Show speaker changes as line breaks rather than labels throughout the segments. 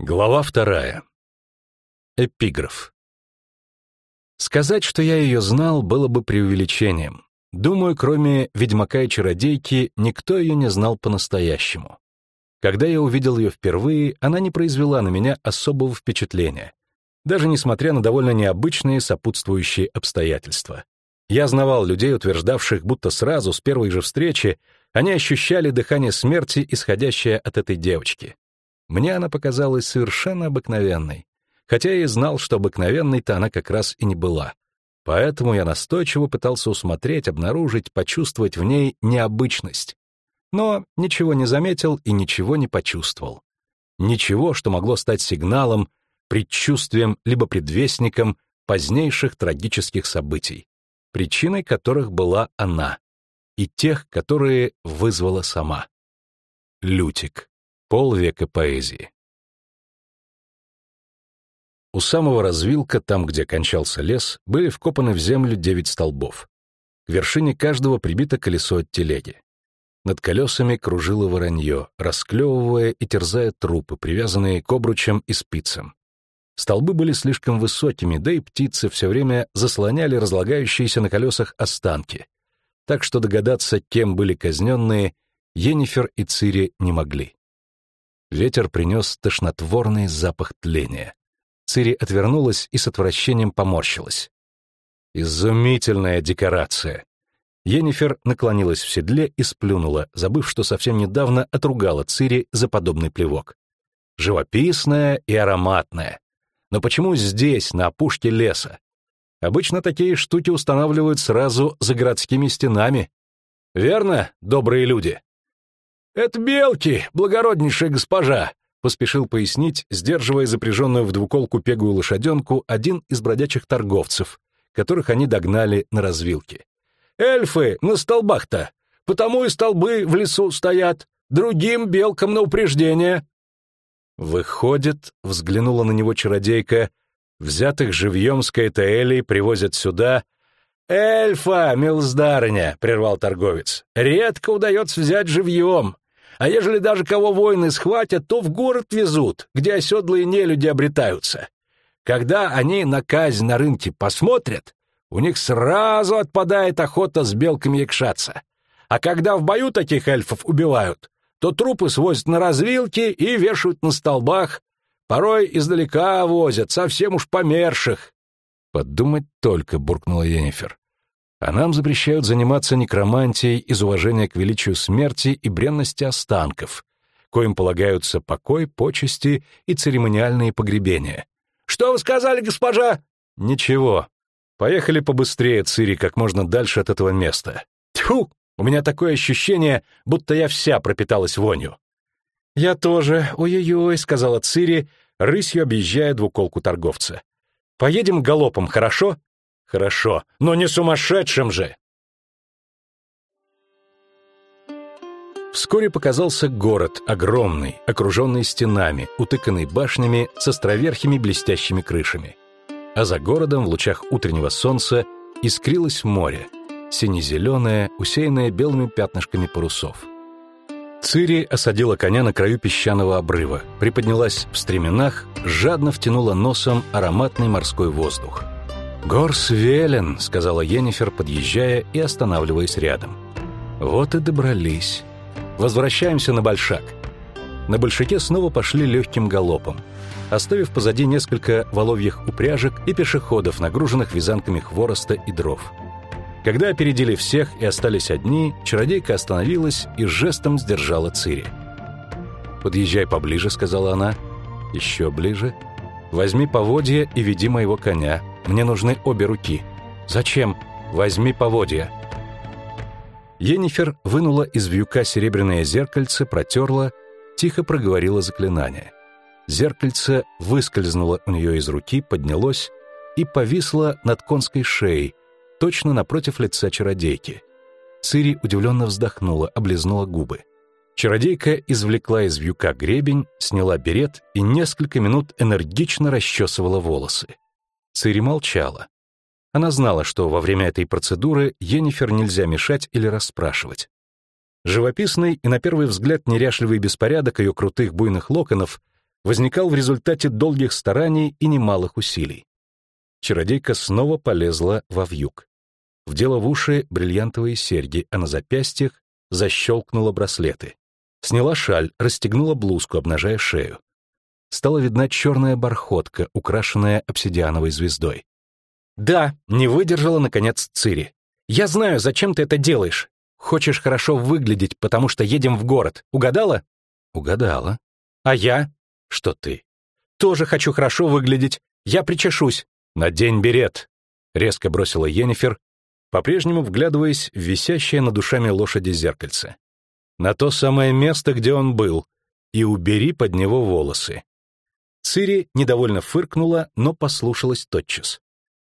Глава вторая. Эпиграф. Сказать, что я ее знал, было бы преувеличением. Думаю, кроме ведьмака и чародейки, никто ее не знал по-настоящему. Когда я увидел ее впервые, она не произвела на меня особого впечатления, даже несмотря на довольно необычные сопутствующие обстоятельства. Я знавал людей, утверждавших, будто сразу, с первой же встречи, они ощущали дыхание смерти, исходящее от этой девочки. Мне она показалась совершенно обыкновенной, хотя я и знал, что обыкновенной-то она как раз и не была. Поэтому я настойчиво пытался усмотреть, обнаружить, почувствовать в ней необычность. Но ничего не заметил и ничего не почувствовал. Ничего, что могло стать сигналом, предчувствием либо предвестником позднейших трагических событий, причиной которых была она, и тех, которые вызвала сама. Лютик. Полвека поэзии. У самого развилка, там, где кончался лес, были вкопаны в землю девять столбов. К вершине каждого прибито колесо от телеги. Над колесами кружило воронье, расклевывая и терзая трупы, привязанные к обручам и спицам. Столбы были слишком высокими, да и птицы все время заслоняли разлагающиеся на колесах останки, так что догадаться, кем были казненные, Енифер и Цири не могли. Ветер принес тошнотворный запах тления. Цири отвернулась и с отвращением поморщилась. Изумительная декорация. Енифер наклонилась в седле и сплюнула, забыв, что совсем недавно отругала Цири за подобный плевок. Живописная и ароматная. Но почему здесь, на опушке леса? Обычно такие штуки устанавливают сразу за городскими стенами. Верно, добрые люди? «Это белки, благороднейшая госпожа», — поспешил пояснить, сдерживая запряженную в двуколку пегую лошаденку один из бродячих торговцев, которых они догнали на развилке. «Эльфы на столбах-то, потому и столбы в лесу стоят, другим белкам на упреждение». «Выходит», — взглянула на него чародейка, — «взятых живьем с Каэтаэлей привозят сюда...» «Эльфа, милздарыня», — прервал торговец, — «редко удается взять живьем. А ежели даже кого воины схватят, то в город везут, где оседлые нелюди обретаются. Когда они на казнь на рынке посмотрят, у них сразу отпадает охота с белками якшаться. А когда в бою таких эльфов убивают, то трупы свозят на развилки и вешают на столбах, порой издалека возят, совсем уж померших. «Подумать только», — буркнула Енифер а нам запрещают заниматься некромантией из уважения к величию смерти и бренности останков, коим полагаются покой, почести и церемониальные погребения. «Что вы сказали, госпожа?» «Ничего. Поехали побыстрее, Цири, как можно дальше от этого места. Тьфу! У меня такое ощущение, будто я вся пропиталась вонью». «Я тоже, ой-ой-ой», — сказала Цири, рысью объезжая двуколку торговца. «Поедем галопом, хорошо?» Хорошо, но не сумасшедшим же. Вскоре показался город, огромный, окруженный стенами, утыканный башнями с островерхими блестящими крышами. А за городом в лучах утреннего солнца искрилось море, сине-зеленое, усеянное белыми пятнышками парусов. Цири осадила коня на краю песчаного обрыва, приподнялась в стременах, жадно втянула носом ароматный морской воздух. «Горсвелен», — сказала Енифер, подъезжая и останавливаясь рядом. «Вот и добрались. Возвращаемся на Большак». На Большаке снова пошли легким галопом, оставив позади несколько воловьих упряжек и пешеходов, нагруженных вязанками хвороста и дров. Когда опередили всех и остались одни, чародейка остановилась и жестом сдержала Цири. «Подъезжай поближе», — сказала она. «Еще ближе. Возьми поводья и веди моего коня. Мне нужны обе руки. Зачем? Возьми поводья. Енифер вынула из вьюка серебряное зеркальце, протерла, тихо проговорила заклинание. Зеркальце выскользнуло у нее из руки, поднялось и повисло над конской шеей, точно напротив лица чародейки. Цири удивленно вздохнула, облизнула губы. Чародейка извлекла из вьюка гребень, сняла берет и несколько минут энергично расчесывала волосы. Цири молчала. Она знала, что во время этой процедуры Енифер нельзя мешать или расспрашивать. Живописный и, на первый взгляд, неряшливый беспорядок ее крутых буйных локонов возникал в результате долгих стараний и немалых усилий. Чародейка снова полезла во вьюг. Вдела в уши бриллиантовые серьги, а на запястьях защелкнула браслеты. Сняла шаль, расстегнула блузку, обнажая шею. Стала видна черная бархотка, украшенная обсидиановой звездой. «Да», — не выдержала, наконец, Цири. «Я знаю, зачем ты это делаешь. Хочешь хорошо выглядеть, потому что едем в город. Угадала?» «Угадала». «А я?» «Что ты?» «Тоже хочу хорошо выглядеть. Я причешусь». «Надень берет», — резко бросила Йеннифер, по-прежнему вглядываясь в висящее над душами лошади зеркальце. «На то самое место, где он был, и убери под него волосы». Цири недовольно фыркнула, но послушалась тотчас.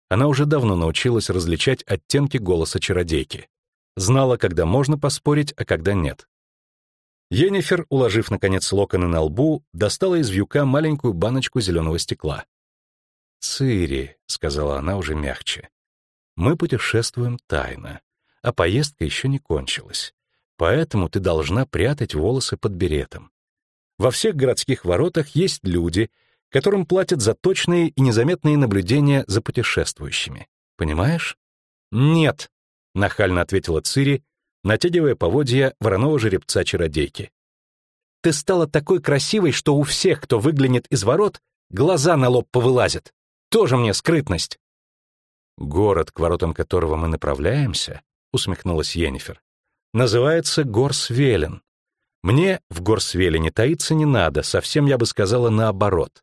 Она уже давно научилась различать оттенки голоса чародейки. Знала, когда можно поспорить, а когда нет. Йеннифер, уложив, наконец, локоны на лбу, достала из вьюка маленькую баночку зеленого стекла. «Цири», — сказала она уже мягче, — «мы путешествуем тайно, а поездка еще не кончилась, поэтому ты должна прятать волосы под беретом. Во всех городских воротах есть люди, которым платят за точные и незаметные наблюдения за путешествующими. Понимаешь? Нет, нахально ответила Цири, натягивая поводья вороного жеребца-чародейки. Ты стала такой красивой, что у всех, кто выглянет из ворот, глаза на лоб повылазят. Тоже мне скрытность. Город, к воротам которого мы направляемся, усмехнулась Йеннифер, называется Горсвелен. Мне в Горсвелене таиться не надо, совсем я бы сказала наоборот.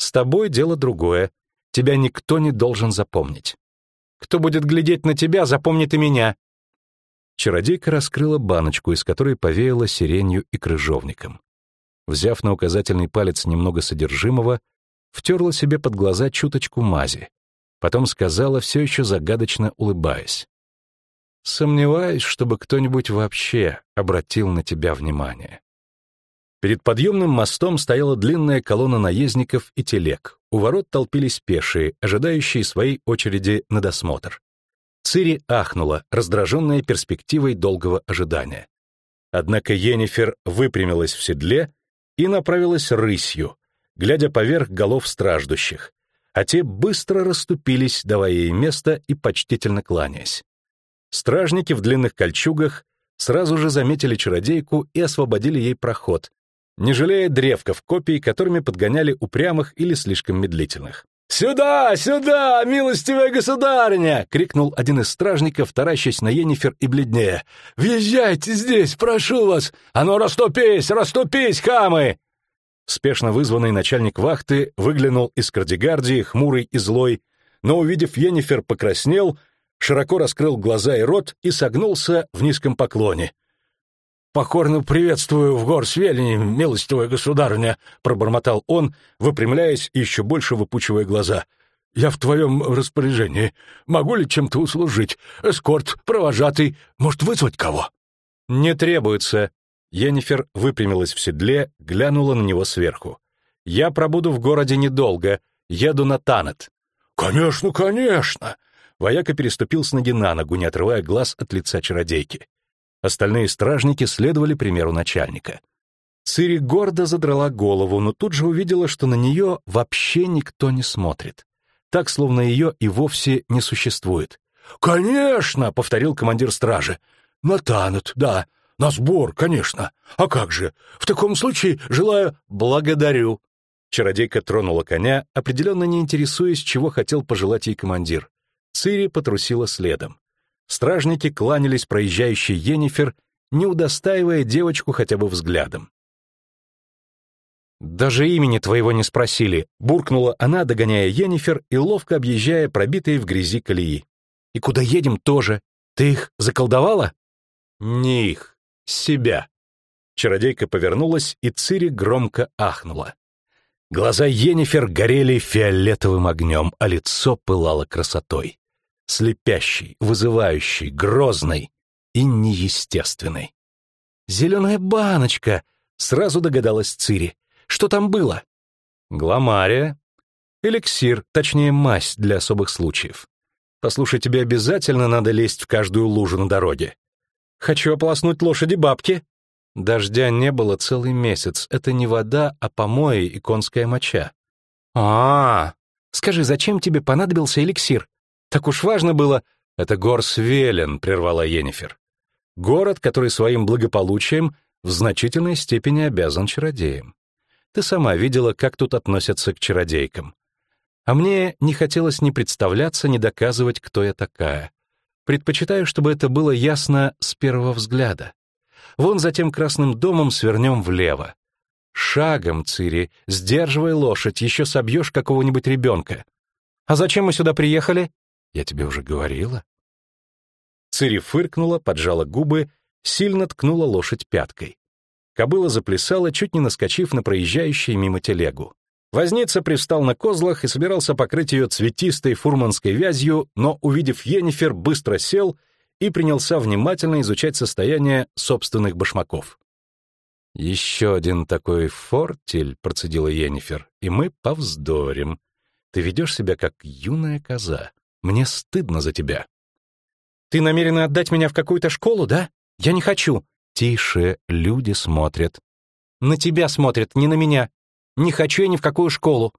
С тобой дело другое. Тебя никто не должен запомнить. Кто будет глядеть на тебя, запомнит и меня. Чародейка раскрыла баночку, из которой повеяло сиренью и крыжовником. Взяв на указательный палец немного содержимого, втерла себе под глаза чуточку мази. Потом сказала, все еще загадочно улыбаясь. «Сомневаюсь, чтобы кто-нибудь вообще обратил на тебя внимание». Перед подъемным мостом стояла длинная колонна наездников и телег. У ворот толпились пешие, ожидающие своей очереди на досмотр. Цири ахнула, раздраженная перспективой долгого ожидания. Однако Йеннифер выпрямилась в седле и направилась рысью, глядя поверх голов страждущих, а те быстро расступились, давая ей место и почтительно кланяясь. Стражники в длинных кольчугах сразу же заметили чародейку и освободили ей проход, не жалея древков копий, которыми подгоняли упрямых или слишком медлительных. «Сюда, сюда, милостивая государыня!» — крикнул один из стражников, таращась на Енифер и бледнее. «Въезжайте здесь, прошу вас! А ну, расступись, расступись, хамы!» Спешно вызванный начальник вахты выглянул из кардигардии, хмурый и злой, но, увидев Енифер, покраснел, широко раскрыл глаза и рот и согнулся в низком поклоне. «Покорно приветствую в горсвелине, милостивая государыня», — пробормотал он, выпрямляясь и еще больше выпучивая глаза. «Я в твоем распоряжении. Могу ли чем-то услужить? Эскорт, провожатый, может, вызвать кого?» «Не требуется». Йеннифер выпрямилась в седле, глянула на него сверху. «Я пробуду в городе недолго. Еду на Танет». «Конечно, конечно!» Вояка переступил с ноги на ногу, не отрывая глаз от лица чародейки. Остальные стражники следовали примеру начальника. Цири гордо задрала голову, но тут же увидела, что на нее вообще никто не смотрит. Так, словно ее и вовсе не существует. «Конечно!» — повторил командир стражи. «Натанет, да. На сбор, конечно. А как же? В таком случае желаю...» «Благодарю». Чародейка тронула коня, определенно не интересуясь, чего хотел пожелать ей командир. Цири потрусила следом. Стражники кланялись проезжающей Енифер, не удостаивая девочку хотя бы взглядом. «Даже имени твоего не спросили», — буркнула она, догоняя Енифер и ловко объезжая пробитые в грязи колеи. «И куда едем тоже? Ты их заколдовала?» «Не их, себя». Чародейка повернулась, и Цири громко ахнула. Глаза Енифер горели фиолетовым огнем, а лицо пылало красотой слепящий, вызывающий, грозный и неестественный. «Зеленая баночка!» — сразу догадалась Цири. «Что там было?» «Гламария. Эликсир, точнее, мазь для особых случаев. Послушай, тебе обязательно надо лезть в каждую лужу на дороге. Хочу ополоснуть лошади бабки». Дождя не было целый месяц. Это не вода, а помои и конская моча. А, -а, -а. скажи, зачем тебе понадобился эликсир? Так уж важно было. Это Горсвелен, прервала Енифер. Город, который своим благополучием в значительной степени обязан чародеям. Ты сама видела, как тут относятся к чародейкам. А мне не хотелось ни представляться, ни доказывать, кто я такая. Предпочитаю, чтобы это было ясно с первого взгляда. Вон за тем красным домом свернем влево. Шагом, Цири, сдерживай лошадь, еще собьешь какого-нибудь ребенка. А зачем мы сюда приехали? Я тебе уже говорила. Цири фыркнула, поджала губы, сильно ткнула лошадь пяткой. Кобыла заплясала, чуть не наскочив на проезжающий мимо телегу. Возница привстал на козлах и собирался покрыть ее цветистой фурманской вязью, но, увидев Енифер, быстро сел и принялся внимательно изучать состояние собственных башмаков. «Еще один такой фортель», — процедила Енифер, — «и мы повздорим. Ты ведешь себя как юная коза. Мне стыдно за тебя». «Ты намерена отдать меня в какую-то школу, да? Я не хочу». «Тише, люди смотрят». «На тебя смотрят, не на меня. Не хочу я ни в какую школу.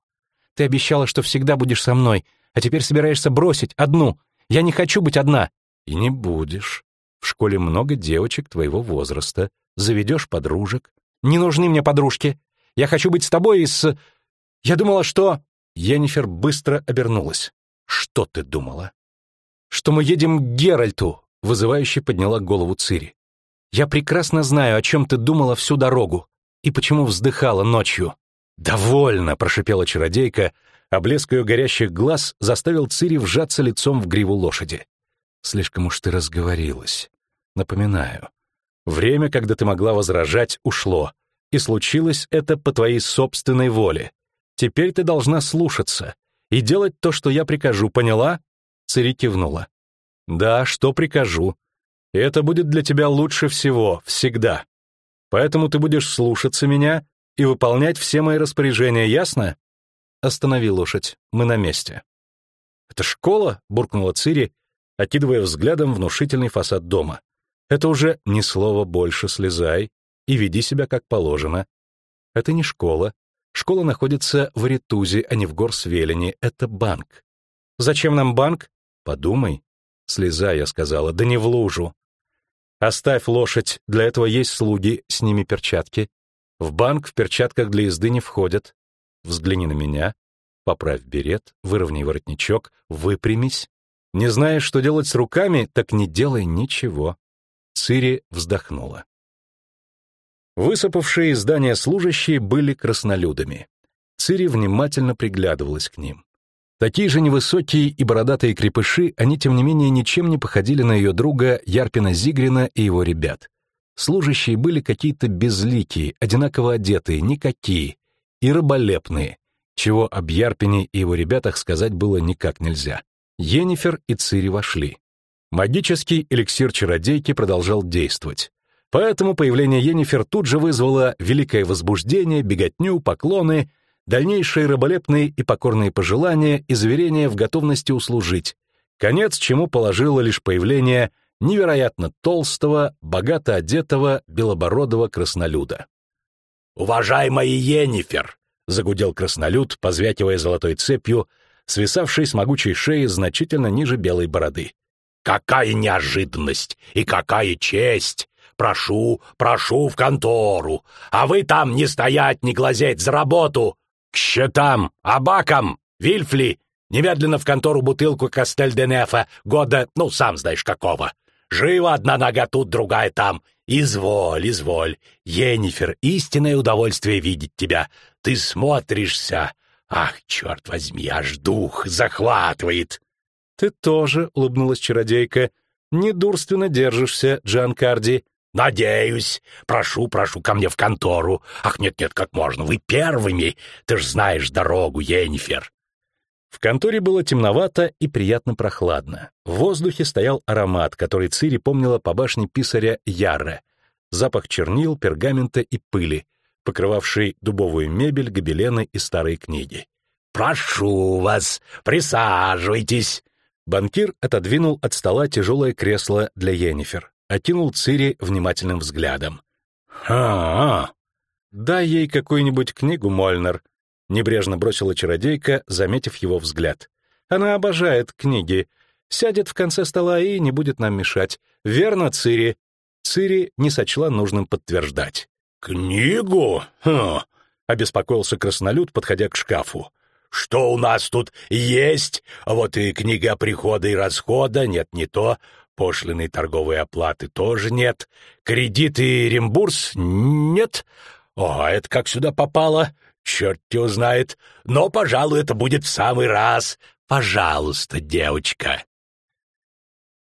Ты обещала, что всегда будешь со мной, а теперь собираешься бросить одну. Я не хочу быть одна». И не будешь. В школе много девочек твоего возраста. Заведешь подружек. Не нужны мне подружки. Я хочу быть с тобой и с... Я думала, что... Енифер быстро обернулась. Что ты думала? Что мы едем к Геральту, вызывающе подняла голову Цири. Я прекрасно знаю, о чем ты думала всю дорогу и почему вздыхала ночью. «Довольно!» — прошипела чародейка, а блеск ее горящих глаз заставил Цири вжаться лицом в гриву лошади. Слишком уж ты разговорилась. Напоминаю, время, когда ты могла возражать, ушло, и случилось это по твоей собственной воле. Теперь ты должна слушаться и делать то, что я прикажу, поняла?» Цири кивнула. «Да, что прикажу. Это будет для тебя лучше всего, всегда. Поэтому ты будешь слушаться меня и выполнять все мои распоряжения, ясно?» «Останови лошадь, мы на месте». «Это школа?» — буркнула Цири, окидывая взглядом внушительный фасад дома. Это уже ни слова больше слезай и веди себя как положено. Это не школа. Школа находится в Ритузе, а не в Горсвелене. Это банк. Зачем нам банк? Подумай. Слезай, я сказала, да не в лужу. Оставь лошадь, для этого есть слуги, сними перчатки. В банк в перчатках для езды не входят. Взгляни на меня, поправь берет, выровняй воротничок, выпрямись. Не знаешь, что делать с руками, так не делай ничего. Цири вздохнула. Высыпавшие из здания служащие были краснолюдами. Цири внимательно приглядывалась к ним. Такие же невысокие и бородатые крепыши, они, тем не менее, ничем не походили на ее друга Ярпина Зигрина и его ребят. Служащие были какие-то безликие, одинаково одетые, никакие, и раболепные, чего об Ярпине и его ребятах сказать было никак нельзя. Енифер и Цири вошли. Магический эликсир чародейки продолжал действовать. Поэтому появление Енифер тут же вызвало великое возбуждение, беготню, поклоны, дальнейшие раболепные и покорные пожелания и заверения в готовности услужить, конец чему положило лишь появление невероятно толстого, богато одетого, белобородого краснолюда.
«Уважаемая Енифер!» — загудел краснолюд, позвякивая золотой цепью, свисавшей с могучей шеи значительно ниже белой бороды. «Какая неожиданность и какая честь! Прошу, прошу в контору, а вы там не стоять, не глазеть за работу! К счетам, абакам, вильфли! Немедленно в контору бутылку Кастель-де-Нефа, года, ну, сам знаешь какого! Живо одна нога тут, другая там! Изволь, изволь! Енифер, истинное удовольствие видеть тебя! Ты смотришься, Ах, черт возьми, аж дух захватывает.
Ты тоже, улыбнулась чародейка, недурственно держишься, Джанкарди.
Надеюсь. Прошу, прошу ко мне в контору. Ах, нет-нет, как можно, вы первыми. Ты ж знаешь дорогу, Енифер.
В конторе было темновато и приятно прохладно. В воздухе стоял аромат, который Цири помнила по башне писаря Ярре. Запах чернил, пергамента и пыли, покрывавший дубовую мебель, гобелены и старые книги.
«Прошу вас, присаживайтесь!»
Банкир отодвинул от стола тяжелое кресло для Йеннифер, окинул Цири внимательным взглядом.
А,
«Дай ей какую-нибудь книгу, Мольнер», — небрежно бросила чародейка, заметив его взгляд. «Она обожает книги. Сядет в конце стола и не будет нам мешать. Верно, Цири?» Цири не сочла нужным подтверждать.
«Книгу? Хм!» — обеспокоился краснолюд, подходя к шкафу. «Что у нас тут есть? Вот и книга прихода и расхода, нет, не то. Пошлины торговой оплаты тоже нет. Кредит и рембурс нет. О, это как сюда попало? Черт его знает. Но, пожалуй, это будет в самый раз. Пожалуйста, девочка».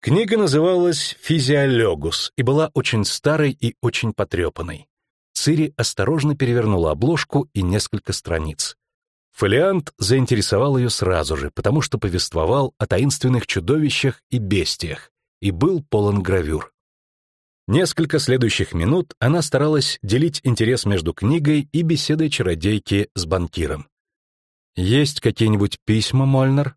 Книга называлась «Физиолегус» и была очень старой и очень потрепанной. Цири осторожно перевернула обложку и несколько страниц. Фолиант заинтересовал ее сразу же, потому что повествовал о таинственных чудовищах и бестиях, и был полон гравюр. Несколько следующих минут она старалась делить интерес между книгой и беседой чародейки с банкиром. «Есть какие-нибудь письма, Мольнер?»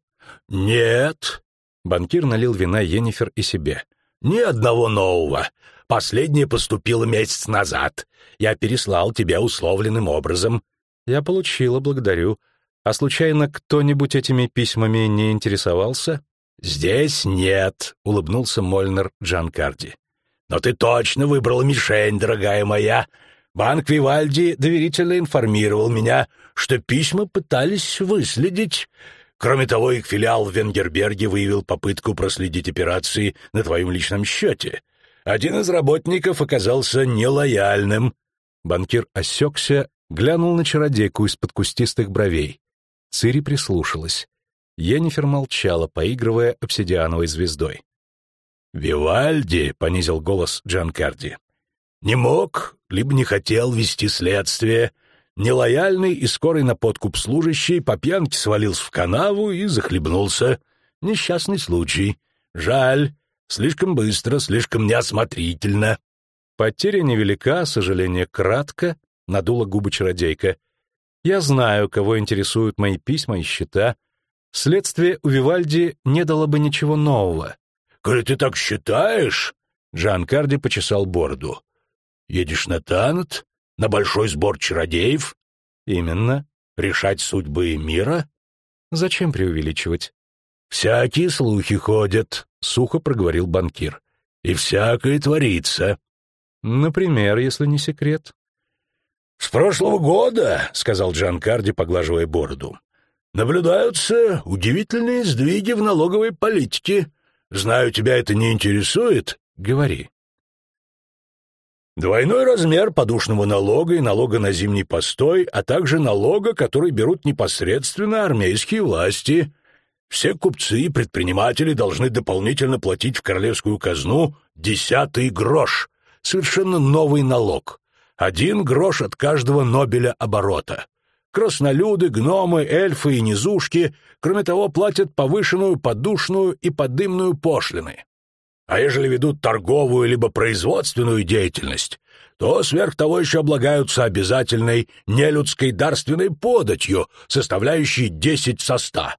«Нет».
Банкир налил вина Енифер и себе.
«Ни одного нового. Последнее поступило месяц назад. Я переслал тебе условленным образом».
«Я получила, благодарю. А случайно кто-нибудь этими письмами не интересовался?
Здесь нет, улыбнулся Мольнер Джанкарди. Но ты точно выбрала мишень, дорогая моя. Банк Вивальди доверительно информировал меня, что письма пытались выследить. Кроме того, их филиал в Венгерберге выявил попытку проследить операции на твоем личном счете. Один из работников оказался нелояльным.
Банкир осекся, глянул на чародейку из-под кустистых бровей. Цири прислушалась. Йеннифер молчала, поигрывая обсидиановой звездой.
«Вивальди», — понизил голос Джанкарди, — «не мог, либо не хотел вести следствие. Нелояльный и скорый на подкуп служащий по пьянке свалился в канаву и захлебнулся. Несчастный случай. Жаль. Слишком быстро, слишком неосмотрительно».
«Потеря невелика, сожаление кратко», — надула губы чародейка. Я знаю, кого интересуют мои письма и счета. Следствие у Вивальди не дало бы ничего нового.
«Коли ты так считаешь...» Джан Карди почесал бороду. «Едешь на Танат? На большой сбор чародеев?»
«Именно.
Решать судьбы мира?»
«Зачем преувеличивать?»
«Всякие слухи ходят», — сухо проговорил банкир. «И всякое творится».
«Например, если не секрет».
«С прошлого года», — сказал Джан Карди, поглаживая бороду, — «наблюдаются удивительные сдвиги в налоговой политике. Знаю, тебя это не интересует. Говори». Двойной размер подушного налога и налога на зимний постой, а также налога, который берут непосредственно армейские власти. Все купцы и предприниматели должны дополнительно платить в королевскую казну десятый грош, совершенно новый налог. Один грош от каждого нобеля оборота. Краснолюды, гномы, эльфы и низушки, кроме того, платят повышенную подушную и подымную пошлины. А ежели ведут торговую либо производственную деятельность, то сверх того еще облагаются обязательной нелюдской дарственной податью, составляющей десять со ста.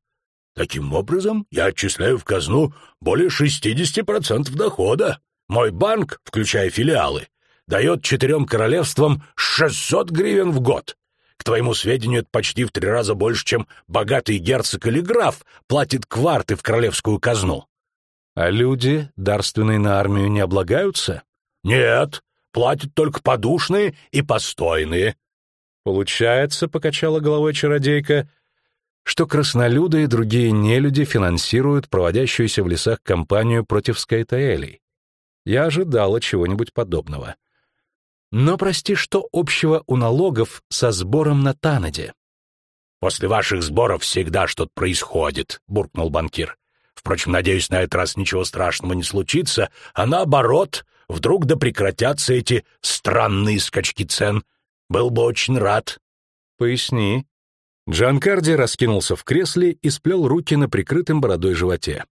Таким образом, я отчисляю в казну более 60% дохода. Мой банк, включая филиалы, дает четырем королевствам 600 гривен в год. К твоему сведению, это почти в три раза больше, чем богатый герцог или граф платит кварты в королевскую казну.
А люди, дарственные на армию, не облагаются?
Нет, платят только подушные и постойные.
Получается, — покачала головой чародейка, — что краснолюды и другие нелюди финансируют проводящуюся в лесах кампанию против Скайтаэлей. Я ожидала чего-нибудь подобного. Но, прости, что общего у налогов со сбором на Танаде?
«После ваших сборов всегда что-то происходит», — буркнул банкир. «Впрочем, надеюсь, на этот раз ничего страшного не случится, а наоборот, вдруг да прекратятся эти странные скачки цен. Был бы очень рад».
«Поясни». Джанкарди раскинулся в кресле и сплел руки на прикрытом бородой животе.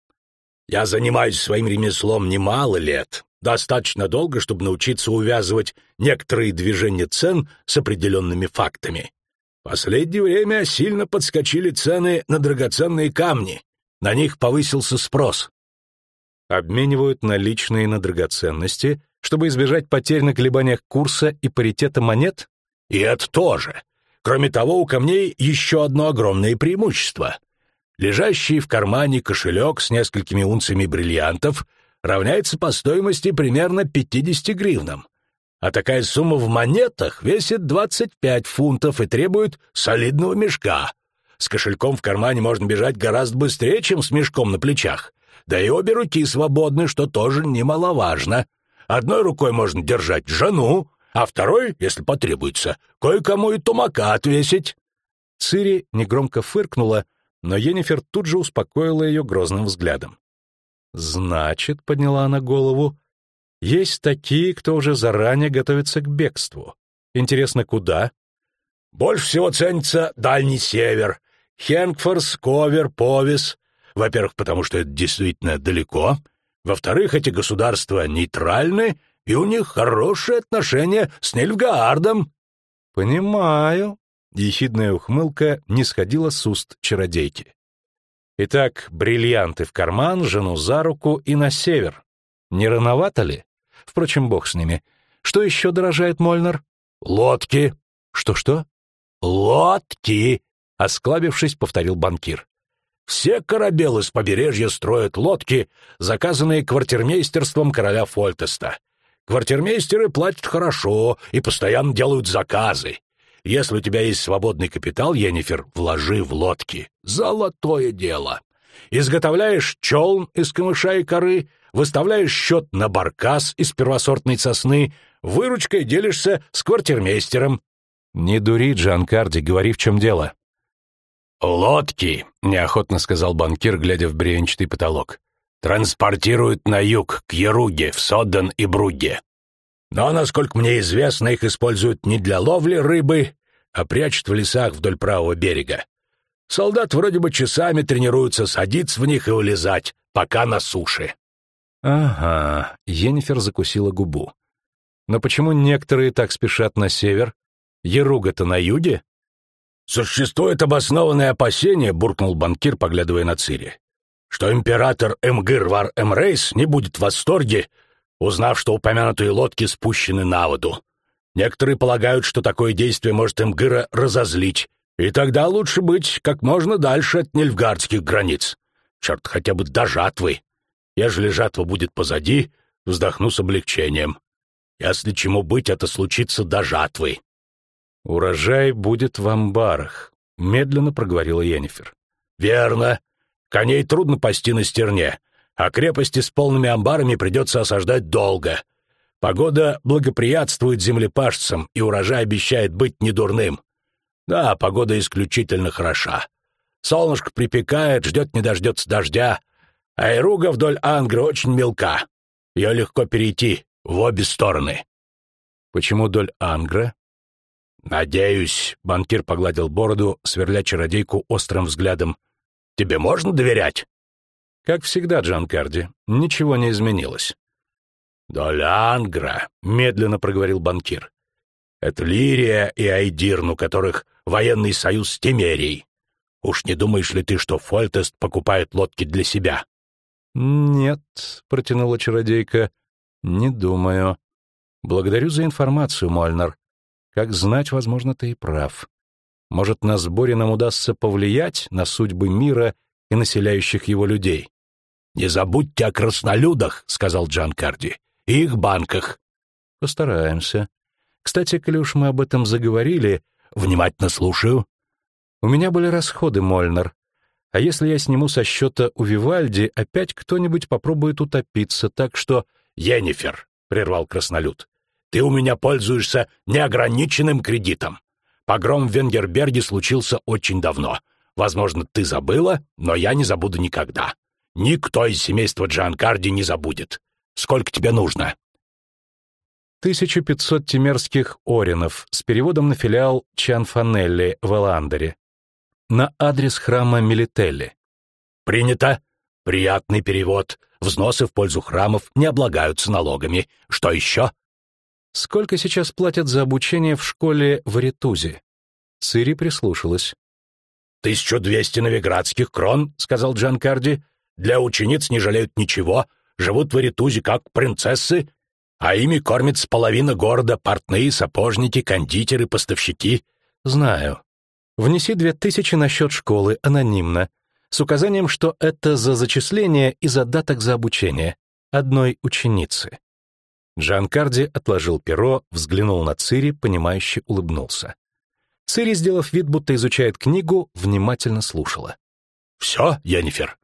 «Я занимаюсь своим ремеслом немало лет, Достаточно долго, чтобы научиться увязывать некоторые движения цен с определенными фактами. В последнее время сильно подскочили цены на драгоценные камни. На них повысился спрос.
Обменивают наличные на драгоценности, чтобы избежать потерь на колебаниях курса и паритета монет?
И это тоже. Кроме того, у камней еще одно огромное преимущество. Лежащий в кармане кошелек с несколькими унциями бриллиантов равняется по стоимости примерно 50 гривнам. А такая сумма в монетах весит 25 фунтов и требует солидного мешка. С кошельком в кармане можно бежать гораздо быстрее, чем с мешком на плечах. Да и обе руки свободны, что тоже немаловажно. Одной рукой можно держать жену, а второй, если потребуется, кое-кому и тумака отвесить».
Цири негромко фыркнула, но Енифер тут же успокоила ее грозным взглядом. «Значит», — подняла она голову, — «есть такие, кто уже заранее готовится к бегству. Интересно, куда?»
«Больше всего ценится Дальний Север, Хенкфорс, Ковер, Повис. Во-первых, потому что это действительно далеко. Во-вторых, эти государства нейтральны, и у них хорошие отношения с Нильфгаардом».
«Понимаю», — ехидная ухмылка не сходила с уст чародейки. Итак, бриллианты в карман, жену за руку и на север. Не рановато ли? Впрочем, бог с ними. Что еще дорожает Мольнер?
Лодки.
Что-что?
Лодки,
осклабившись, повторил банкир.
Все корабелы с побережья строят лодки, заказанные квартирмейстерством короля Фольтеста. Квартирмейстеры платят хорошо и постоянно делают заказы. Если у тебя есть свободный капитал, Енифер, вложи в лодки. Золотое дело. Изготовляешь челн из камыша и коры, выставляешь счет на баркас из первосортной сосны, выручкой делишься с квартирмейстером.
Не дури, Джанкарди, говори, в чем дело.
«Лодки», — неохотно сказал банкир, глядя в бревенчатый потолок, «транспортируют на юг, к Яруге, в Содден и Бруге. Но, насколько мне известно, их используют не для ловли рыбы, а прячут в лесах вдоль правого берега. Солдат вроде бы часами тренируются садиться в них и улезать, пока на суше.
Ага, Енифер закусила губу. Но почему некоторые так спешат на север? Еруга-то на юге?
Существует обоснованное опасение, буркнул банкир, поглядывая на Цири, что император Эмгырвар Эмрейс не будет в восторге, узнав, что упомянутые лодки спущены на воду. Некоторые полагают, что такое действие может Эмгыра разозлить, и тогда лучше быть как можно дальше от нильфгардских границ. Черт, хотя бы до жатвы. Ежели жатва будет позади, вздохну с облегчением. Если чему быть, это случится до жатвы.
«Урожай будет в амбарах», — медленно проговорила Йеннифер.
«Верно. Коней трудно пасти на стерне, а крепости с полными амбарами придется осаждать долго. Погода благоприятствует землепашцам, и урожай обещает быть недурным. Да, погода исключительно хороша. Солнышко припекает, ждет не дождется дождя, а Ируга вдоль Ангры очень мелка. Ее легко перейти в обе стороны.
Почему вдоль Ангра?
Надеюсь, банкир погладил бороду, сверля чародейку острым взглядом. Тебе можно доверять?
Как всегда, Джанкарди, ничего не изменилось.
«Долангра», — медленно проговорил банкир. «Это Лирия и Айдирн, у которых военный союз с Тимерией. Уж не думаешь ли ты, что Фольтест покупает лодки для себя?»
«Нет», — протянула чародейка, — «не думаю. Благодарю за информацию, Мольнер. Как знать, возможно, ты и прав. Может, на сборе нам удастся повлиять на судьбы мира и населяющих его людей?»
«Не забудьте о краснолюдах», — сказал Джан Карди, — «и их банках».
«Постараемся. Кстати, коли уж мы об этом заговорили...»
«Внимательно слушаю».
«У меня были расходы, Мольнер. А если я сниму со счета у Вивальди, опять кто-нибудь попробует утопиться, так что...»
«Енифер», — прервал краснолюд, — «ты у меня пользуешься неограниченным кредитом. Погром в Венгерберге случился очень давно. Возможно, ты забыла, но я не забуду никогда. Никто из семейства Джанкарди не забудет. Сколько тебе нужно?»
1500 тимерских оринов с переводом на филиал Чанфанелли в Эландере. На адрес храма Милителли.
«Принято. Приятный перевод. Взносы в пользу храмов не облагаются налогами. Что еще?»
«Сколько сейчас платят за обучение в школе в Аритузе?» Цири прислушалась.
«Тысячу двести новиградских крон», — сказал Джанкарди. Для учениц не жалеют ничего, живут в Аритузе как принцессы. А ими кормится половина города, портные, сапожники, кондитеры, поставщики.
Знаю. Внеси две тысячи на счет школы анонимно, с указанием, что это за зачисление и задаток за обучение одной ученицы. Джанкарди отложил перо, взглянул на Цири, понимающе улыбнулся. Цири, сделав вид, будто изучает книгу, внимательно слушала.
«Все, Йеннифер?»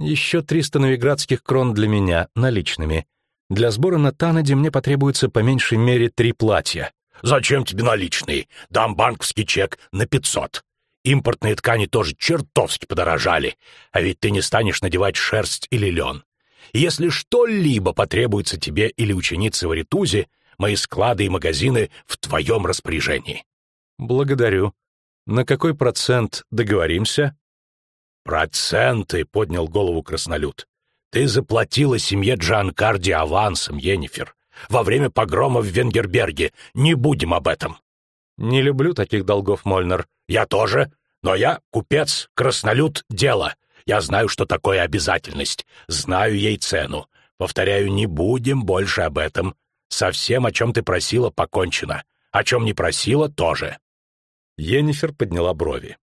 «Еще триста новиградских крон для меня, наличными. Для сбора на Танаде мне потребуется по меньшей мере три платья».
«Зачем тебе наличные? Дам банковский чек на пятьсот. Импортные ткани тоже чертовски подорожали, а ведь ты не станешь надевать шерсть или лен. Если что-либо потребуется тебе или ученице в Аритузе, мои склады и магазины в твоем распоряжении».
«Благодарю. На какой процент договоримся?»
«Проценты», — поднял голову краснолюд. «Ты заплатила семье Джанкарди авансом, Йеннифер, во время погрома в Венгерберге. Не будем об этом».
«Не люблю таких долгов, Мольнер».
«Я тоже. Но я купец, краснолюд — дело. Я знаю, что такое обязательность. Знаю ей цену. Повторяю, не будем больше об этом. Совсем, о чем ты просила, покончено. О чем не просила, тоже».
Йеннифер подняла брови.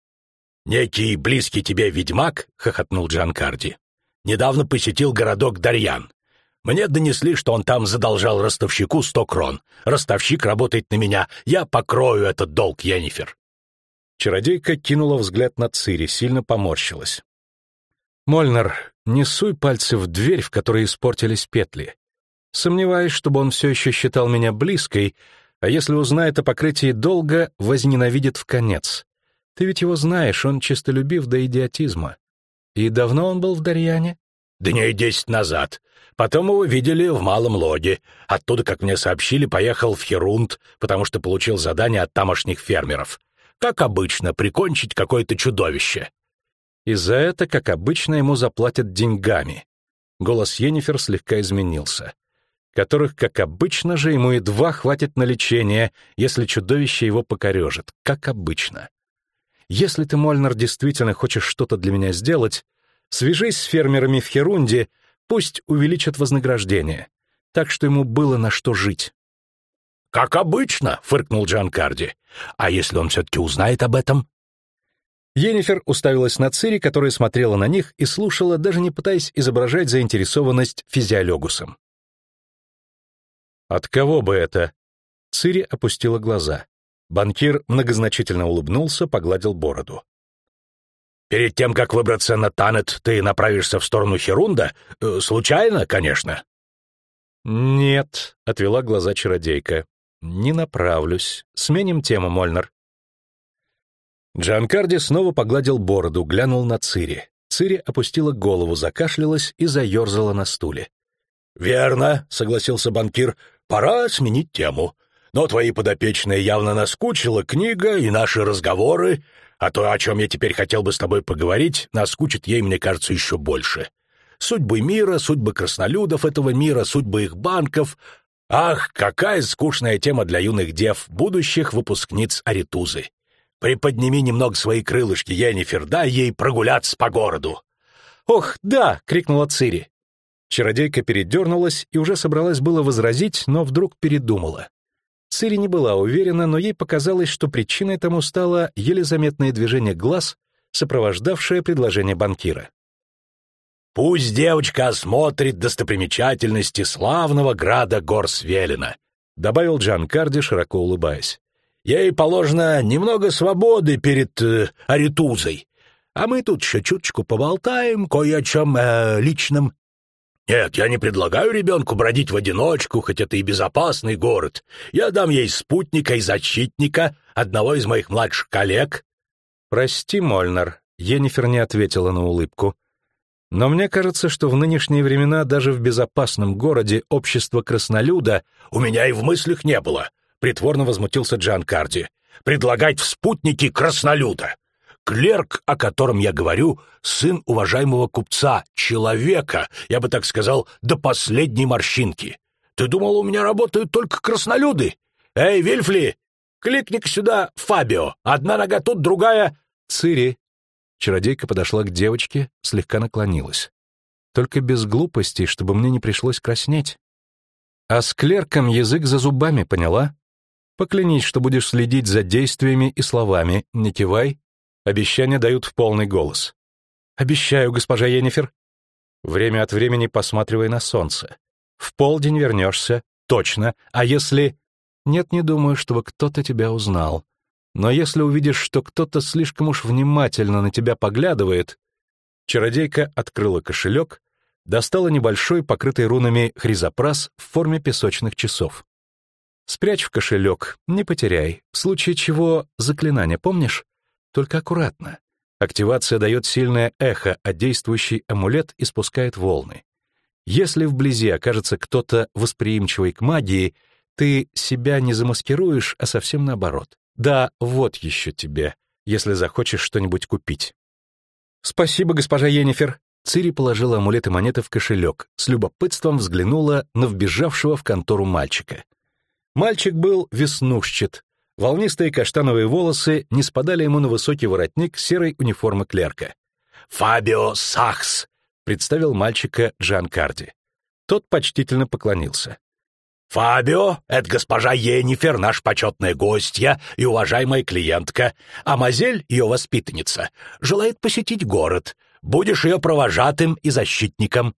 «Некий близкий тебе ведьмак», — хохотнул Джанкарди, — «недавно посетил городок Дарьян. Мне донесли, что он там задолжал ростовщику сто крон. Ростовщик работает на меня. Я покрою этот долг, Йеннифер».
Чародейка кинула взгляд на Цири, сильно поморщилась. «Мольнер, не суй пальцы в дверь, в которой испортились петли. Сомневаюсь, чтобы он все еще считал меня близкой, а если узнает о покрытии долга, возненавидит в конец. Ты ведь его знаешь, он чистолюбив до идиотизма. И давно он был в Дарьяне?
Дней десять назад. Потом его видели в Малом Логе. Оттуда, как мне сообщили, поехал в Херунд, потому что получил задание от тамошних фермеров. Как обычно, прикончить какое-то чудовище.
И за это, как обычно, ему заплатят деньгами. Голос Йеннифер слегка изменился которых, как обычно же, ему едва хватит на лечение, если чудовище его покорежит, как обычно. Если ты, Мольнер, действительно хочешь что-то для меня сделать, свяжись с фермерами в Херунде, пусть увеличат вознаграждение, так что ему было на что жить.
«Как обычно», — фыркнул Джан Карди. «А если он все-таки узнает об этом?»
Йеннифер уставилась на Цири, которая смотрела на них и слушала, даже не пытаясь изображать заинтересованность физиологусом. «От кого бы это?» Цири опустила глаза. Банкир многозначительно улыбнулся, погладил бороду.
«Перед тем, как выбраться на Танет, ты направишься в сторону Херунда? Э, случайно, конечно?»
«Нет», — отвела глаза чародейка. «Не направлюсь. Сменим тему, Мольнер». Джанкарди снова погладил бороду, глянул на Цири. Цири опустила голову, закашлялась и заерзала на стуле.
«Верно», — согласился банкир, — «пора сменить тему. Но твои подопечные явно наскучила книга и наши разговоры, а то, о чем я теперь хотел бы с тобой поговорить, наскучит ей, мне кажется, еще больше. Судьбы мира, судьбы краснолюдов этого мира, судьбы их банков. Ах, какая скучная тема для юных дев, будущих выпускниц Аритузы. Приподними немного свои крылышки, Енифер, дай ей прогуляться по городу».
«Ох, да!» — крикнула Цири. Чародейка передернулась и уже собралась было возразить, но вдруг передумала. Цири не была уверена, но ей показалось, что причиной тому стало еле заметное движение глаз, сопровождавшее предложение банкира.
«Пусть девочка осмотрит достопримечательности славного града Горсвелина», добавил Джан Карди, широко улыбаясь. «Ей положено немного свободы перед э, Аритузой, а мы тут еще чуточку поболтаем кое о чем э, личном. Нет, я не предлагаю ребенку бродить в одиночку, хоть это и безопасный город. Я дам ей спутника и защитника, одного из моих младших коллег».
«Прости, Мольнер», — Енифер не ответила на улыбку. «Но мне кажется, что в нынешние времена даже в безопасном городе общество краснолюда...»
«У меня и в мыслях не было», — притворно возмутился Джан Карди. «Предлагать в спутники краснолюда. Клерк, о котором я говорю, сын уважаемого купца, человека, я бы так сказал, до последней морщинки. Ты думал, у меня работают только краснолюды? Эй, Вильфли, кликни сюда Фабио. Одна нога тут, другая...
Цири. Чародейка подошла к девочке, слегка наклонилась. Только без глупостей, чтобы мне не пришлось краснеть. А с клерком язык за зубами, поняла? Поклянись, что будешь следить за действиями и словами, не кивай. Обещания дают в полный голос. Обещаю, госпожа Енифер. Время от времени посматривай на солнце. В полдень вернешься, точно. А если... Нет, не думаю, чтобы кто-то тебя узнал. Но если увидишь, что кто-то слишком уж внимательно на тебя поглядывает... Чародейка открыла кошелек, достала небольшой, покрытый рунами, хризопрас в форме песочных часов. Спрячь в кошелек, не потеряй. В случае чего заклинание помнишь? Только аккуратно. Активация дает сильное эхо, а действующий амулет испускает волны. Если вблизи окажется кто-то восприимчивый к магии, ты себя не замаскируешь, а совсем наоборот. Да, вот еще тебе, если захочешь что-нибудь купить. Спасибо, госпожа Енифер. Цири положила амулет и монеты в кошелек, с любопытством взглянула на вбежавшего в контору мальчика. Мальчик был веснушчат. Волнистые каштановые волосы не спадали ему на высокий воротник серой униформы клерка.
«Фабио Сахс!» — представил мальчика Джан Карди.
Тот почтительно поклонился.
«Фабио, это госпожа Енифер, наш почетная гостья и уважаемая клиентка, а Мазель, ее воспитанница, желает посетить город. Будешь ее провожатым и защитником».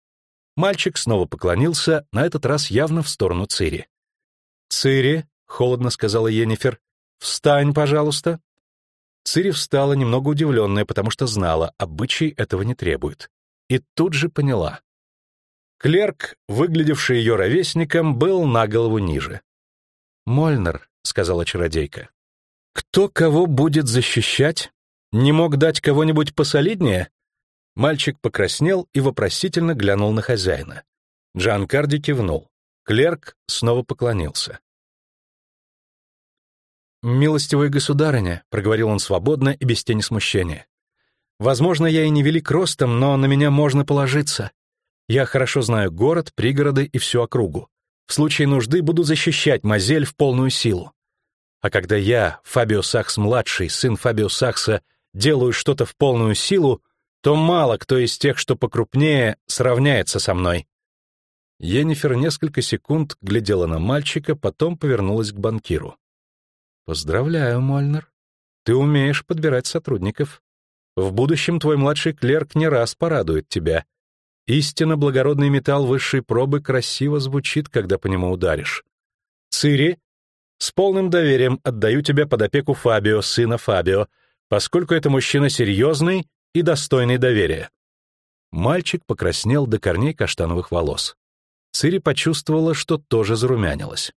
Мальчик снова поклонился, на этот раз явно в сторону Цири. «Цири», — холодно сказала Енифер, — «встань, пожалуйста». Цири встала, немного удивленная, потому что знала, обычай этого не требует. И тут же поняла. Клерк, выглядевший ее ровесником, был на голову ниже. «Мольнер», — сказала чародейка. «Кто кого будет защищать? Не мог дать кого-нибудь посолиднее?» Мальчик покраснел и вопросительно глянул на хозяина. Джан Карди кивнул. Клерк снова поклонился. «Милостивая государыня», — проговорил он свободно и без тени смущения. «Возможно, я и не велик ростом, но на меня можно положиться. Я хорошо знаю город, пригороды и всю округу. В случае нужды буду защищать Мазель в полную силу. А когда я, Фабио Сакс-младший, сын Фабио Сакса, делаю что-то в полную силу, то мало кто из тех, что покрупнее, сравняется со мной. Енифер несколько секунд глядела на мальчика, потом повернулась к банкиру. «Поздравляю, Мольнер. Ты умеешь подбирать сотрудников. В будущем твой младший клерк не раз порадует тебя. Истинно благородный металл высшей пробы красиво звучит, когда по нему ударишь. Цири, с полным доверием отдаю тебя под опеку Фабио, сына Фабио, поскольку это мужчина серьезный и достойный доверия». Мальчик покраснел до корней каштановых волос. Цири почувствовала, что тоже зарумянилась.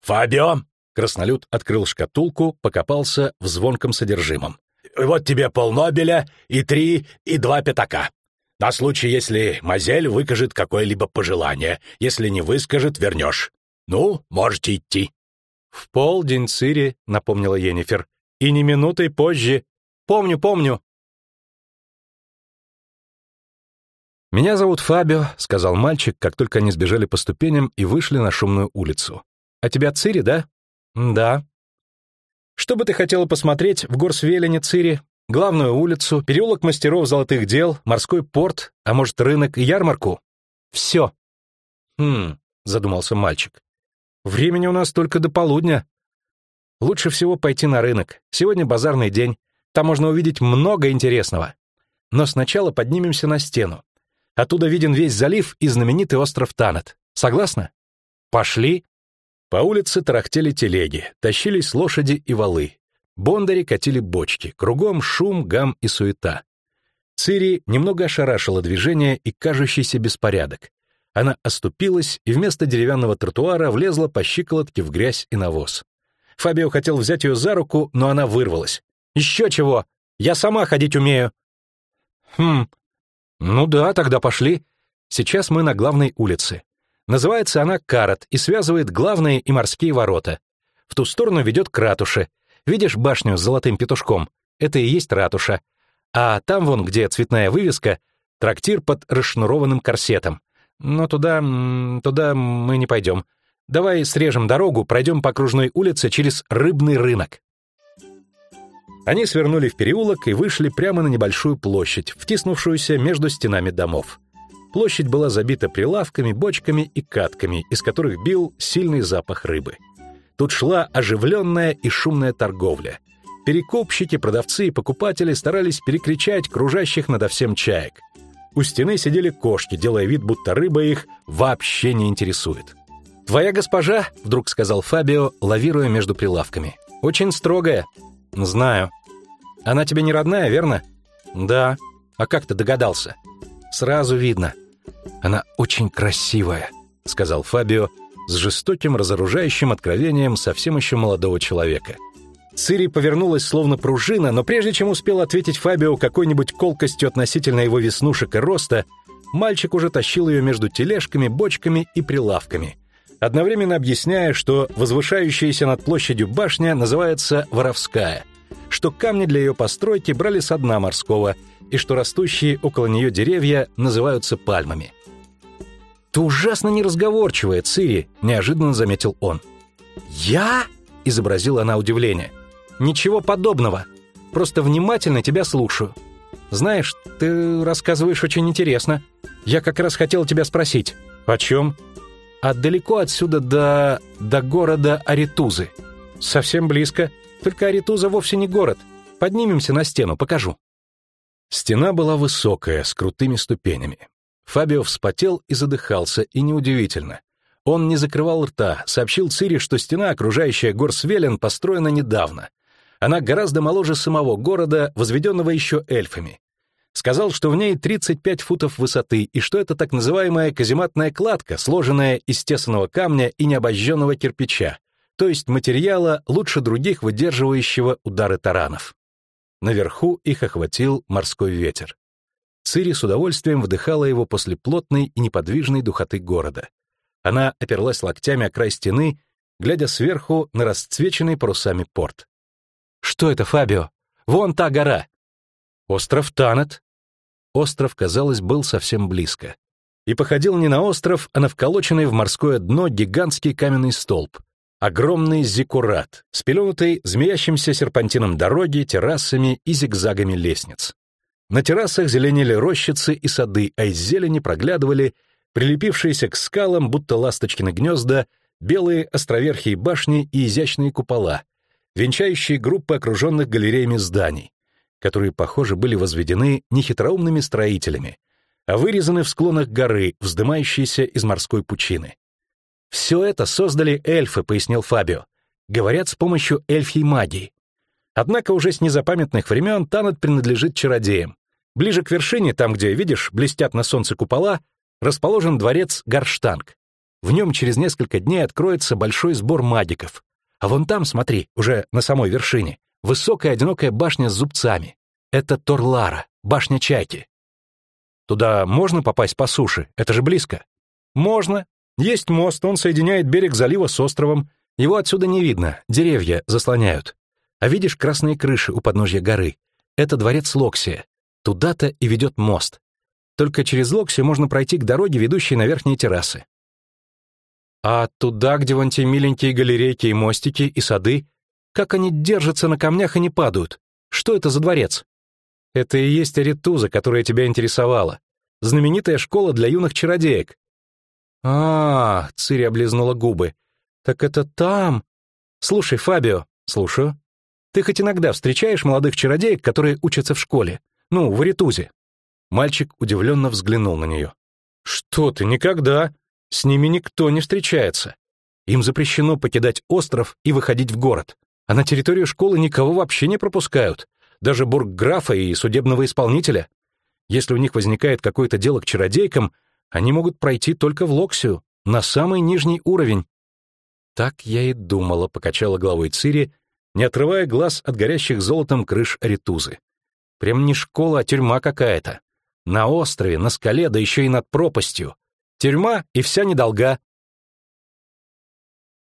«Фабио!»
— краснолюд открыл шкатулку, покопался в звонком содержимом.
«Вот тебе полнобеля и три, и два пятака. На случай, если Мазель выкажет какое-либо пожелание. Если не выскажет, вернешь. Ну, можете идти».
«В полдень, Цири», — напомнила Енифер. «И не минутой позже. Помню, помню». «Меня зовут Фабио», — сказал мальчик, как только они сбежали по ступеням и вышли на шумную улицу. «А тебя Цири, да?» «Да». «Что бы ты хотела посмотреть в Горсвелене, Цири? Главную улицу, переулок мастеров золотых дел, морской порт, а может, рынок и ярмарку?» «Все». «Хм», — задумался мальчик. «Времени у нас только до полудня. Лучше всего пойти на рынок. Сегодня базарный день. Там можно увидеть много интересного. Но сначала поднимемся на стену. Оттуда виден весь залив и знаменитый остров Танат. Согласна? Пошли. По улице тарахтели телеги, тащились лошади и валы. Бондари катили бочки, кругом шум, гам и суета. Цири немного ошарашила движение и кажущийся беспорядок. Она оступилась и вместо деревянного тротуара влезла по щиколотке в грязь и навоз. Фабио хотел взять ее за руку, но она вырвалась. «Еще чего! Я сама ходить умею!» «Хм, «Ну да, тогда пошли. Сейчас мы на главной улице. Называется она Карат и связывает главные и морские ворота. В ту сторону ведет к ратуше. Видишь башню с золотым петушком? Это и есть ратуша. А там вон, где цветная вывеска, трактир под расшнурованным корсетом. Но туда... туда мы не пойдем. Давай срежем дорогу, пройдем по окружной улице через рыбный рынок. Они свернули в переулок и вышли прямо на небольшую площадь, втиснувшуюся между стенами домов. Площадь была забита прилавками, бочками и катками, из которых бил сильный запах рыбы. Тут шла оживленная и шумная торговля. Перекупщики, продавцы и покупатели старались перекричать кружащих надо всем чаек. У стены сидели кошки, делая вид, будто рыба их вообще не интересует. «Твоя госпожа», — вдруг сказал Фабио, лавируя между прилавками, — «очень строгая». «Знаю». «Она тебе не родная, верно?» «Да». «А как ты догадался?» «Сразу видно». «Она очень красивая», — сказал Фабио с жестоким разоружающим откровением совсем еще молодого человека. Цири повернулась словно пружина, но прежде чем успел ответить Фабио какой-нибудь колкостью относительно его веснушек и роста, мальчик уже тащил ее между тележками, бочками и прилавками, одновременно объясняя, что возвышающаяся над площадью башня называется «Воровская», что камни для ее постройки брали со дна морского и что растущие около нее деревья называются пальмами. «Ты ужасно неразговорчивая, Цири», — неожиданно заметил он. «Я?» — изобразила она удивление. «Ничего подобного. Просто внимательно тебя слушаю. Знаешь, ты рассказываешь очень интересно. Я как раз хотел тебя спросить. О чем?» «А далеко отсюда до... до города Аритузы?» «Совсем близко. Только Аритуза вовсе не город. Поднимемся на стену, покажу». Стена была высокая, с крутыми ступенями. Фабио вспотел и задыхался, и неудивительно. Он не закрывал рта, сообщил Цири, что стена, окружающая Горсвелен, построена недавно. Она гораздо моложе самого города, возведенного еще эльфами. Сказал, что в ней 35 футов высоты, и что это так называемая казематная кладка, сложенная из тесаного камня и необожженного кирпича, то есть материала, лучше других выдерживающего удары таранов. Наверху их охватил морской ветер. Цири с удовольствием вдыхала его после плотной и неподвижной духоты города. Она оперлась локтями о край стены, глядя сверху на расцвеченный парусами порт. «Что это, Фабио? Вон та гора!» «Остров Танет». Остров, казалось, был совсем близко. И походил не на остров, а на вколоченный в морское дно гигантский каменный столб — Огромный зиккурат, спеленутый змеящимся серпантином дороги, террасами и зигзагами лестниц. На террасах зеленели рощицы и сады, а из зелени проглядывали прилепившиеся к скалам, будто ласточкины гнезда, белые островерхие башни и изящные купола, венчающие группы окруженных галереями зданий, которые, похоже, были возведены не хитроумными строителями, а вырезаны в склонах горы, вздымающейся из морской пучины. «Все это создали эльфы», — пояснил Фабио. «Говорят, с помощью эльфьей магии. Однако уже с незапамятных времен Танат принадлежит чародеям. Ближе к вершине, там, где, видишь, блестят на солнце купола, расположен дворец Гарштанг. В нем через несколько дней откроется большой сбор магиков. А вон там, смотри, уже на самой вершине, высокая одинокая башня с зубцами. Это Торлара, башня Чайки. Туда можно попасть по суше? Это же близко. Можно, есть мост, он соединяет берег залива с островом. Его отсюда не видно, деревья заслоняют. А видишь красные крыши у подножья горы? Это дворец Локсия. Туда-то и ведет мост. Только через Локсию можно пройти к дороге, ведущей на верхние террасы. А туда, где вон те миленькие галерейки и мостики, и сады, как они держатся на камнях и не падают? Что это за дворец? Это и есть Аритуза, которая тебя интересовала. Знаменитая школа для юных чародеек. А, Цири облизнула губы. Так это там. Слушай, Фабио, слушаю. Ты хоть иногда встречаешь молодых чародеек, которые учатся в школе? Ну, в Аритузе. Мальчик удивленно взглянул на нее. Что ты, никогда. С ними никто не встречается. Им запрещено покидать остров и выходить в город. А на территорию школы никого вообще не пропускают. Даже бургграфа и судебного исполнителя. Если у них возникает какое-то дело к чародейкам, они могут пройти только в Локсию, на самый нижний уровень. Так я и думала, покачала головой Цири, не отрывая глаз от горящих золотом крыш Аритузы. Прям не школа, а тюрьма какая-то. На острове, на скале, да еще и над пропастью. Тюрьма и вся недолга.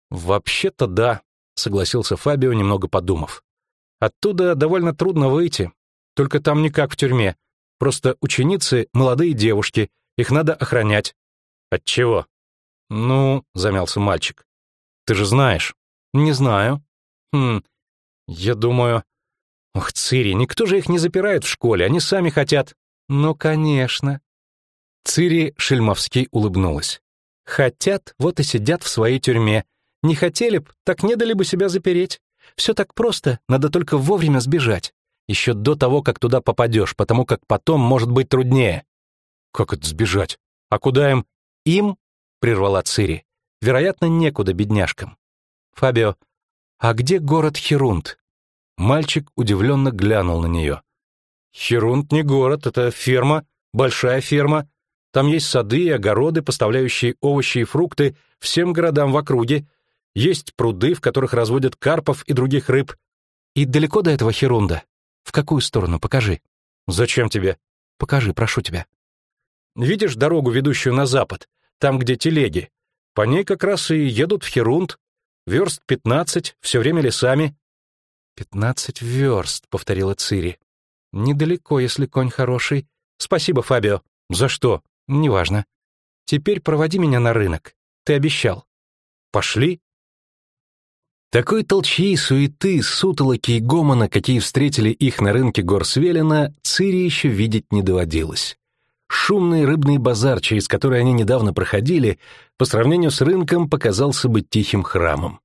Вообще-то да, согласился Фабио, немного подумав. Оттуда довольно трудно выйти. Только там не как в тюрьме. Просто ученицы — молодые девушки — их надо охранять. От чего? Ну, замялся мальчик. Ты же знаешь. Не знаю. Хм. Я думаю... Ох, Цири, никто же их не запирает в школе, они сами хотят. Ну, конечно. Цири Шельмовский улыбнулась. «Хотят, вот и сидят в своей тюрьме. Не хотели б, так не дали бы себя запереть. Все так просто, надо только вовремя сбежать. Еще до того, как туда попадешь, потому как потом может быть труднее». «Как это сбежать? А куда им?» «Им?» — прервала Цири. «Вероятно, некуда бедняжкам». «Фабио, а где город Херунт?» Мальчик удивленно глянул на нее. «Херунт не город, это ферма, большая ферма. Там есть сады и огороды, поставляющие овощи и фрукты всем городам в округе. Есть пруды, в которых разводят карпов и других рыб. И далеко до этого Херунда? В какую сторону? Покажи. Зачем тебе? Покажи, прошу тебя. Видишь дорогу, ведущую на запад, там, где телеги? По ней как раз и едут в Херунд. Верст пятнадцать, все время лесами. «Пятнадцать верст», — повторила Цири. «Недалеко, если конь хороший. Спасибо, Фабио. За что? Неважно. Теперь проводи меня на рынок. Ты обещал. Пошли?» Такой толчьи, суеты, сутолоки и гомона, какие встретили их на рынке гор Свелина, Цири еще видеть не доводилось. Шумный рыбный базар, через который они недавно проходили, по сравнению с рынком показался бы тихим храмом.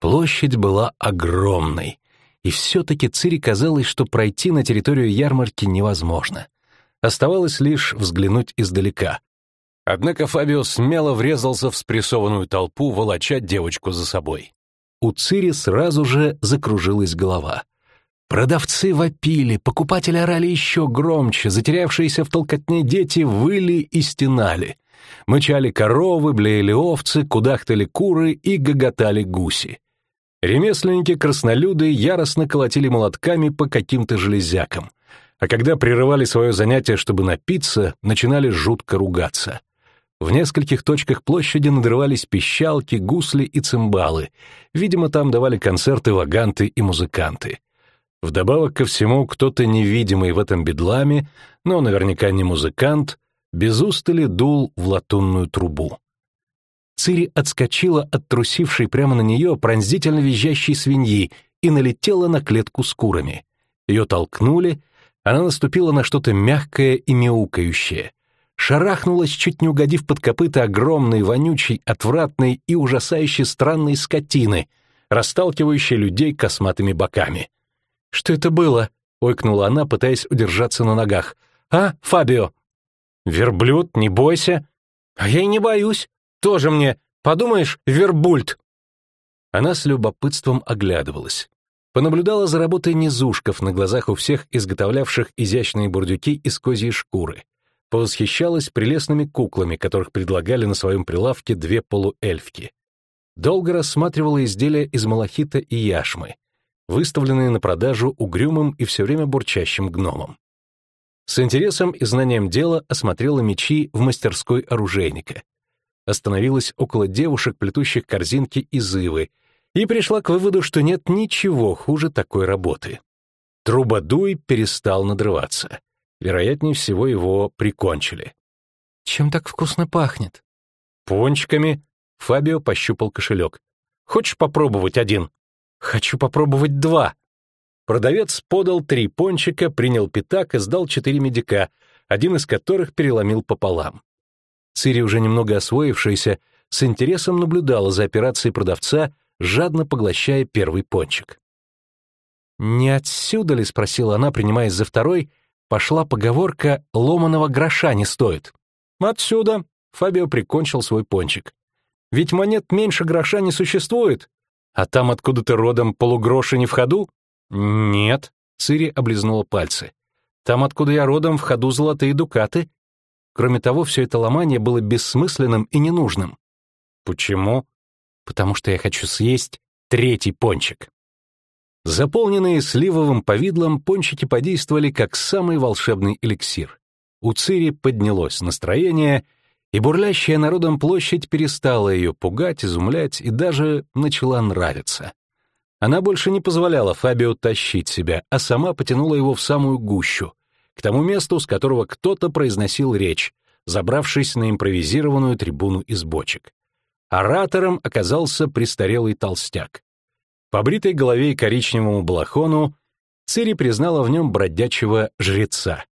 Площадь была огромной, и все-таки Цири казалось, что пройти на территорию ярмарки невозможно. Оставалось лишь взглянуть издалека. Однако Фабио смело врезался в спрессованную толпу, волоча девочку за собой. У Цири сразу же закружилась голова. Продавцы вопили, покупатели орали еще громче, затерявшиеся в толкотне дети выли и стенали. Мычали коровы, блеяли овцы, кудахтали куры и гоготали гуси. Ремесленники-краснолюды яростно колотили молотками по каким-то железякам, а когда прерывали свое занятие, чтобы напиться, начинали жутко ругаться. В нескольких точках площади надрывались пищалки, гусли и цимбалы. Видимо, там давали концерты ваганты и музыканты. Вдобавок ко всему, кто-то невидимый в этом бедламе, но наверняка не музыкант, без устали дул в латунную трубу. Цири отскочила от трусившей прямо на нее пронзительно визжащей свиньи и налетела на клетку с курами. Ее толкнули, она наступила на что-то мягкое и мяукающее. Шарахнулась, чуть не угодив под копыта огромной, вонючей, отвратной и ужасающе странной скотины, расталкивающей людей косматыми боками. «Что это было?» — ойкнула она, пытаясь удержаться на ногах. «А, Фабио?» «Верблюд, не бойся». «А я и не боюсь. Тоже мне, подумаешь, вербульт!» Она с любопытством оглядывалась. Понаблюдала за работой низушков на глазах у всех изготовлявших изящные бурдюки из козьей шкуры. Повосхищалась прелестными куклами, которых предлагали на своем прилавке две полуэльфки. Долго рассматривала изделия из малахита и яшмы, выставленные на продажу угрюмым и все время бурчащим гномом. С интересом и знанием дела осмотрела мечи в мастерской оружейника, остановилась около девушек, плетущих корзинки из ивы, и пришла к выводу, что нет ничего хуже такой работы. Трубадуй перестал надрываться. Вероятнее всего, его прикончили. «Чем так вкусно пахнет?» «Пончиками». Фабио пощупал кошелек. «Хочешь попробовать один?» «Хочу попробовать два». Продавец подал три пончика, принял пятак и сдал четыре медика, один из которых переломил пополам. Цири, уже немного освоившаяся, с интересом наблюдала за операцией продавца, жадно поглощая первый пончик. «Не отсюда ли?» — спросила она, принимаясь за второй, пошла поговорка «ломаного гроша не стоит». «Отсюда», — Фабио прикончил свой пончик. «Ведь монет меньше гроша не существует. А там откуда ты родом полугроши не в ходу?» «Нет», — Цири облизнула пальцы. «Там, откуда я родом, в ходу золотые дукаты, Кроме того, все это ломание было бессмысленным и ненужным. Почему? Потому что я хочу съесть третий пончик. Заполненные сливовым повидлом, пончики подействовали как самый волшебный эликсир. У Цири поднялось настроение, и бурлящая народом площадь перестала ее пугать, изумлять и даже начала нравиться. Она больше не позволяла Фабио тащить себя, а сама потянула его в самую гущу, к тому месту, с которого кто-то произносил речь, забравшись на импровизированную трибуну из бочек. Оратором оказался престарелый толстяк. По бритой голове и коричневому балахону Цири признала в нем бродячего жреца.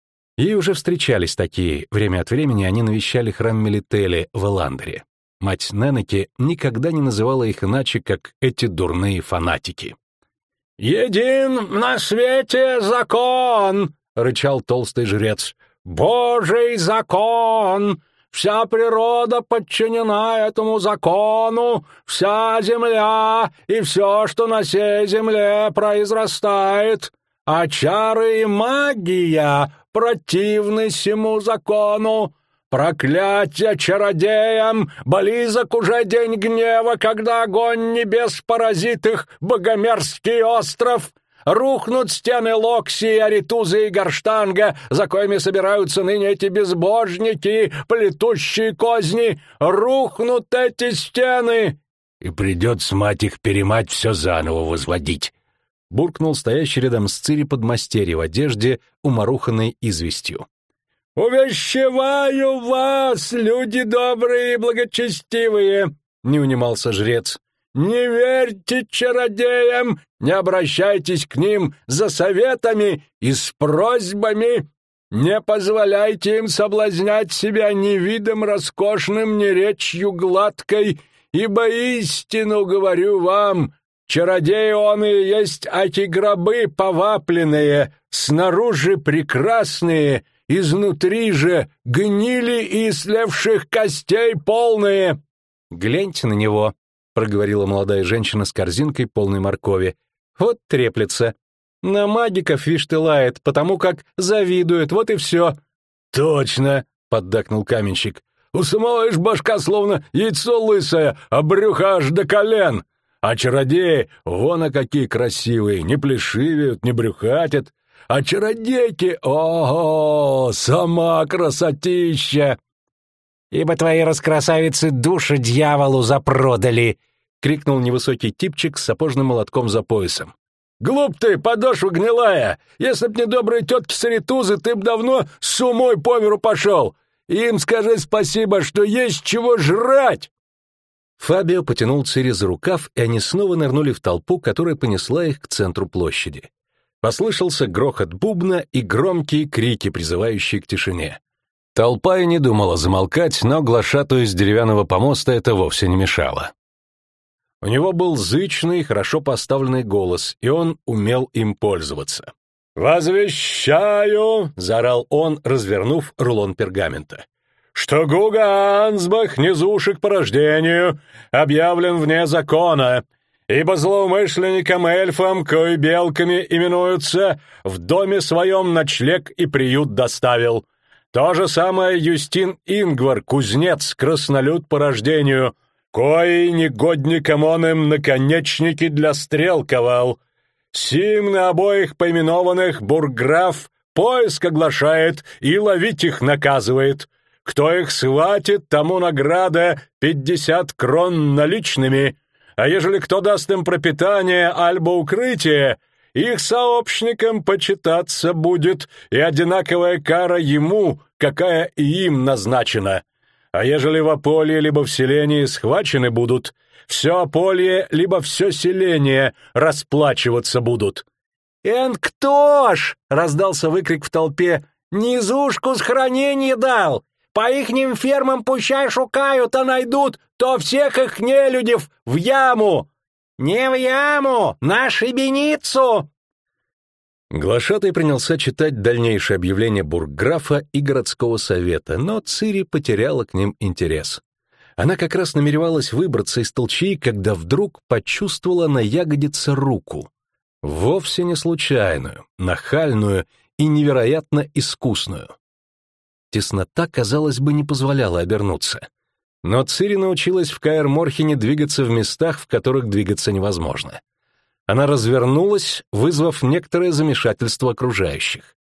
Ей уже встречались такие, время от времени они навещали храм Мелители в Эландере. Мать Ненеки никогда не называла их иначе, как эти дурные фанатики.
«Един на свете закон!» — рычал толстый жрец. «Божий закон! Вся природа подчинена этому закону, вся земля и все, что на сей земле произрастает, а чары и магия противны всему закону. Проклятие чародеям! Близок уже день гнева, когда огонь небес поразит их богомерзкий остров!» Рухнут стены Локси, Аритузы и Горштанга, за коими собираются ныне эти безбожники, плетущие козни. Рухнут эти стены!»
«И придется, мать их, перемать все заново возводить», — буркнул стоящий рядом с Цири подмастерье в одежде, уморуханной известью.
«Увещеваю вас, люди добрые и благочестивые!» — не унимался жрец. Не верьте чародеям, не обращайтесь к ним за советами и с просьбами. Не позволяйте им соблазнять себя ни видом роскошным, ни речью гладкой, ибо истину говорю вам, чародеи он и есть эти гробы повапленные, снаружи прекрасные, изнутри же гнили и слевших костей полные.
Гляньте на него, — проговорила молодая женщина с корзинкой полной моркови. «Вот треплется. На магиков, вишь ты, лает, потому как завидует, вот и все».
«Точно!» — поддакнул каменщик. «У самого ишь башка словно яйцо лысое, а брюха аж до колен. А чародеи, вон а какие красивые, не плешивеют, не брюхатят. А чародейки, ого, сама красотища!»
ибо твои раскрасавицы души дьяволу запродали!»
— крикнул невысокий типчик с сапожным молотком за поясом.
«Глуп ты, подошва гнилая! Если б не добрые тетки-саритузы, ты б давно с умой по миру пошел! Им скажи спасибо, что есть чего жрать!»
Фабио потянул Цири за рукав, и они снова нырнули в толпу, которая понесла их к центру площади. Послышался грохот бубна и громкие крики, призывающие к тишине. Толпа и не думала замолкать, но глашатую из деревянного помоста это вовсе не мешало. У него был зычный, хорошо поставленный голос, и он умел им пользоваться.
«Возвещаю!» — заорал он, развернув рулон пергамента. «Что Гуга Ансбах, низушек по рождению, объявлен вне закона, ибо злоумышленникам-эльфам, кои белками именуются, в доме своем ночлег и приют доставил». То же самое Юстин Ингвар, кузнец, краснолюд по рождению, кой негодником он им наконечники для стрел ковал. Сим на обоих поименованных бурграф поиск оглашает и ловить их наказывает. Кто их схватит, тому награда пятьдесят крон наличными, а ежели кто даст им пропитание альбо укрытие, их сообщникам почитаться будет, и одинаковая кара ему, какая и им назначена. А ежели в Аполье либо в селении схвачены будут, все Аполье либо все селение расплачиваться будут».
«Эн кто ж?» — раздался выкрик в толпе. «Низушку с хранения дал! По ихним фермам пущай шукают, а найдут, то всех их нелюдев в яму! «Не в яму! На шибеницу!»
Глашатый принялся читать дальнейшее объявление бургграфа и городского совета, но Цири потеряла к ним интерес. Она как раз намеревалась выбраться из толчьи, когда вдруг почувствовала на ягодице руку. Вовсе не случайную, нахальную и невероятно искусную. Теснота, казалось бы, не позволяла обернуться. Но Цири научилась в Каэр-Морхене двигаться в местах, в которых двигаться невозможно. Она развернулась, вызвав некоторое замешательство окружающих.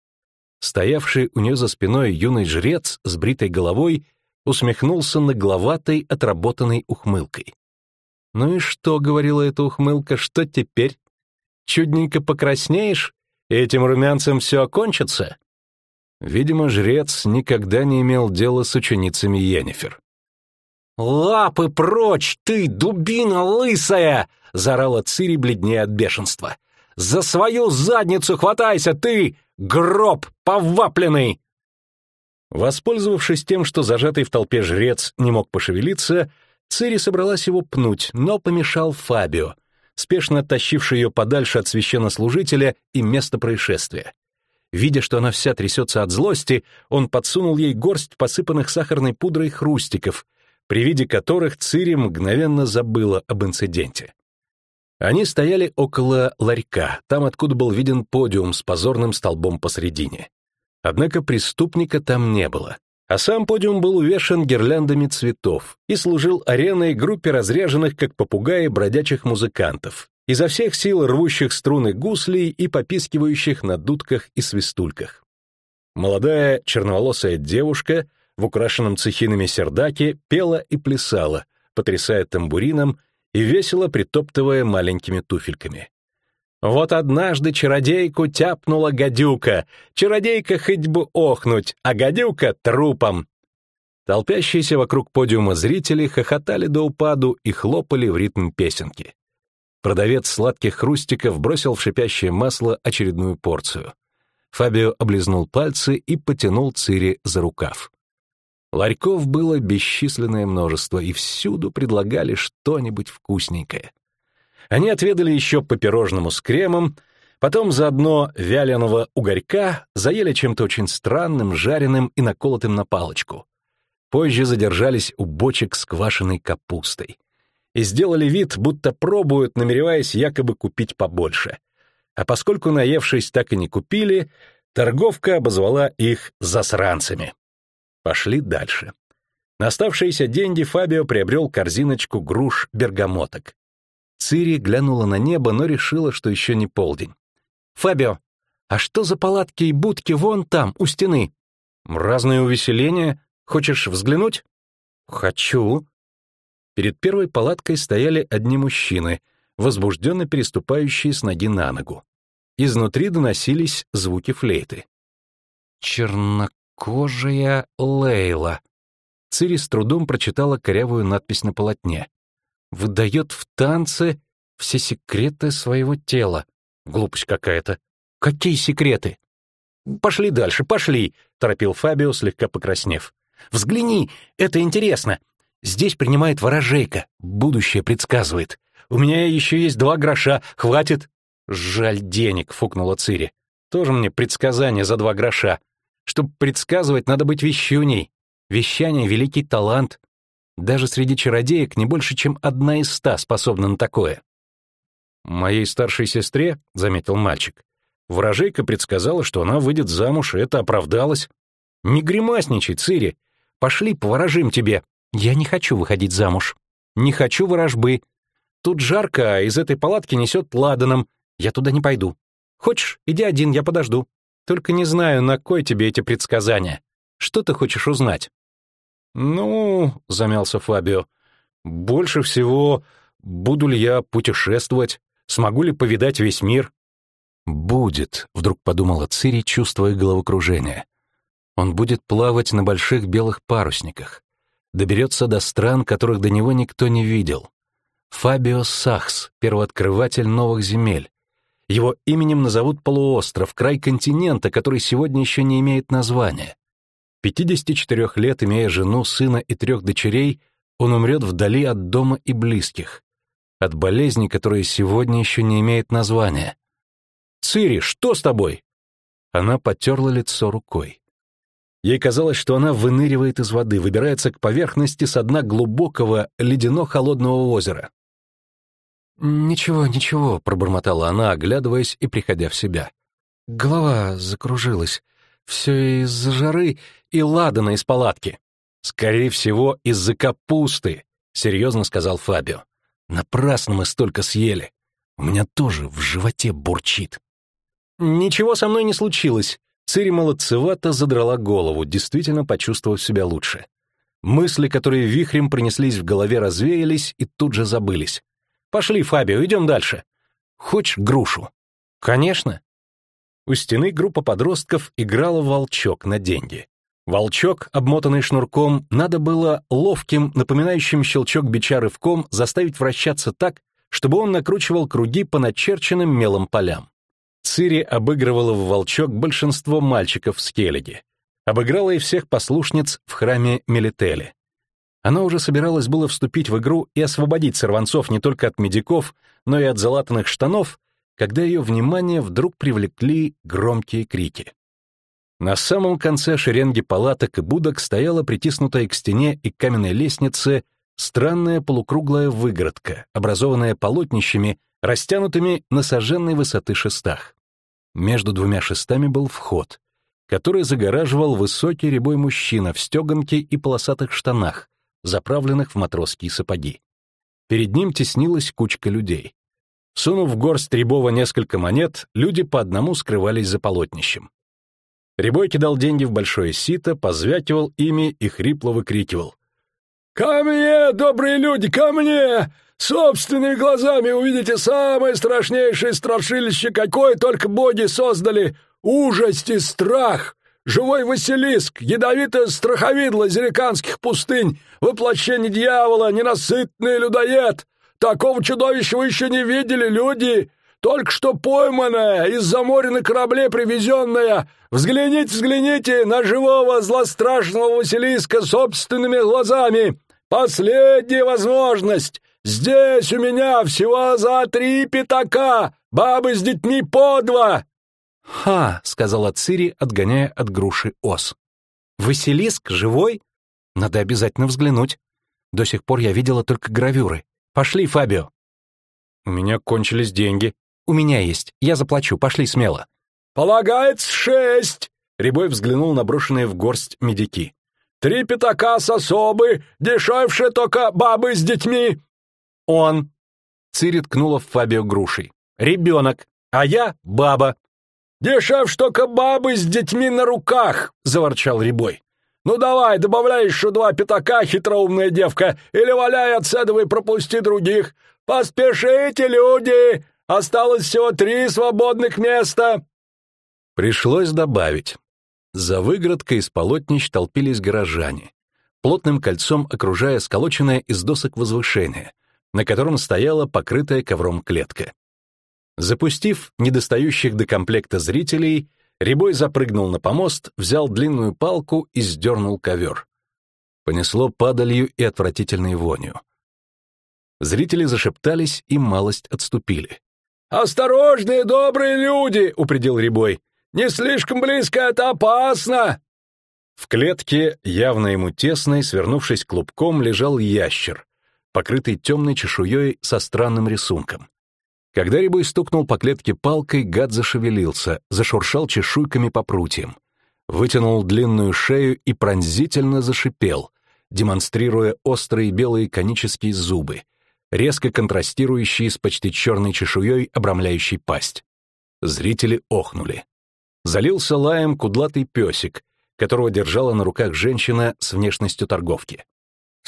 Стоявший у нее за спиной юный жрец с бритой головой усмехнулся нагловатой, отработанной ухмылкой. «Ну и что?» — говорила эта ухмылка, — «что теперь? Чудненько покраснеешь, этим румянцем все окончится?» Видимо, жрец никогда не имел дела с ученицами Йеннифер.
«Лапы прочь, ты, дубина лысая!» — заорала Цири бледнее от бешенства. «За свою задницу хватайся, ты, гроб повапленный!»
Воспользовавшись тем, что зажатый в толпе жрец не мог пошевелиться, Цири собралась его пнуть, но помешал Фабио, спешно оттащивший ее подальше от священнослужителя и места происшествия. Видя, что она вся трясется от злости, он подсунул ей горсть посыпанных сахарной пудрой хрустиков, при виде которых Цири мгновенно забыла об инциденте. Они стояли около ларька, там, откуда был виден подиум с позорным столбом посредине. Однако преступника там не было, а сам подиум был увешан гирляндами цветов и служил ареной группе разряженных, как попугаи, бродячих музыкантов, изо всех сил рвущих струны гуслей и попискивающих на дудках и свистульках. Молодая черноволосая девушка в украшенном цехинами сердаке пела и плясала, потрясая тамбурином и весело притоптывая маленькими туфельками. Вот однажды чародейку тяпнула гадюка, чародейка хоть бы охнуть, а гадюка — трупом. Толпящиеся вокруг подиума зрители хохотали до упаду и хлопали в ритм песенки. Продавец сладких хрустиков бросил в шипящее масло очередную порцию. Фабио облизнул пальцы и потянул Цири за рукав. Ларьков было бесчисленное множество, и всюду предлагали что-нибудь вкусненькое. Они отведали еще по пирожному с кремом, потом заодно вяленого угорька заели чем-то очень странным, жареным и наколотым на палочку. Позже задержались у бочек с квашеной капустой. И сделали вид, будто пробуют, намереваясь якобы купить побольше. А поскольку, наевшись, так и не купили, торговка обозвала их засранцами. Пошли дальше. На оставшиеся деньги Фабио приобрел корзиночку груш-бергамоток. Цири глянула на небо, но решила, что еще не полдень. «Фабио, а что за палатки и будки вон там, у стены?» «Разные увеселения. Хочешь взглянуть?» «Хочу». Перед первой палаткой стояли одни мужчины, возбужденно переступающие с ноги на ногу. Изнутри доносились звуки флейты. «Чернок Кожая Лейла. Цири с трудом прочитала корявую надпись на полотне. «Выдает в танце все секреты своего тела». Глупость какая-то. «Какие секреты?» «Пошли дальше, пошли», — торопил Фабио, слегка покраснев. «Взгляни, это интересно. Здесь принимает ворожейка, будущее предсказывает. У меня еще есть два гроша, хватит». «Жаль денег», — фукнула Цири. «Тоже мне предсказание за два гроша. Чтобы предсказывать, надо быть вещуней. Вещание — великий талант. Даже среди чародеек не больше, чем одна из ста способна на такое. «Моей старшей сестре», — заметил мальчик, ворожейка предсказала, что она выйдет замуж, и это оправдалось. «Не гримасничай, Цири. Пошли, поворожим тебе. Я не хочу выходить замуж. Не хочу ворожбы. Тут жарко, а из этой палатки несет ладаном. Я туда не пойду. Хочешь, иди один, я подожду». Только не знаю, на кой тебе эти предсказания. Что ты хочешь узнать?» «Ну», — замялся Фабио, — «больше всего, буду ли я путешествовать, смогу ли повидать весь мир?» «Будет», — вдруг подумала Цири, чувствуя головокружение. «Он будет плавать на больших белых парусниках, доберется до стран, которых до него никто не видел. Фабио Сахс, первооткрыватель новых земель, его именем назовут полуостров, край континента, который сегодня еще не имеет названия. 54 лет, имея жену, сына и трех дочерей, он умрет вдали от дома и близких. От болезни, которая сегодня еще не имеет названия. «Цири, что с тобой?» Она потерла лицо рукой. Ей казалось, что она выныривает из воды, выбирается к поверхности с дна глубокого, ледяно-холодного озера. «Ничего, ничего», — пробормотала она, оглядываясь и приходя в себя. Голова закружилась. Все из-за жары и ладана из палатки. «Скорее всего, из-за капусты», — серьезно сказал Фабио. «Напрасно мы столько съели. У меня тоже в животе бурчит». «Ничего со мной не случилось», — Цири молодцевато задрала голову, действительно почувствовав себя лучше. Мысли, которые вихрем принеслись в голове, развеялись и тут же забылись. Пошли, Фабио, идем дальше. Хочешь грушу? Конечно. У стены группа подростков играла волчок на деньги. Волчок, обмотанный шнурком, надо было ловким, напоминающим щелчок бича рывком заставить вращаться так, чтобы он накручивал круги по начерченным мелом полям. Цири обыгрывала в волчок большинство мальчиков в Скеллиге. обыграла и всех послушниц в храме Мелители. Она уже собиралась было вступить в игру и освободить сорванцов не только от медиков, но и от залатанных штанов, когда ее внимание вдруг привлекли громкие крики. На самом конце шеренги палаток и будок стояла притиснутая к стене и каменной лестнице странная полукруглая выгородка, образованная полотнищами, растянутыми на сожженной высоты шестах. Между двумя шестами был вход, который загораживал высокий рябой мужчина в стеганке и полосатых штанах, заправленных в матросские сапоги. Перед ним теснилась кучка людей. Сунув в горсть Рябова несколько монет, люди по одному скрывались за полотнищем. Рябой кидал деньги в большое сито, позвякивал ими и хрипло выкрикивал. «Ко мне, добрые люди, ко мне! Собственными глазами увидите самое страшнейшее страшилище, какое только боги создали! Ужасть и страх! Живой Василиск, ядовитое страховидло зериканских пустынь, воплощение дьявола, ненасытный людоед! Такого чудовища вы еще не видели, люди! Только что пойманная, из-за моря на корабле привезенная! Взгляните, взгляните на живого злострашного Василиска собственными глазами! Последняя возможность! Здесь у меня всего за три пятака, бабы с детьми по два!» «Ха!» — сказала Цири, отгоняя от груши ос. «Василиск живой? Надо обязательно взглянуть. До сих пор я видела только гравюры. Пошли, Фабио!» «У меня кончились деньги». «У меня есть. Я заплачу. Пошли смело».
«Полагается шесть!» Рябой взглянул на брошенные в горсть медики. «Три пятака с особы, дешевше только бабы с детьми!»
«Он!» Цири ткнула в Фабио грушей. «Ребенок, а я баба!»
«Дешевше только бабы с детьми на руках!» — заворчал Рябой. «Ну давай, добавляй еще два пятака, хитроумная девка, или валяй отседывай, пропусти других. Поспешите, люди! Осталось всего три свободных места!»
Пришлось добавить. За выгородкой из полотнищ толпились горожане, плотным кольцом окружая сколоченное из досок возвышение, на котором стояла покрытая ковром клетка. Запустив недостающих до комплекта зрителей, Рябой запрыгнул на помост, взял длинную палку и сдернул ковер. Понесло падалью и отвратительной вонью. Зрители зашептались и малость отступили.
«Осторожные, добрые люди!» — упредил Рябой. «Не слишком близко, это опасно!»
В клетке, явно ему тесной, свернувшись клубком, лежал ящер, покрытый темной чешуей со странным рисунком. Когда Рябой стукнул по клетке палкой, гад зашевелился, зашуршал чешуйками по прутьям, вытянул длинную шею и пронзительно зашипел, демонстрируя острые белые конические зубы, резко контрастирующие с почти черной чешуей, обрамляющей пасть. Зрители охнули. Залился лаем кудлатый песик, которого держала на руках женщина с внешностью торговки.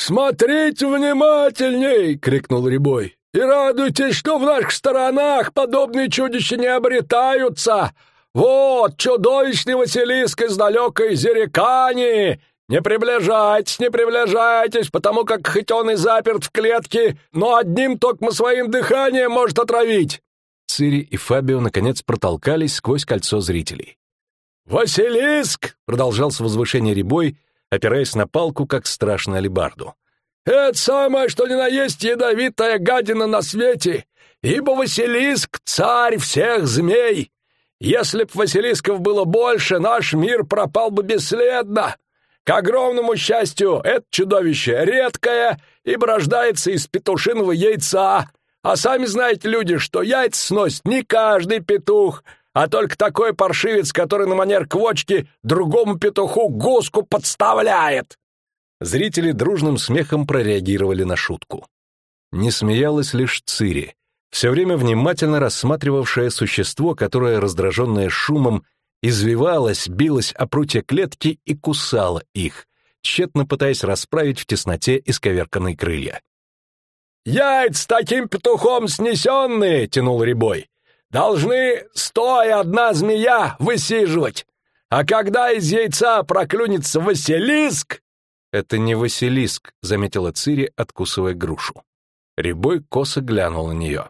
«Смотрите внимательней!» — крикнул Рябой. «И радуйтесь, что в наших сторонах подобные чудища не обретаются! Вот, чудовищный Василиск из далекой Зерикани! Не приближайтесь, не приближайтесь, потому как хоть он и заперт в клетке, но одним только своим дыханием может отравить!»
Цири и Фабио наконец протолкались сквозь кольцо зрителей.
«Василиск!» — продолжал с возвышения Рябой, опираясь на палку, как страшный алебарду. Это самое, что ни на есть ядовитая гадина на свете, ибо Василиск — царь всех змей. Если б Василисков было больше, наш мир пропал бы бесследно. К огромному счастью, это чудовище редкое и рождается из петушиного яйца. А сами знаете, люди, что яйца сносит не каждый петух, а только такой паршивец, который на манер квочки другому петуху гуску подставляет.
Зрители дружным смехом прореагировали на шутку. Не смеялась лишь Цири, все время внимательно рассматривавшее существо, которое, раздраженное шумом, извивалось, билось о прутья клетки и кусало их, тщетно пытаясь расправить в тесноте исковерканные крылья.
«Яйц таким петухом снесенные!» — тянул Рябой. «Должны стоя одна змея высиживать, а когда из яйца проклюнется Василиск,
«Это не Василиск», — заметила Цири, откусывая грушу. Рябой косо глянул на нее.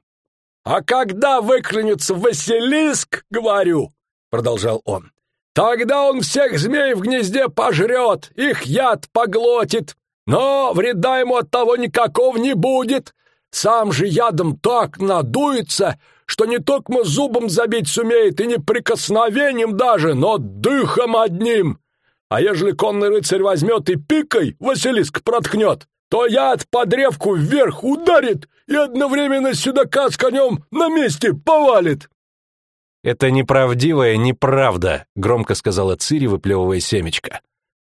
«А когда выклянется Василиск, говорю», — продолжал он, Тогда он всех змей в гнезде пожрет, их яд поглотит. Но вреда ему от того никакого не будет. Сам же ядом так надуется, что не только зубом забить сумеет, и не прикосновением даже, но дыхом одним. А ежели конный рыцарь возьмет и пикой Василиск проткнет, то яд по древку вверх ударит и одновременно сюдака с конем на месте повалит.
«Это неправдивая неправда», — громко сказала Цири, выплевывая семечко.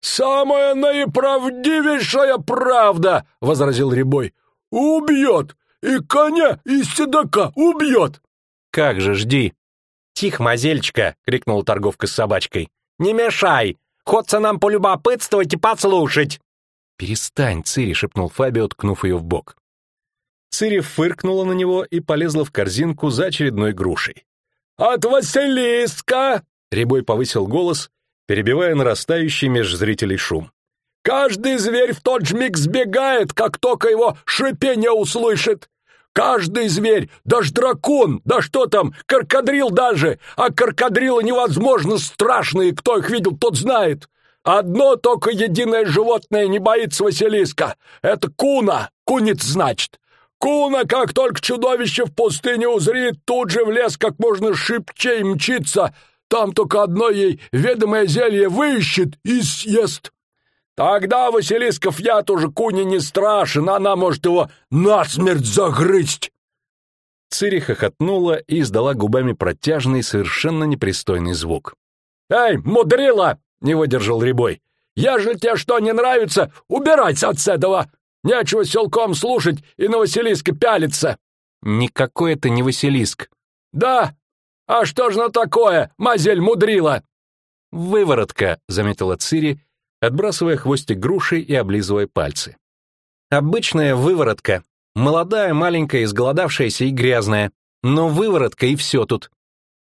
«Самая наиправдивейшая правда!» — возразил Рябой. «Убьет! И коня, и седока убьет!»
«Как же, жди!»
«Тихо, мазельчика!» — крикнула торговка с собачкой. «Не мешай! Ходца нам полюбопытствовать и послушать!»
«Перестань, Цири!» — шепнул Фабио, ткнув ее в бок. Цири фыркнула на него и полезла в корзинку за очередной грушей.
«От Василиска!» — Рябой повысил голос, перебивая нарастающий меж зрителей шум. «Каждый зверь в тот же миг сбегает, как только его шипение услышит. Каждый зверь, даже дракон, да что там, каркадрил даже, а каркадрилы невозможно страшные, кто их видел, тот знает. Одно только единое животное не боится Василиска. Это куна, куниц значит. Куна, как только чудовище в пустыне узрит, тут же в лес как можно шибче мчится. Там только одно ей ведомое зелье выищет и съест. Тогда Василисков яд уже куне не страшен, она может его насмерть загрызть.
Цири хохотнула и издала губами протяжный, совершенно непристойный звук.
«Эй, мудрила!» — не выдержал Рябой. «Я же тебе что, не нравится? Убирайся от этого! Нечего селком слушать и на Василиска пялиться!»
«Никакой это не Василиск!»
«Да? А что ж на такое, мазель мудрила?»
«Выворотка», — заметила Цири, отбрасывая хвостик груши и облизывая пальцы. «Обычная выворотка. Молодая, маленькая, изголодавшаяся и грязная. Но выворотка и все тут.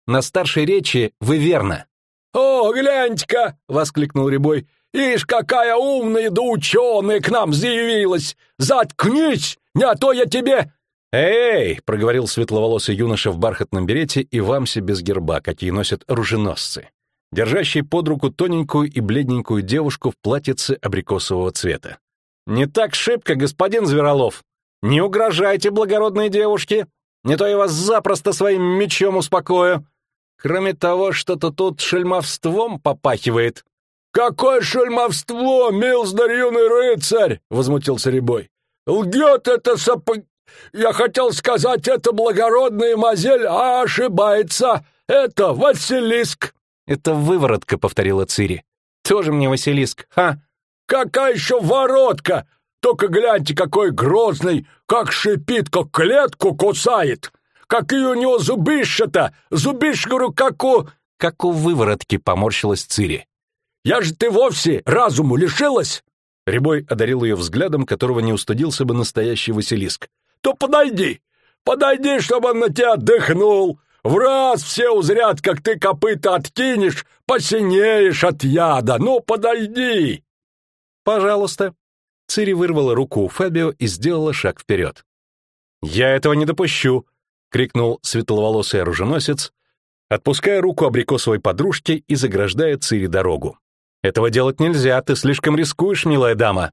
На старшей речи вы верно».
«О, гляньте-ка!» — воскликнул Рябой. «Ишь, какая умная да ученая к нам заявилась! Заткнись, не а то я тебе...»
«Эй!» — проговорил светловолосый юноша в бархатном берете и вамсе без герба, какие носят оруженосцы, держащий под руку тоненькую и бледненькую девушку в платьице абрикосового цвета. «Не так шибко, господин Зверолов! Не угрожайте благородной девушке! Не то я вас запросто своим мечом успокою! Кроме того, что-то тут шельмовством попахивает!»
«Какое шельмовство, милздарь юный рыцарь!» — возмутился Рябой. «Лгет это сапог... Я хотел сказать, это благородная мазель, а ошибается. Это Василиск!»
«Это выворотка», — повторила Цири. «Тоже мне Василиск, ха!»
«Какая еще воротка? Только гляньте, какой грозный, как шипит, как клетку кусает! Какие у него зубища-то! Зубища, говорю, как у...»
«Как у выворотки», — поморщилась Цири.
Я же ты вовсе разуму лишилась!»
Рябой одарил ее взглядом, которого не устыдился бы настоящий Василиск.
«То подойди! Подойди, чтобы он на тебя отдохнул! В раз все узрят, как ты копыта откинешь, посинеешь от яда! Ну, подойди!»
«Пожалуйста!» Цири вырвала руку у Фабио и сделала шаг вперед. «Я этого не допущу!» — крикнул светловолосый оруженосец, отпуская руку абрикосовой подружки и заграждая Цири дорогу. Этого делать нельзя, ты слишком рискуешь, милая дама.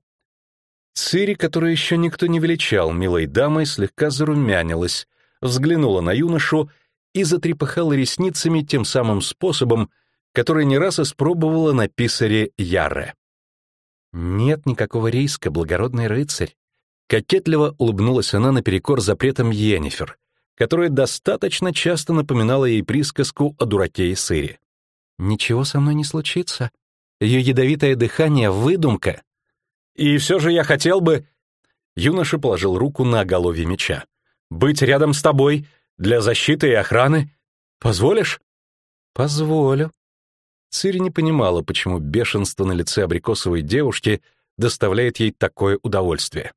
Цири, которую еще никто не величал милой дамой, слегка зарумянилась, взглянула на юношу и затрепыхала ресницами тем самым способом, который не раз испробовала на писаре Яре. «Нет никакого риска, благородный рыцарь», Кокетливо улыбнулась она наперекор запретам Йеннифер, которая достаточно часто напоминала ей присказку о дураке и сыре. «Ничего со мной не случится. Ее ядовитое дыхание — выдумка. И все же я хотел бы...» Юноша положил руку на оголовье меча. «Быть рядом с тобой, для защиты и охраны. Позволишь?» «Позволю». Цири не понимала, почему бешенство на лице абрикосовой девушки доставляет ей такое удовольствие.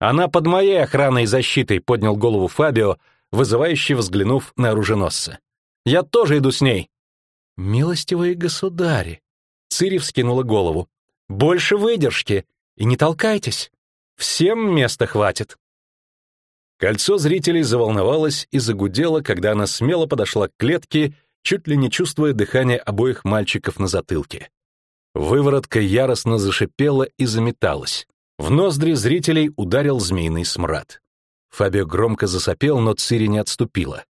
«Она под моей охраной и защитой», — поднял голову Фабио, вызывающе взглянув на оруженосца. «Я тоже иду с ней». «Милостивые государи», Цири вскинула голову. «Больше выдержки! И не толкайтесь! Всем места хватит!» Кольцо зрителей заволновалось и загудело, когда она смело подошла к клетке чуть ли не чувствуя дыхание обоих мальчиков на затылке. Выворотка яростно зашипела и заметалась. В ноздри зрителей ударил змеиный смрад. Фабио громко засопел, но Цири не отступила.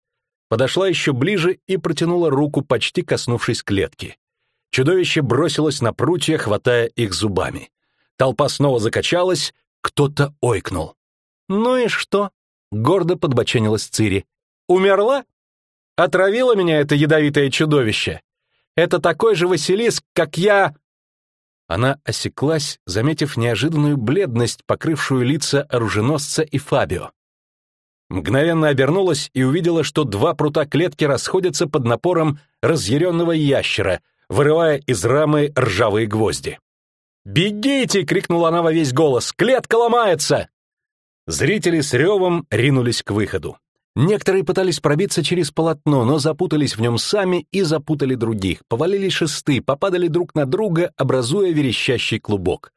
Подошла еще ближе и протянула руку, почти коснувшись клетки. Чудовище бросилось на прутья, хватая их зубами. Толпа снова закачалась, кто-то ойкнул. «Ну и что?» — гордо подбоченилась Цири. «Умерла? Отравило меня это ядовитое чудовище. Это такой же Василиск, как я...» Она осеклась, заметив неожиданную бледность, покрывшую лица оруженосца и Фабио. Мгновенно обернулась и увидела, что два прута клетки расходятся под напором разъяренного ящера, вырывая из рамы ржавые гвозди. «Бегите!» — крикнула она во весь голос. «Клетка ломается!» Зрители с ревом ринулись к выходу. Некоторые пытались пробиться через полотно, но запутались в нем сами и запутали других, повалили шесты, попадали друг на друга, образуя верещащий клубок.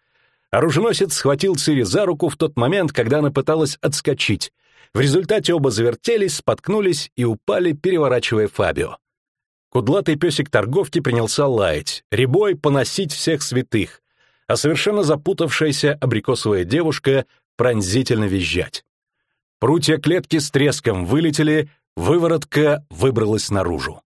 Оруженосец схватил Цири за руку в тот момент, когда она пыталась отскочить. В результате оба завертелись, споткнулись и упали, переворачивая Фабио. Кудлатый песик торговки принялся лаять, ребой поносить всех святых, а совершенно запутавшаяся абрикосовая девушка пронзительно визжать. Прутья клетки с треском вылетели, выворотка выбралась наружу.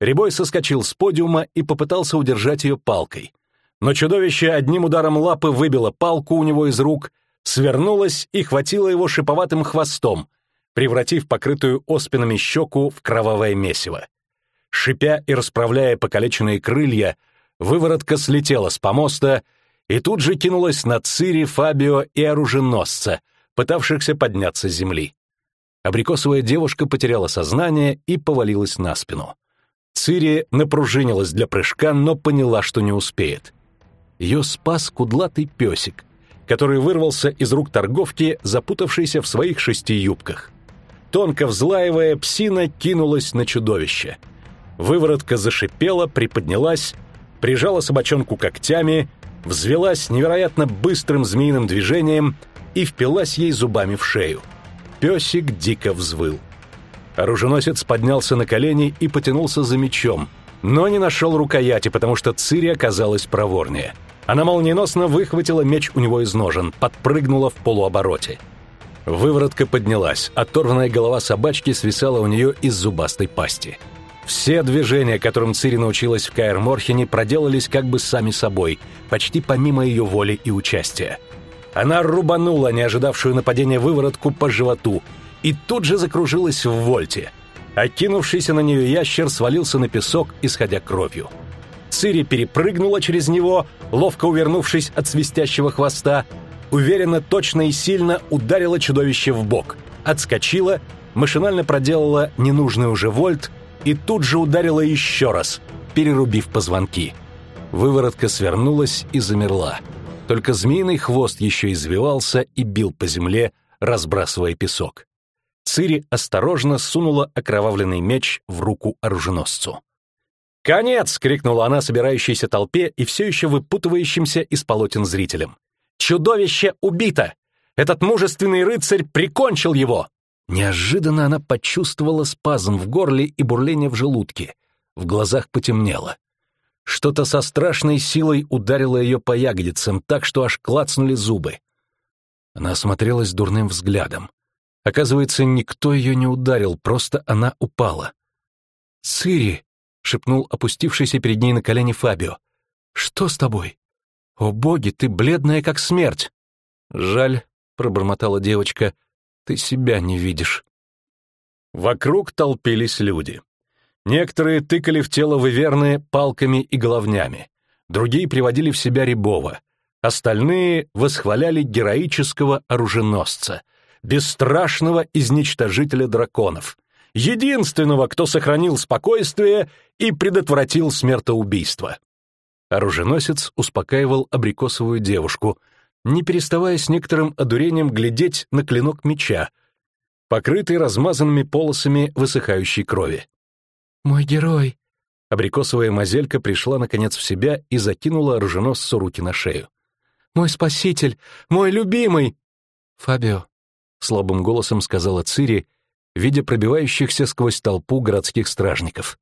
Рябой соскочил с подиума и попытался удержать ее палкой. Но чудовище одним ударом лапы выбило палку у него из рук, свернулось и хватило его шиповатым хвостом, превратив покрытую оспинами щеку в кровавое месиво. Шипя и расправляя покалеченные крылья, выворотка слетела с помоста и тут же кинулась на Цири, Фабио и оруженосца — пытавшихся подняться с земли. Абрикосовая девушка потеряла сознание и повалилась на спину. Цири напружинилась для прыжка, но поняла, что не успеет. Ее спас кудлатый песик, который вырвался из рук торговки, запутавшейся в своих шести юбках. Тонко взлаивая, псина кинулась на чудовище. Выворотка зашипела, приподнялась, прижала собачонку когтями, взвелась невероятно быстрым змеиным движением — и впилась ей зубами в шею. Песик дико взвыл. Оруженосец поднялся на колени и потянулся за мечом, но не нашел рукояти, потому что Цири оказалась проворнее. Она молниеносно выхватила меч у него из ножен, подпрыгнула в полуобороте. Выворотка поднялась, оторванная голова собачки свисала у нее из зубастой пасти. Все движения, которым Цири научилась в Каэр-Морхене, проделались как бы сами собой, почти помимо ее воли и участия. Она рубанула не ожидавшую нападения выворотку по животу и тут же закружилась в вольте. Окинувшийся на нее ящер свалился на песок, исходя кровью. Цири перепрыгнула через него, ловко увернувшись от свистящего хвоста, уверенно, точно и сильно ударила чудовище в бок, отскочила, машинально проделала ненужный уже вольт и тут же ударила еще раз, перерубив позвонки. Выворотка свернулась и замерла. Только змеиный хвост еще извивался и бил по земле, разбрасывая песок. Цири осторожно сунула окровавленный меч в руку оруженосцу. «Конец!» — крикнула она собирающейся толпе и все еще выпутывающимся из полотен зрителям. «Чудовище убито! Этот мужественный рыцарь прикончил его!» Неожиданно она почувствовала спазм в горле и бурление в желудке. В глазах потемнело. Что-то со страшной силой ударило ее по ягодицам, так что аж клацнули зубы. Она осмотрелась дурным взглядом. Оказывается, никто ее не ударил, просто она упала. «Цири!» — шепнул опустившийся перед ней на колени Фабио. «Что с тобой? О боги, ты бледная, как смерть!» «Жаль», — пробормотала девочка, — «ты себя не видишь». Вокруг толпились люди. Некоторые тыкали в тело выверны палками и головнями, другие приводили в себя Рябова, остальные восхваляли героического оруженосца, бесстрашного изничтожителя драконов, единственного, кто сохранил спокойствие и предотвратил смертоубийство. Оруженосец успокаивал абрикосовую девушку, не переставая с некоторым одурением глядеть на клинок меча, покрытый размазанными полосами высыхающей крови. «Мой герой!» Абрикосовая мазелька пришла, наконец, в себя и закинула оруженосцу руки на шею. «Мой спаситель! Мой любимый!» «Фабио!» — слабым голосом сказала Цири, видя пробивающихся сквозь толпу городских стражников.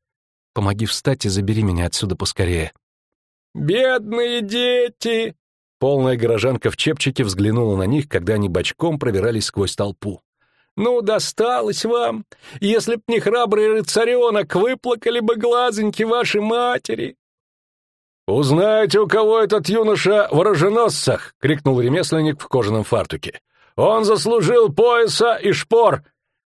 Помоги встать и забери меня отсюда поскорее».
«Бедные дети!»
Полная горожанка в чепчике взглянула на них, когда они бочком пробирались сквозь толпу.
«Ну, досталось вам! Если б не храбрый рыцаренок, выплакали бы глазоньки вашей матери!»
«Узнаете, у кого этот юноша в оруженосцах!» — крикнул ремесленник в кожаном фартуке. «Он заслужил пояса и шпор!»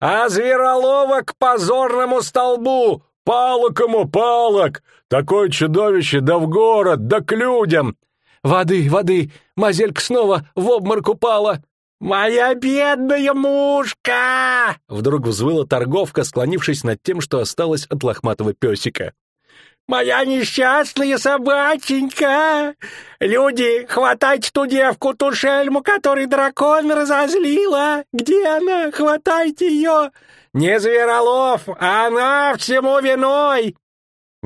«А зверолова к позорному столбу! Палок ему, палок! Такое чудовище да в город, да к людям!»
«Воды, воды! Мазелька снова в обморок упала!»
«Моя бедная мушка!»
Вдруг взвыла торговка, склонившись над тем, что осталось от лохматого песика.
«Моя несчастная собаченька! Люди, хватайте ту девку, ту шельму, который дракон разозлила! Где она? Хватайте ее! Не Зверолов, а она всему виной!»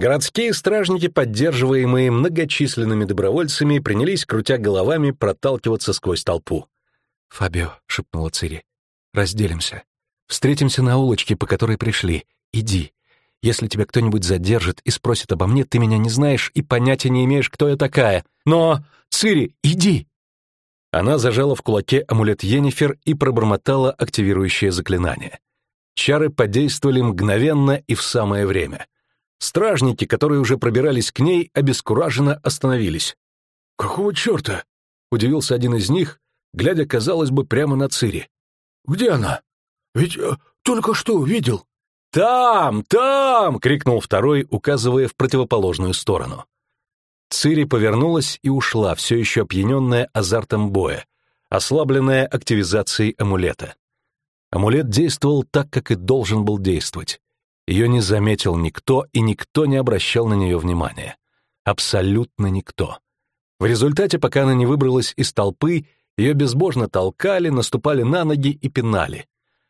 Городские стражники, поддерживаемые многочисленными добровольцами, принялись, крутя головами, проталкиваться сквозь толпу. «Фабио», — шепнула Цири, — «разделимся. Встретимся на улочке, по которой пришли. Иди. Если тебя кто-нибудь задержит и спросит обо мне, ты меня не знаешь и понятия не имеешь, кто я такая. Но, Цири, иди!» Она зажала в кулаке амулет Йеннифер и пробормотала активирующее заклинание. Чары подействовали мгновенно и в самое время. Стражники, которые уже пробирались к ней, обескураженно остановились.
«Какого черта?» — удивился один из них, глядя, казалось бы, прямо на Цири. «Где она? Ведь э, только что увидел».
«Там, там!» — крикнул второй, указывая в противоположную сторону. Цири повернулась и ушла, все еще опьяненная азартом боя, ослабленная активизацией амулета. Амулет действовал так, как и должен был действовать. Ее не заметил никто, и никто не обращал на нее внимания. Абсолютно никто. В результате, пока она не выбралась из толпы, ее безбожно толкали, наступали на ноги и пинали.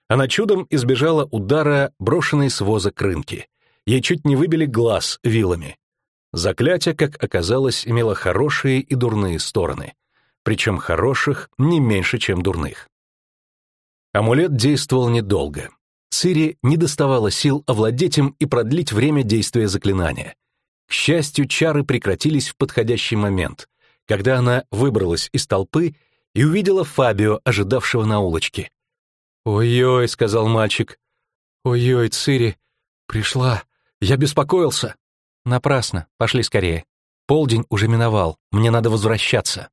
Она чудом избежала удара, брошенной с воза крынки. Ей чуть не выбили глаз вилами. Заклятие, как оказалось, имело хорошие и дурные стороны. Причем хороших не меньше, чем дурных. Амулет действовал недолго. Цири не доставало сил овладеть им и продлить время действия заклинания. К счастью, чары прекратились в подходящий момент, когда она выбралась из толпы и увидела Фабио, ожидавшего на улочке. «Ой-ой», — сказал мальчик. «Ой-ой, Цири, пришла. Я беспокоился». «Напрасно. Пошли скорее. Полдень уже миновал. Мне надо возвращаться».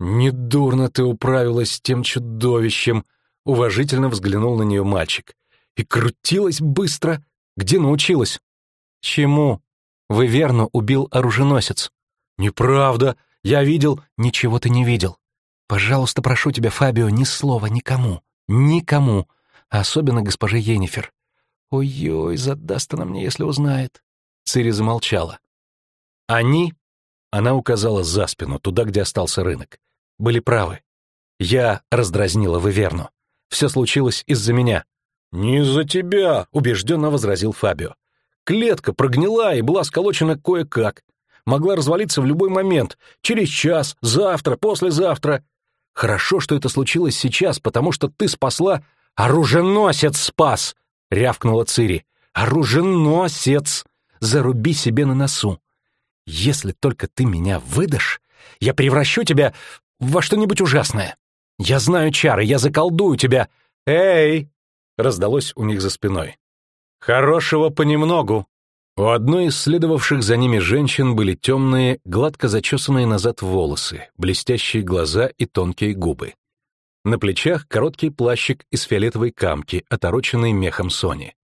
«Недурно ты управилась с тем чудовищем», — уважительно взглянул на нее мальчик. «И крутилась быстро. Где научилась?» «Чему? Вы верно убил оруженосец». «Неправда. Я видел...» «Ничего ты не видел. Пожалуйста, прошу тебя, Фабио, ни слова никому. Никому. А особенно госпоже Йеннифер. Ой-ой, задаст она мне, если узнает. Цири замолчала. Они, она указала за спину, туда, где остался рынок, были правы. Я раздразнила Виверну. Все случилось из-за меня. «Не из-за тебя», — убежденно возразил Фабио. «Клетка прогнила и была сколочена кое-как. Могла развалиться в любой момент, через час, завтра, послезавтра. Хорошо, что это случилось сейчас, потому что ты спасла... Оруженосец спас! — рявкнула Цири. Оруженосец! Заруби себе на носу. Если только ты меня выдашь, я превращу тебя во что-нибудь ужасное. Я знаю чары, я заколдую тебя. Эй! Раздалось у них за спиной. Хорошего понемногу. У одной из следовавших за ними женщин были темные, гладко зачесанные назад волосы, блестящие глаза и тонкие губы. На плечах короткий плащик из фиолетовой камки, отороченный мехом Сони.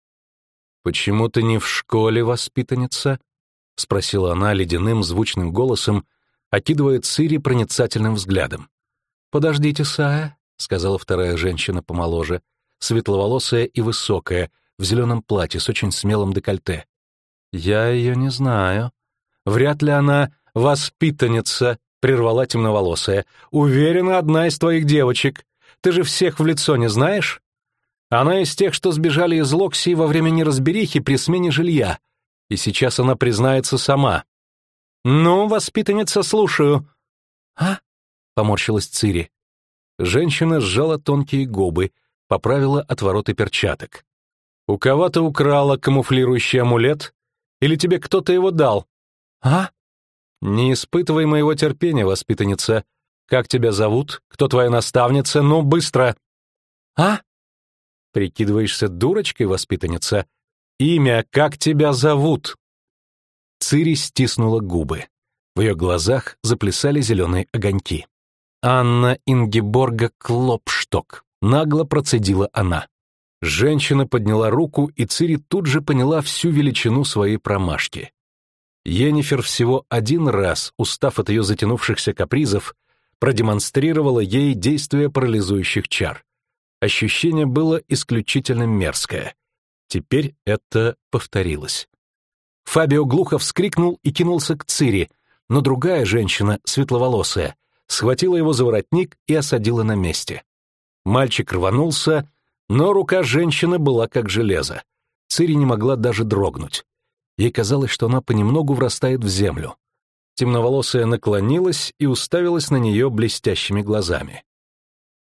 «Почему ты не в школе, воспитанница?» — спросила она ледяным звучным голосом, окидывая Цири проницательным взглядом. «Подождите, Сая», — сказала вторая женщина помоложе, светловолосая и высокая, в зеленом платье с очень смелым декольте. «Я ее не знаю. Вряд ли она воспитанница», — прервала темноволосая. «Уверена, одна из твоих девочек. Ты же всех в лицо не знаешь? Она из тех, что сбежали из Локсии во время неразберихи при смене жилья. И сейчас она признается сама». «Ну, воспитанница, слушаю». «А?» — поморщилась Цири. Женщина сжала тонкие губы, поправила отвороты перчаток. У кого-то украла камуфлирующий амулет, Или тебе кто-то его дал?»
«А?»
«Не испытывай моего терпения, воспитанница. Как тебя зовут? Кто твоя наставница? Ну, быстро!»
«А?»
«Прикидываешься дурочкой, воспитанница? Имя, как тебя зовут?» Цири стиснула губы. В ее глазах заплясали зеленые огоньки. «Анна Ингеборга Клопшток», — нагло процедила она. Женщина подняла руку, и Цири тут же поняла всю величину своей промашки. Енифер всего один раз, устав от ее затянувшихся капризов, продемонстрировала ей действие парализующих чар. Ощущение было исключительно мерзкое. Теперь это повторилось. Фабио глухо вскрикнул и кинулся к Цири, но другая женщина, светловолосая, схватила его за воротник и осадила на месте. Мальчик рванулся, но рука женщины была как железо. Цири не могла даже дрогнуть. Ей казалось, что она понемногу врастает в землю. Темноволосая наклонилась и уставилась на нее блестящими глазами.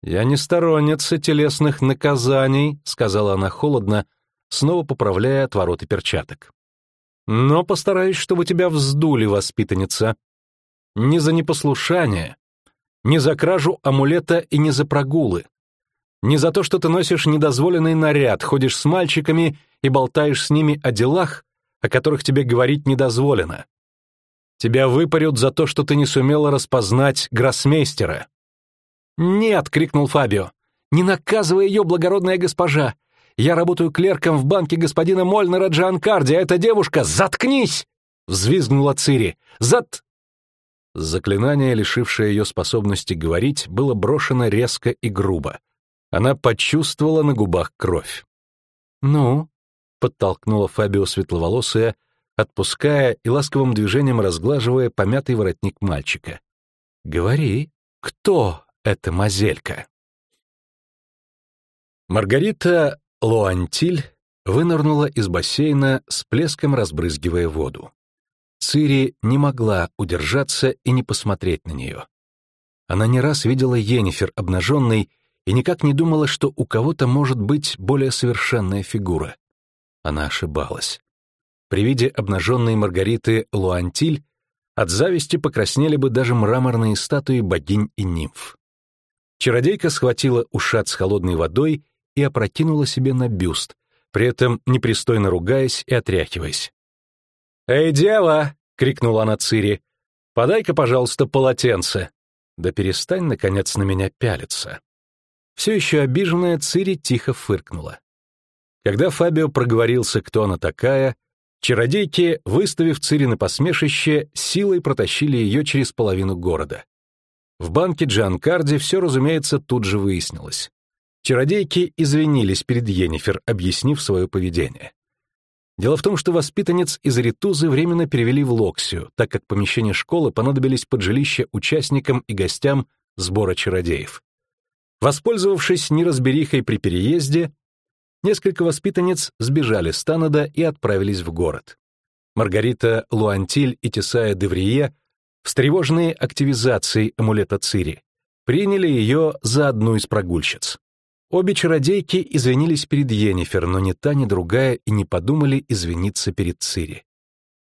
«Я не сторонница телесных наказаний», — сказала она холодно, снова поправляя отвороты перчаток. «Но постараюсь, чтобы тебя вздули, воспитанница. Не за непослушание, не за кражу амулета и не за прогулы. Не за то, что ты носишь недозволенный наряд, ходишь с мальчиками и болтаешь с ними о делах, о которых тебе говорить недозволено. Тебя выпарют за то, что ты не сумела распознать гроссмейстера». «Нет!» — крикнул Фабио. «Не наказывай ее, благородная госпожа! Я работаю клерком в банке господина Мольнера Джанкарди, а эта девушка... Заткнись!» — взвизгнула Цири. «Зат...» Заклинание, лишившее ее способности говорить, было брошено резко и грубо. Она почувствовала на губах кровь. «Ну?» — подтолкнула Фабио светловолосая, отпуская и ласковым движением разглаживая помятый воротник мальчика. «Говори, кто эта мазелька?» Маргарита Луантиль вынырнула из бассейна с плеском разбрызгивая воду. Цири не могла удержаться и не посмотреть на нее. Она не раз видела Енифер обнаженной и никак не думала, что у кого-то может быть более совершенная фигура. Она ошибалась. При виде обнаженной Маргариты Луантиль от зависти покраснели бы даже мраморные статуи богинь и нимф. Чародейка схватила ушат с холодной водой и опрокинула себе на бюст, при этом непристойно ругаясь и отряхиваясь. «Эй, дева!» — крикнула она Цири. «Подай-ка, пожалуйста, полотенце». «Да перестань, наконец, на меня пялиться». Все еще обиженная Цири тихо фыркнула. Когда Фабио проговорился, кто она такая, чародейки, выставив Цири на посмешище, силой протащили ее через половину города. В банке Джанкарди все, разумеется, тут же выяснилось. Чародейки извинились перед Йеннифер, объяснив свое поведение. Дело в том, что воспитанниц из Ритузы временно перевели в Локсию, так как помещения школы понадобились под жилище участникам и гостям сбора чародеев. Воспользовавшись неразберихой при переезде, несколько воспитанниц сбежали с Танада и отправились в город. Маргарита Луантиль и Тесая Деврие, встревоженные активизацией амулета Цири, приняли ее за одну из прогульщиц. Обе чародейки извинились перед Йеннифер, но ни та, ни другая и не подумали извиниться перед Цири.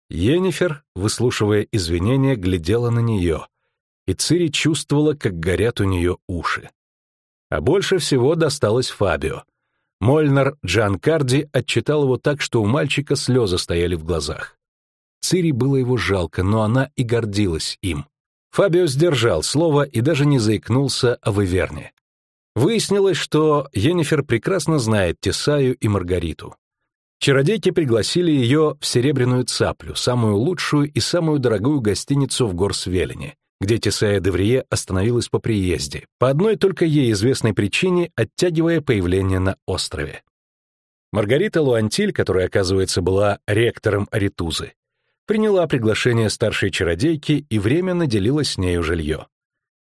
Йеннифер, выслушивая извинения, глядела на нее, и Цири чувствовала, как горят у нее уши. А больше всего досталось Фабио. Мольнар Джанкарди отчитал его так, что у мальчика слезы стояли в глазах. Цири было его жалко, но она и гордилась им. Фабио сдержал слово и даже не заикнулся о Выверне. Выяснилось, что Йеннифер прекрасно знает Тесаю и Маргариту. Чародейки пригласили ее в Серебряную Цаплю, самую лучшую и самую дорогую гостиницу в Горсвелене, где Тесая Деврие остановилась по приезде, по одной только ей известной причине оттягивая появление на острове. Маргарита Луантиль, которая, оказывается, была ректором Аритузы, приняла приглашение старшей чародейки и временно делила с нею жилье.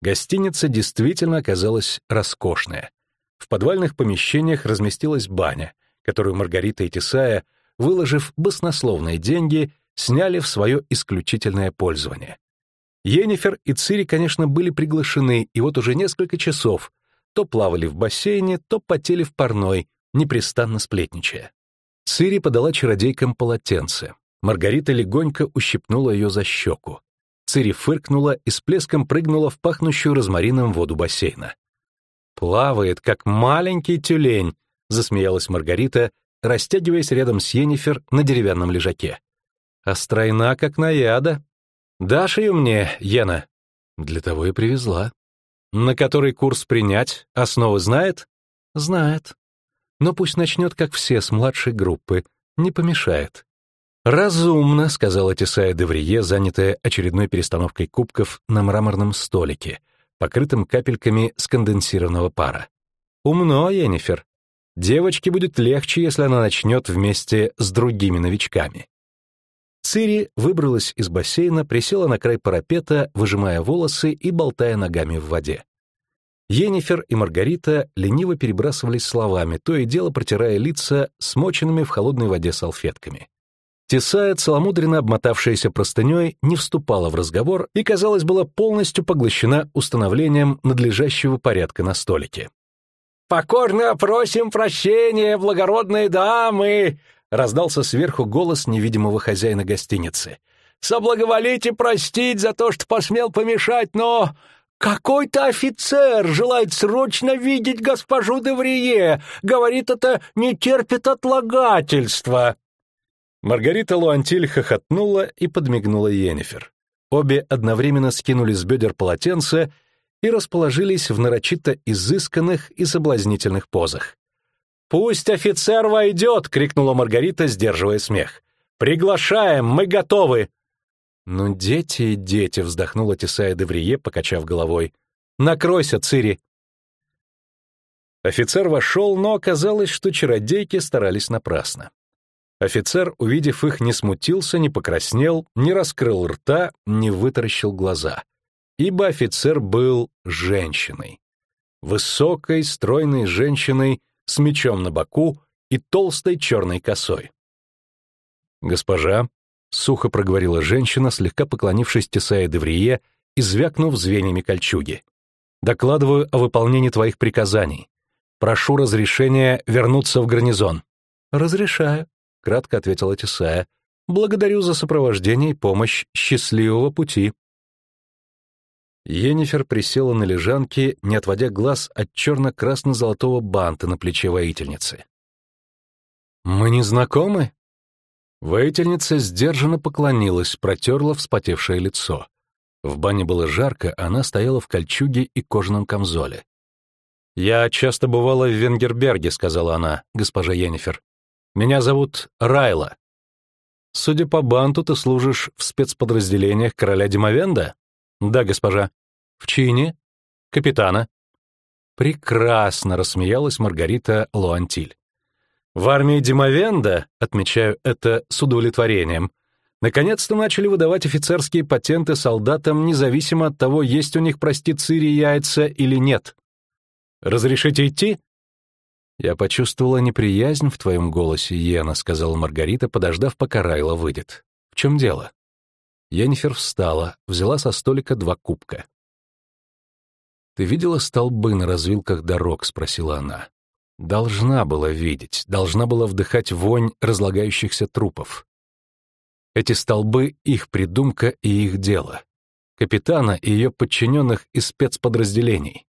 Гостиница действительно оказалась роскошная. В подвальных помещениях разместилась баня, которую Маргарита и Тесая, выложив баснословные деньги, сняли в свое исключительное пользование. Йеннифер и Цири, конечно, были приглашены, и вот уже несколько часов то плавали в бассейне, то потели в парной, непрестанно сплетничая. Цири подала чародейкам полотенце. Маргарита легонько ущипнула ее за щеку. Цири фыркнула и с плеском прыгнула в пахнущую розмарином воду бассейна. «Плавает, как маленький тюлень», — засмеялась Маргарита, растягиваясь рядом с Йеннифер на деревянном лежаке. «А как наяда. Дашь ее мне, Йена?» «Для того и привезла». «На который курс принять? Основы знает?» «Знает. Но пусть начнет, как все, с младшей группы. Не помешает». «Разумно», — сказала Тесая Деврие, занятая очередной перестановкой кубков на мраморном столике, покрытым капельками сконденсированного пара. «Умно, Енифер. Девочке будет легче, если она начнет вместе с другими новичками». Цири выбралась из бассейна, присела на край парапета, выжимая волосы и болтая ногами в воде. Енифер и Маргарита лениво перебрасывались словами, то и дело протирая лица смоченными в холодной воде салфетками. Тесая, целомудренно обмотавшаяся простыней, не вступала в разговор и, казалось, была полностью поглощена установлением надлежащего порядка на столике.
«Покорно просим прощения, благородные дамы!» — раздался сверху голос невидимого хозяина гостиницы. «Соблаговолите простить за то, что посмел помешать, но «Какой-то офицер желает срочно видеть госпожу Деврие. Говорит, это не терпит отлагательства».
Маргарита Луантиль хохотнула и подмигнула Йеннифер. Обе одновременно скинули с бедер полотенце и расположились в нарочито изысканных и соблазнительных позах.
«Пусть офицер войдет!» — крикнула Маргарита, сдерживая смех. «Приглашаем, мы готовы!»
«Ну, дети и дети!» — вздохнула Тесая Деврие, покачав головой. «Накройся, Цири!» Офицер вошел, но оказалось, что чародейки старались напрасно. Офицер, увидев их, не смутился, не покраснел, не раскрыл рта, не вытаращил глаза. Ибо офицер был женщиной. Высокой, стройной женщиной с мечом на боку и толстой черной косой. «Госпожа», — сухо проговорила женщина, слегка поклонившись Тесае Деврие и звякнув звеньями кольчуги. «Докладываю о выполнении твоих приказаний. Прошу разрешения вернуться в гарнизон». «Разрешаю», — кратко ответила Тесая. «Благодарю за сопровождение и помощь. Счастливого пути». Енифер присела на лежанке, не отводя глаз от черно-красно-золотого банта на плече воительницы. «Мы не знакомы?» Воительница сдержанно поклонилась, протерла вспотевшее лицо. В бане было жарко, она стояла в кольчуге и кожаном камзоле. «Я часто бывала в Венгерберге», — сказала она, госпожа Йеннифер. Меня зовут Райла. Судя по банту, ты служишь в спецподразделениях короля Димовенда? Да, госпожа. В чине? Капитана. Прекрасно, рассмеялась Маргарита Луантиль. В армии Димовенда, отмечаю это с удовлетворением, наконец-то начали выдавать офицерские патенты солдатам, независимо от того, есть у них, прости, яйца или нет. Разрешите идти? «Я почувствовала неприязнь в твоем голосе, Йена», — сказала Маргарита, подождав, пока Райла выйдет. «В чем дело?» Йеннифер встала, взяла со столика два кубка. «Ты видела столбы на развилках дорог?» — спросила она. «Должна была видеть, должна была вдыхать вонь разлагающихся трупов. Эти столбы — их придумка и их дело. Капитана и ее подчиненных из спецподразделений.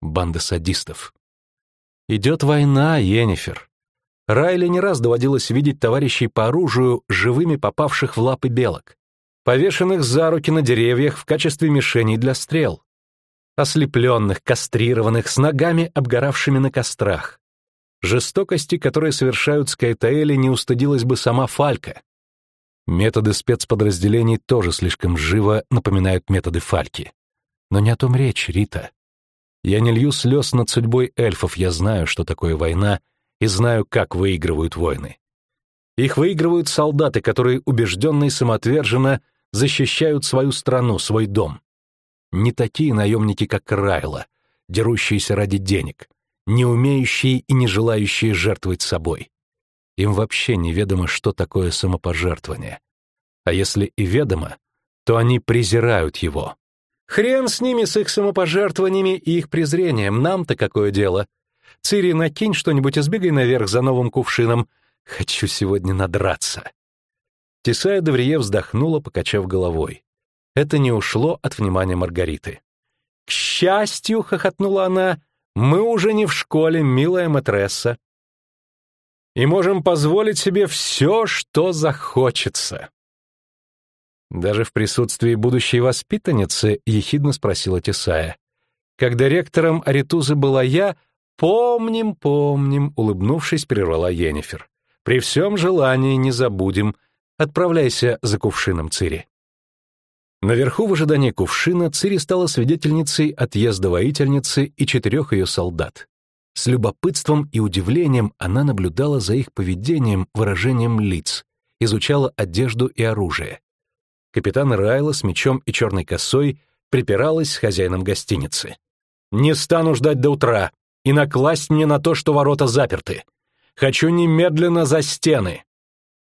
Банда садистов. Идет война, Йеннифер. Райли не раз доводилось видеть товарищей по оружию, живыми попавших в лапы белок, повешенных за руки на деревьях в качестве мишеней для стрел, ослепленных, кастрированных, с ногами, обгоравшими на кострах. Жестокости, которые совершают Скайтаэли, не устыдилась бы сама Фалька. Методы спецподразделений тоже слишком живо напоминают методы Фальки. Но не о том речь, Рита. Я не лью слез над судьбой эльфов, я знаю, что такое война, и знаю, как выигрывают войны. Их выигрывают солдаты, которые убежденно и самоотверженно защищают свою страну, свой дом. Не такие наемники, как Райла, дерущиеся ради денег, не умеющие и не желающие жертвовать собой. Им вообще неведомо, что такое самопожертвование. А если и ведомо, то они презирают его, Хрен с ними, с их самопожертвованиями и их презрением, нам-то какое дело. Цири, накинь что-нибудь и сбегай наверх за новым кувшином. Хочу сегодня надраться. Тесая Деврие вздохнула, покачав головой. Это не ушло от внимания Маргариты. «К счастью!» — хохотнула она. «Мы уже не в школе, милая матресса. И можем позволить себе все, что захочется». Даже в присутствии будущей воспитанницы ехидно спросила Тесая. «Когда ректором Аритузы была я, помним, помним», — улыбнувшись, прервала Енифер. «При всем желании не забудем. Отправляйся за кувшином Цири». Наверху в ожидании кувшина Цири стала свидетельницей отъезда воительницы и четырех ее солдат. С любопытством и удивлением она наблюдала за их поведением, выражением лиц, изучала одежду и оружие. Капитан Райла с мечом и черной косой припиралась с хозяином гостиницы. «Не стану ждать до утра и накласть мне на то, что ворота заперты. Хочу немедленно за стены.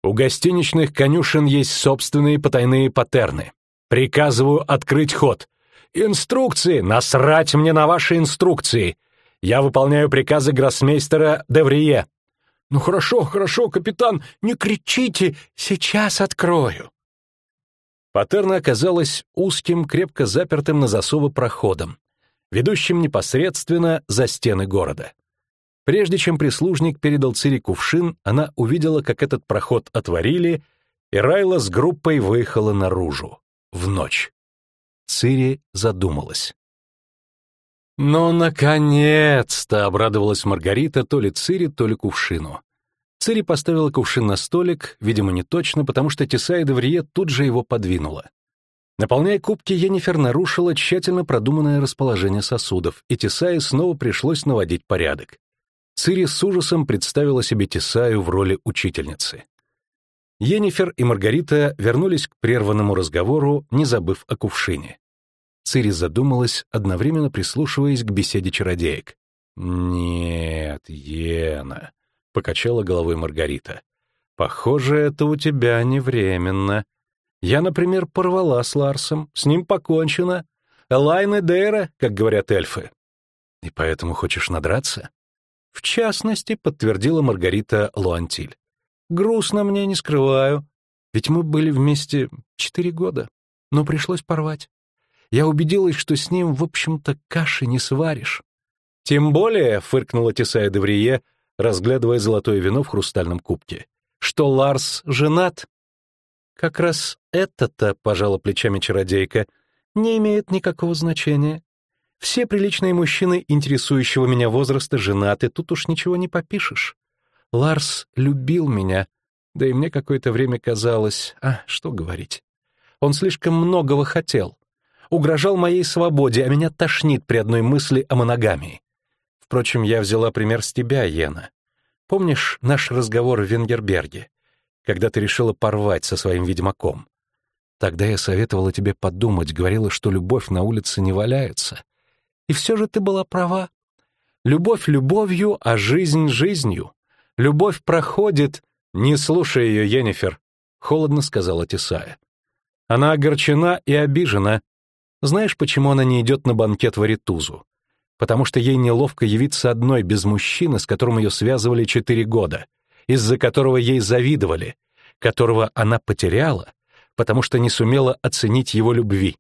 У гостиничных конюшен есть собственные потайные патерны. Приказываю открыть ход. Инструкции! Насрать мне на ваши инструкции! Я выполняю приказы гроссмейстера Деврие. Ну хорошо, хорошо, капитан, не кричите, сейчас открою. Патерна оказалась узким, крепко запертым на засовы проходом, ведущим непосредственно за стены города. Прежде чем прислужник передал Цири кувшин, она увидела, как этот проход отворили, и Райла с группой выехала наружу, в ночь. Цири задумалась. «Ну, наконец-то!» — обрадовалась Маргарита то ли Цири, то ли кувшину. Цири поставила кувшин на столик, видимо, не точно, потому что Тесая Деврие тут же его подвинула. Наполняя кубки, Енифер нарушила тщательно продуманное расположение сосудов, и Тесае снова пришлось наводить порядок. Цири с ужасом представила себе Тесаю в роли учительницы. Енифер и Маргарита вернулись к прерванному разговору, не забыв о кувшине. Цири задумалась, одновременно прислушиваясь к беседе чародеек. «Нет, Ена», — покачала головой Маргарита. «Похоже, это у тебя не временно. Я, например, порвала с Ларсом, с ним покончено. Лайны Дейра, как говорят эльфы. И поэтому хочешь надраться?» В частности, подтвердила Маргарита Луантиль. Грустно мне, не скрываю. Ведь мы были вместе четыре года, но пришлось порвать. Я убедилась, что с ним, в общем-то, каши не сваришь. Тем более, — фыркнула Тесая Деврие, разглядывая золотое вино в хрустальном кубке, — что Ларс женат. Как раз это-то, — пожала плечами чародейка, — не имеет никакого значения. Все приличные мужчины, интересующего меня возраста, женаты, тут уж ничего не попишешь. Ларс любил меня, да и мне какое-то время казалось, а, что говорить. Он слишком многого хотел. Угрожал моей свободе, а меня тошнит при одной мысли о моногамии. Впрочем, я взяла пример с тебя, Йена. Помнишь наш разговор в Венгерберге, когда ты решила порвать со своим ведьмаком? Тогда я советовала тебе подумать, говорила, что любовь на улице не валяется. И все же ты была права. Любовь любовью, а жизнь жизнью. Любовь проходит... Не слушай ее, Енифер, — холодно сказала Тесая. Она огорчена и обижена. Знаешь, почему она не идет на банкет в Аритузу? Потому что ей неловко явиться одной без мужчины, с которым ее связывали четыре года, из-за которого ей завидовали, которого она потеряла, потому что не сумела оценить его любви.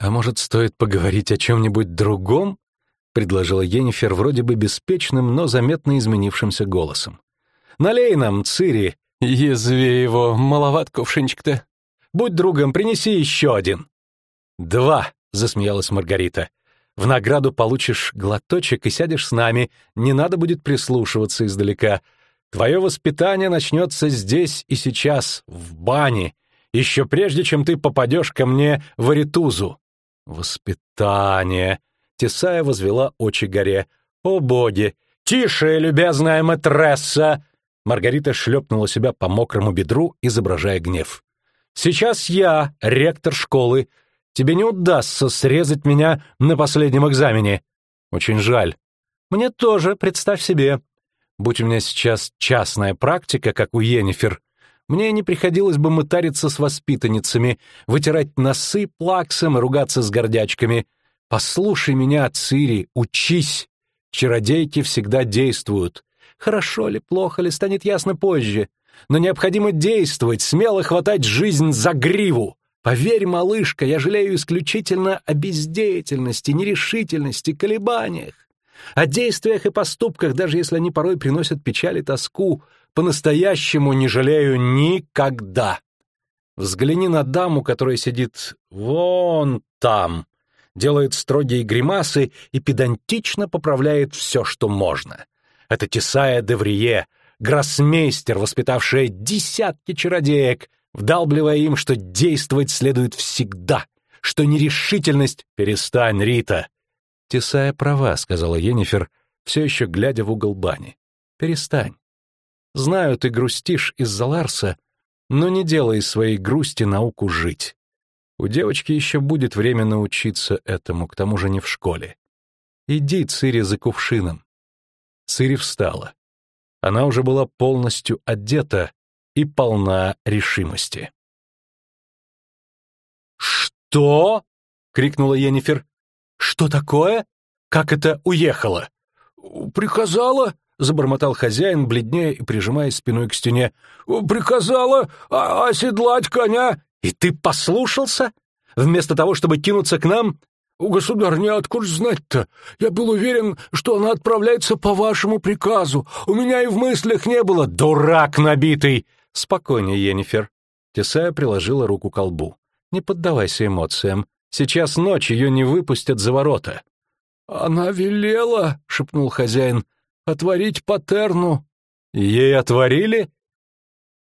«А может, стоит поговорить о чем-нибудь другом?» — предложила Енифер вроде бы беспечным, но заметно изменившимся голосом. «Налей нам, Цири!» «Язви его, маловат кувшинчик-то. Будь другом, принеси еще один». «Два!» — засмеялась Маргарита. «В награду получишь глоточек и сядешь с нами, не надо будет прислушиваться издалека. Твое воспитание начнется здесь и сейчас, в бане, еще прежде, чем ты попадешь ко мне в Аритузу». «Воспитание!» Тесая возвела очи горе. «О боги! Тише, любезная матресса!» Маргарита шлепнула себя по мокрому бедру, изображая гнев. «Сейчас я, ректор школы. Тебе не удастся срезать меня на последнем экзамене. Очень жаль. Мне тоже, представь себе. Будь у меня сейчас частная практика, как у Йеннифер, мне не приходилось бы мытариться с воспитанницами, вытирать носы плаксом и ругаться с гордячками. Послушай меня, Цири, учись. Чародейки всегда действуют. Хорошо ли, плохо ли, станет ясно позже. Но необходимо действовать, смело хватать жизнь за гриву. Поверь, малышка, я жалею исключительно о бездеятельности, нерешительности, колебаниях. О действиях и поступках, даже если они порой приносят печаль и тоску, по-настоящему не жалею никогда. Взгляни на даму, которая сидит вон там, делает строгие гримасы и педантично поправляет все, что можно. Это Тесая Деврие, гроссмейстер, воспитавшая десятки чародеек, вдалбливая им, что действовать следует всегда, что нерешительность... «Перестань, Рита!» «Тесая права», — сказала Енифер, все еще глядя в угол бани. «Перестань. Знаю, ты грустишь из-за Ларса, но не делай из своей грусти науку жить. У девочки еще будет время научиться этому, к тому же не в школе. Иди, Цири, за кувшином. Цири встала. Она уже была полностью одета и полна решимости. «Что?» — крикнула Енифер. «Что такое? Как это уехало?»
«Приказала», — забормотал хозяин, бледнее и прижимаясь спиной к стене. «Приказала оседлать коня».
«И ты послушался? Вместо того, чтобы кинуться к нам?»
«Государня, откуда знать-то? Я был уверен, что она отправляется по вашему приказу. У меня и в мыслях не было».
«Дурак набитый!» «Спокойнее, Енифер». Тесая приложила руку к колбу. «Не поддавайся эмоциям. Сейчас ночь, ее не выпустят за ворота».
«Она велела», — шепнул хозяин, — «отворить патерну».
«Ей отворили?»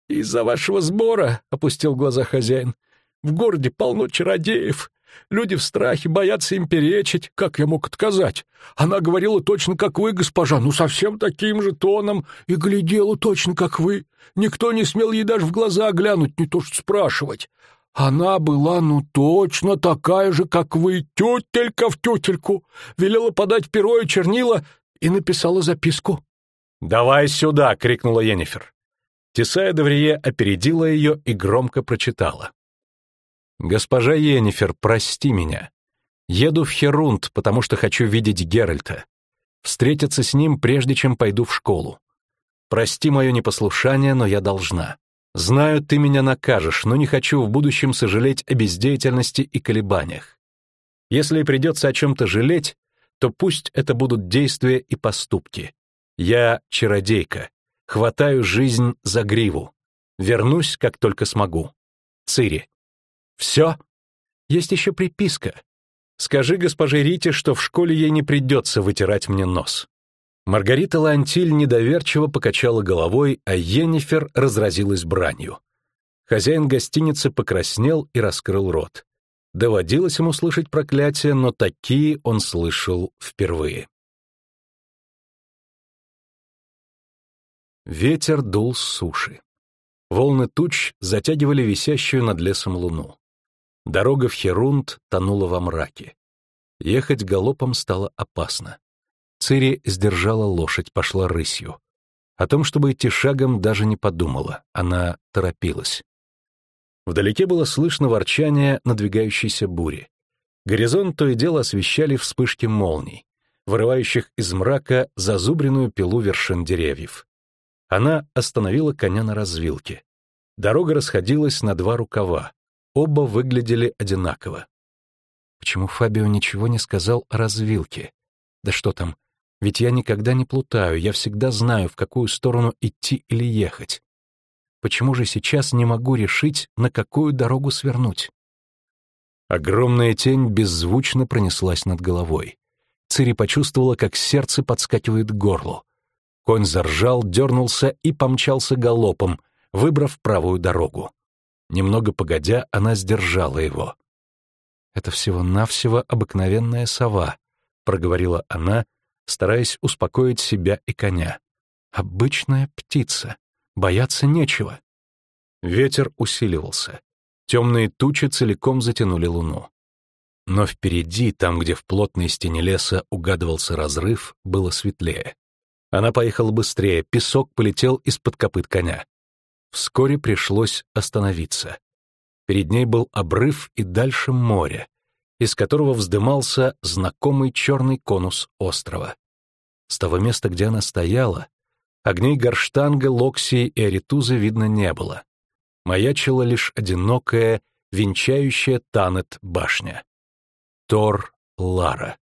«Из-за вашего сбора», — опустил глаза хозяин. «В городе полно чародеев. Люди в страхе, боятся им перечить. Как я мог отказать? Она говорила точно как вы, госпожа, ну совсем таким же тоном, и глядела точно как вы. Никто не смел ей даже в глаза глянуть, не то что спрашивать. Она была, ну, точно такая же, как вы, тютелька в тютельку. Велела подать перо и чернила и написала записку.
«Давай сюда!» — крикнула Енифер. Тесая Деврие опередила ее и громко прочитала. «Госпожа Енифер, прости меня. Еду в Херунд, потому что хочу видеть Геральта. Встретиться с ним, прежде чем пойду в школу. Прости мое непослушание, но я должна. Знаю, ты меня накажешь, но не хочу в будущем сожалеть о бездеятельности и колебаниях. Если придется о чем-то жалеть, то пусть это будут действия и поступки. Я чародейка, хватаю жизнь за гриву. Вернусь, как только смогу. Цири. Все? Есть еще приписка. Скажи госпоже Рите, что в школе ей не придется вытирать мне нос. Маргарита Лантиль недоверчиво покачала головой, а Йеннифер разразилась бранью. Хозяин гостиницы покраснел и раскрыл рот. Доводилось ему слышать проклятия, но такие он слышал впервые. Ветер дул с суши. Волны туч затягивали висящую над лесом луну. Дорога в Херунд тонула во мраке. Ехать галопом стало опасно. Цири сдержала лошадь, пошла рысью. О том, чтобы идти шагом, даже не подумала. Она торопилась. Вдалеке было слышно ворчание надвигающейся бури. Горизонт то и дело освещали вспышки молний, вырывающих из мрака зазубренную пилу вершин деревьев. Она остановила коня на развилке. Дорога расходилась на два рукава, Оба выглядели одинаково. Почему Фабио ничего не сказал о развилке? Да что там, ведь я никогда не плутаю, я всегда знаю, в какую сторону идти или ехать. Почему же сейчас не могу решить, на какую дорогу свернуть? Огромная тень беззвучно пронеслась над головой. Цири почувствовала, как сердце подскакивает к горлу. Конь заржал, дернулся и помчался галопом, выбрав правую дорогу. Немного погодя, она сдержала его. «Это всего-навсего обыкновенная сова», — проговорила она, стараясь успокоить себя и коня. «Обычная птица. Бояться нечего». Ветер усиливался. Темные тучи целиком затянули луну. Но впереди, там, где в плотной стене леса угадывался разрыв, было светлее. Она поехала быстрее, песок полетел из-под копыт коня. Вскоре пришлось остановиться. Перед ней был обрыв и дальше море, из которого вздымался знакомый черный конус острова. С того места, где она стояла, Огней Горштанга, Локсии и Аритузы видно не было. Маячила лишь одинокая, венчающая Танет башня. Тор Лара.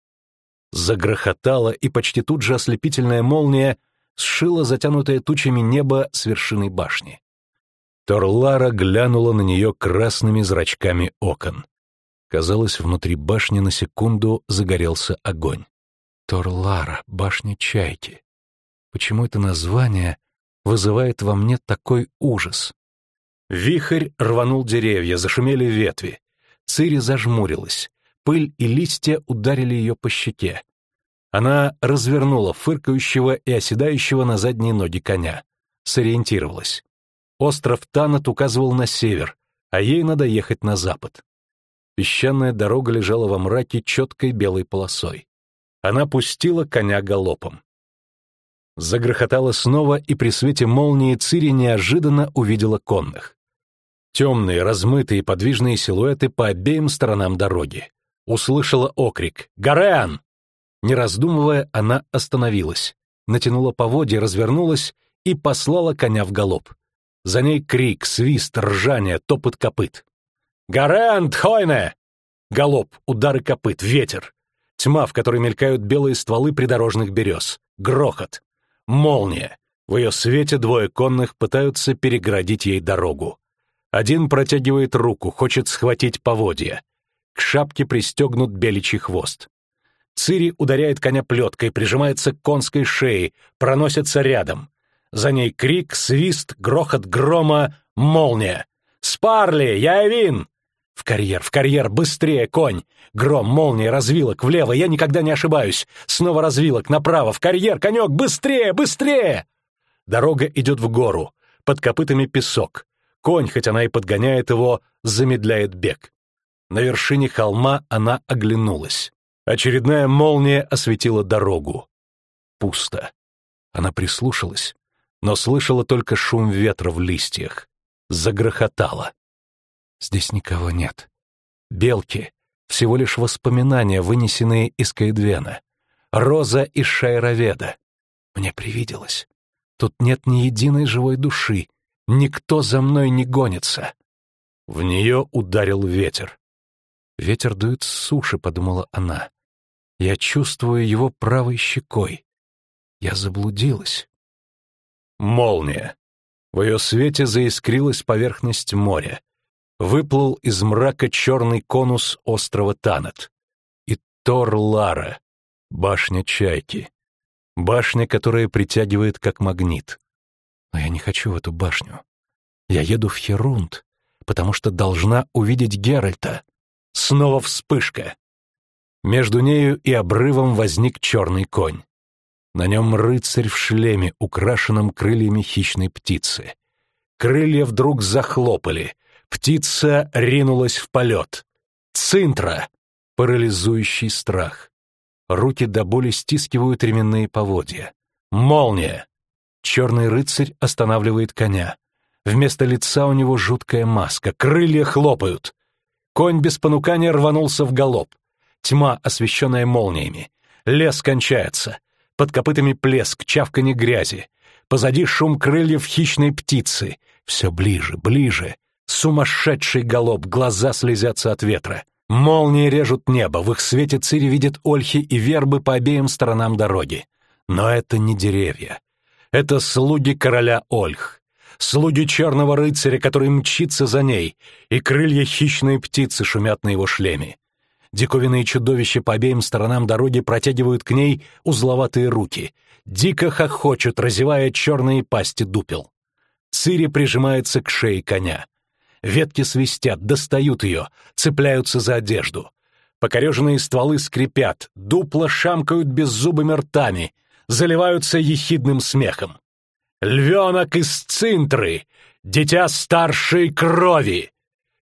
Загрохотала, и почти тут же ослепительная молния сшила затянутое тучами небо с вершины башни. Торлара глянула на нее красными зрачками окон. Казалось, внутри башни на секунду загорелся огонь. Торлара, башня Чайки. Почему это название вызывает во мне такой ужас? Вихрь рванул деревья, зашумели ветви. Цири зажмурилась. Пыль и листья ударили ее по щеке. Она развернула фыркающего и оседающего на задние ноги коня. Сориентировалась. Остров Танат указывал на север, а ей надо ехать на запад. Песчаная дорога лежала во мраке четкой белой полосой. Она пустила коня галопом. Загрохотала снова, и при свете молнии Цири неожиданно увидела конных. Темные, размытые, подвижные силуэты по обеим сторонам дороги. Услышала окрик «Гореан!». Не раздумывая, она остановилась, натянула поводья, развернулась и послала коня в галоп. За ней крик, свист, ржание, топот копыт. «Гореан, Тхойне!» Галоп, удары копыт, ветер. Тьма, в которой мелькают белые стволы придорожных берез. Грохот. Молния. В ее свете двое конных пытаются переградить ей дорогу. Один протягивает руку, хочет схватить поводья. К шапке пристегнут беличий хвост. Цири ударяет коня плеткой, прижимается к конской шее, проносится рядом. За ней крик, свист, грохот грома, молния. «Спарли! Я Эвин!» В карьер, в карьер, быстрее, конь! Гром, молния, развилок, влево, я никогда не ошибаюсь. Снова развилок, направо, в карьер, конек, быстрее, быстрее! Дорога идет в гору, под копытами песок. Конь, хоть она и подгоняет его, замедляет бег. На вершине холма она оглянулась. Очередная молния осветила дорогу. Пусто. Она прислушалась, но слышала только шум ветра в листьях. Загрохотала. Здесь никого нет. Белки — всего лишь воспоминания, вынесенные из Каэдвена. Роза из Шайроведа. Мне привиделось. Тут нет ни единой живой души, Никто за мной не гонится. В нее ударил ветер. Ветер дует с суши, подумала она. Я чувствую его правой щекой. Я заблудилась. Молния. В ее свете заискрилась поверхность моря. Выплыл из мрака черный конус острова Танат. И Тор Лара, башня Чайки. Башня, которая притягивает как магнит. Но я не хочу в эту башню. Я еду в Херунд, потому что должна увидеть Геральта. Снова вспышка. Между нею и обрывом возник черный конь. На нем рыцарь в шлеме, украшенном крыльями хищной птицы. Крылья вдруг захлопали. Птица ринулась в полет. Цинтра! Парализующий страх. Руки до боли стискивают ременные поводья. Молния! Черный рыцарь останавливает коня. Вместо лица у него жуткая маска, крылья хлопают. Конь без понукания рванулся в галоп. Тьма, освещенная молниями. Лес кончается. Под копытами плеск, чавканье грязи. Позади шум крыльев хищной птицы. Все ближе, ближе. Сумасшедший галоп, глаза слезятся от ветра. Молнии режут небо, в их свете Цири видит ольхи и вербы по обеим сторонам дороги. Но это не деревья. Это слуги короля Ольх, слуги черного рыцаря, который мчится за ней, и крылья хищной птицы шумят на его шлеме. Диковинные чудовища по обеим сторонам дороги протягивают к ней узловатые руки, дико хохочут, разевая черные пасти дупел. Цири прижимается к шее коня. Ветки свистят, достают ее, цепляются за одежду. Покореженные стволы скрипят, дупла шамкают беззубыми ртами — заливаются ехидным смехом. «Львенок из цинтры! Дитя старшей крови!»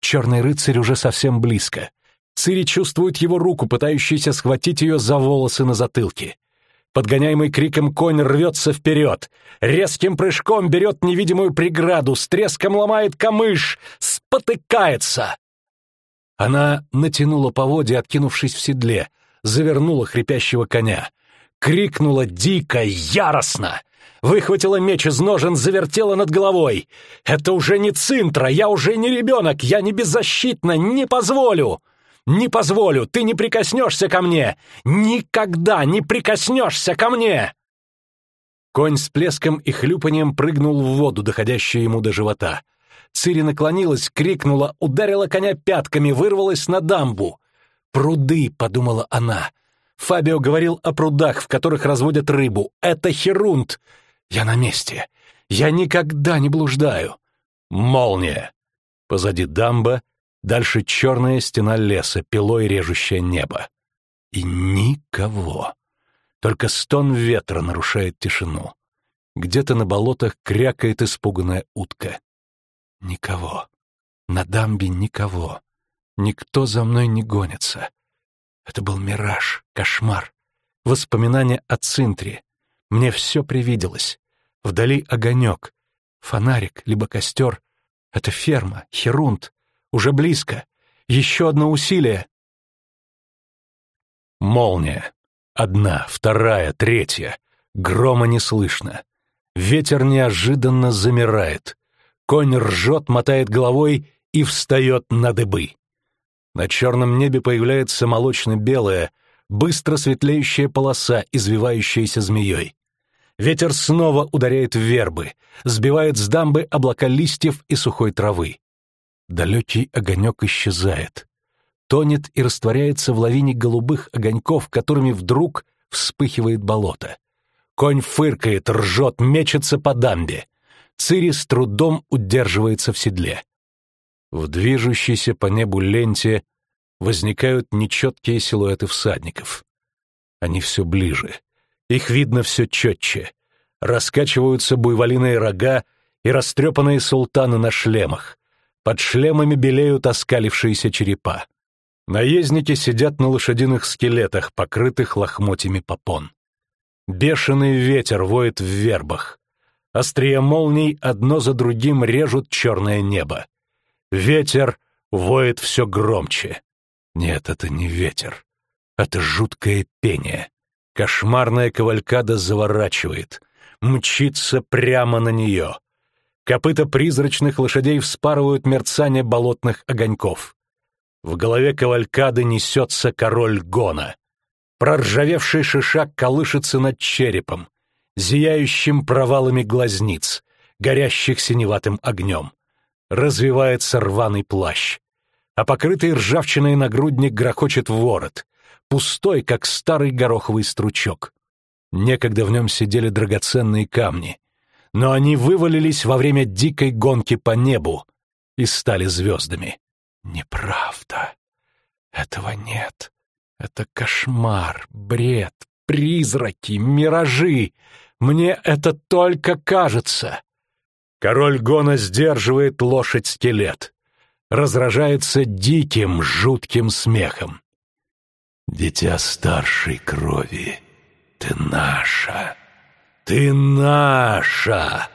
Черный рыцарь уже совсем близко. Цири чувствует его руку, пытающуюся схватить ее за волосы на затылке. Подгоняемый криком конь рвется вперед, резким прыжком берет невидимую преграду, с треском ломает камыш, спотыкается. Она натянула поводья, откинувшись в седле, завернула хрипящего коня крикнула дико, яростно,
Выхватила меч из ножен, завертела над головой. «Это уже не цинтра, я уже не ребенок, я не беззащитна, не позволю!» «Не позволю, ты не прикоснешься ко мне! Никогда не прикоснешься ко мне!» Конь с плеском и хлюпанием прыгнул в воду, доходящую ему до живота. Цири наклонилась, крикнула, ударила коня пятками, вырвалась на дамбу. «Пруды», — подумала она. Фабио говорил о прудах, в которых разводят рыбу. «Это Херунт!» «Я на месте. Я никогда не блуждаю». «Молния!» Позади дамба, дальше черная стена леса, пилой режущее небо. И никого. Только стон ветра нарушает тишину. Где-то на болотах крякает испуганная утка. Никого. На дамбе никого. Никто за мной не гонится. Это был мираж, кошмар. Воспоминания о Цинтре. Мне все привиделось. Вдали огонек. Фонарик, либо костер. Это ферма, Херунт. Уже близко. Еще одно усилие. Молния. Одна, вторая, третья. Грома не слышно. Ветер неожиданно замирает. Конь ржет, мотает головой и встает на дыбы. На черном небе появляется молочно-белая, быстро светлеющая полоса, извивающаяся змеей. Ветер снова ударяет в вербы, сбивает с дамбы облака листьев и сухой травы. Далекий огонек исчезает. Тонет и растворяется в лавине голубых огоньков, которыми вдруг вспыхивает болото. Конь фыркает, ржет, мечется по дамбе. Цири с трудом удерживается в седле. В движущейся по небу ленте возникают нечеткие силуэты всадников. Они все ближе. Их видно все четче. Раскачиваются буйволиные рога и растрепанные султаны на шлемах. Под шлемами белеют оскалившиеся черепа. Наездники сидят на лошадиных скелетах, покрытых лохмотьями попон. Бешеный ветер воет в вербах. Острия молний одно за другим режут черное небо. Ветер воет все громче. Нет, это не ветер. Это жуткое пение. Кошмарная кавалькада заворачивает, мчится прямо на нее. Копыта призрачных лошадей вспарывают мерцание болотных огоньков. В голове кавалькады несется король Гона. Проржавевший шишак колышется над черепом зияющим провалами глазниц, горящих синеватым огнем. Развивается рваный плащ, а покрытый ржавчиной нагрудник грохочет ворот, пустой, как старый гороховый стручок. Некогда в нем сидели драгоценные камни, но они вывалились во время дикой гонки по небу и стали звездами. Неправда. Этого нет. Это кошмар, бред, призраки, миражи. Мне это только кажется. Король Гона сдерживает лошадь-скелет. Разражается диким, жутким смехом. «Дитя старшей крови, ты наша! Ты наша!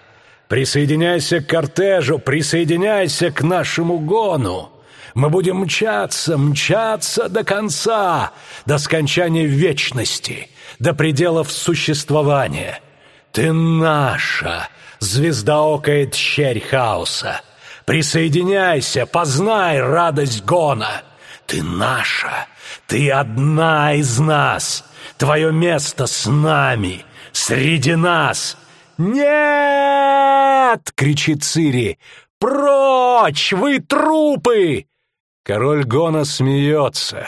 Присоединяйся к кортежу, присоединяйся к нашему гону!» Мы будем мчаться, мчаться до конца, до скончания вечности, до пределов существования. Ты наша, звездаокая тщерь хаоса. Присоединяйся, познай радость гона. Ты наша, ты одна из нас. Твое место с нами, среди нас. «Нет!» — кричит Цири. «Прочь! Вы трупы!» Король Гона смеется,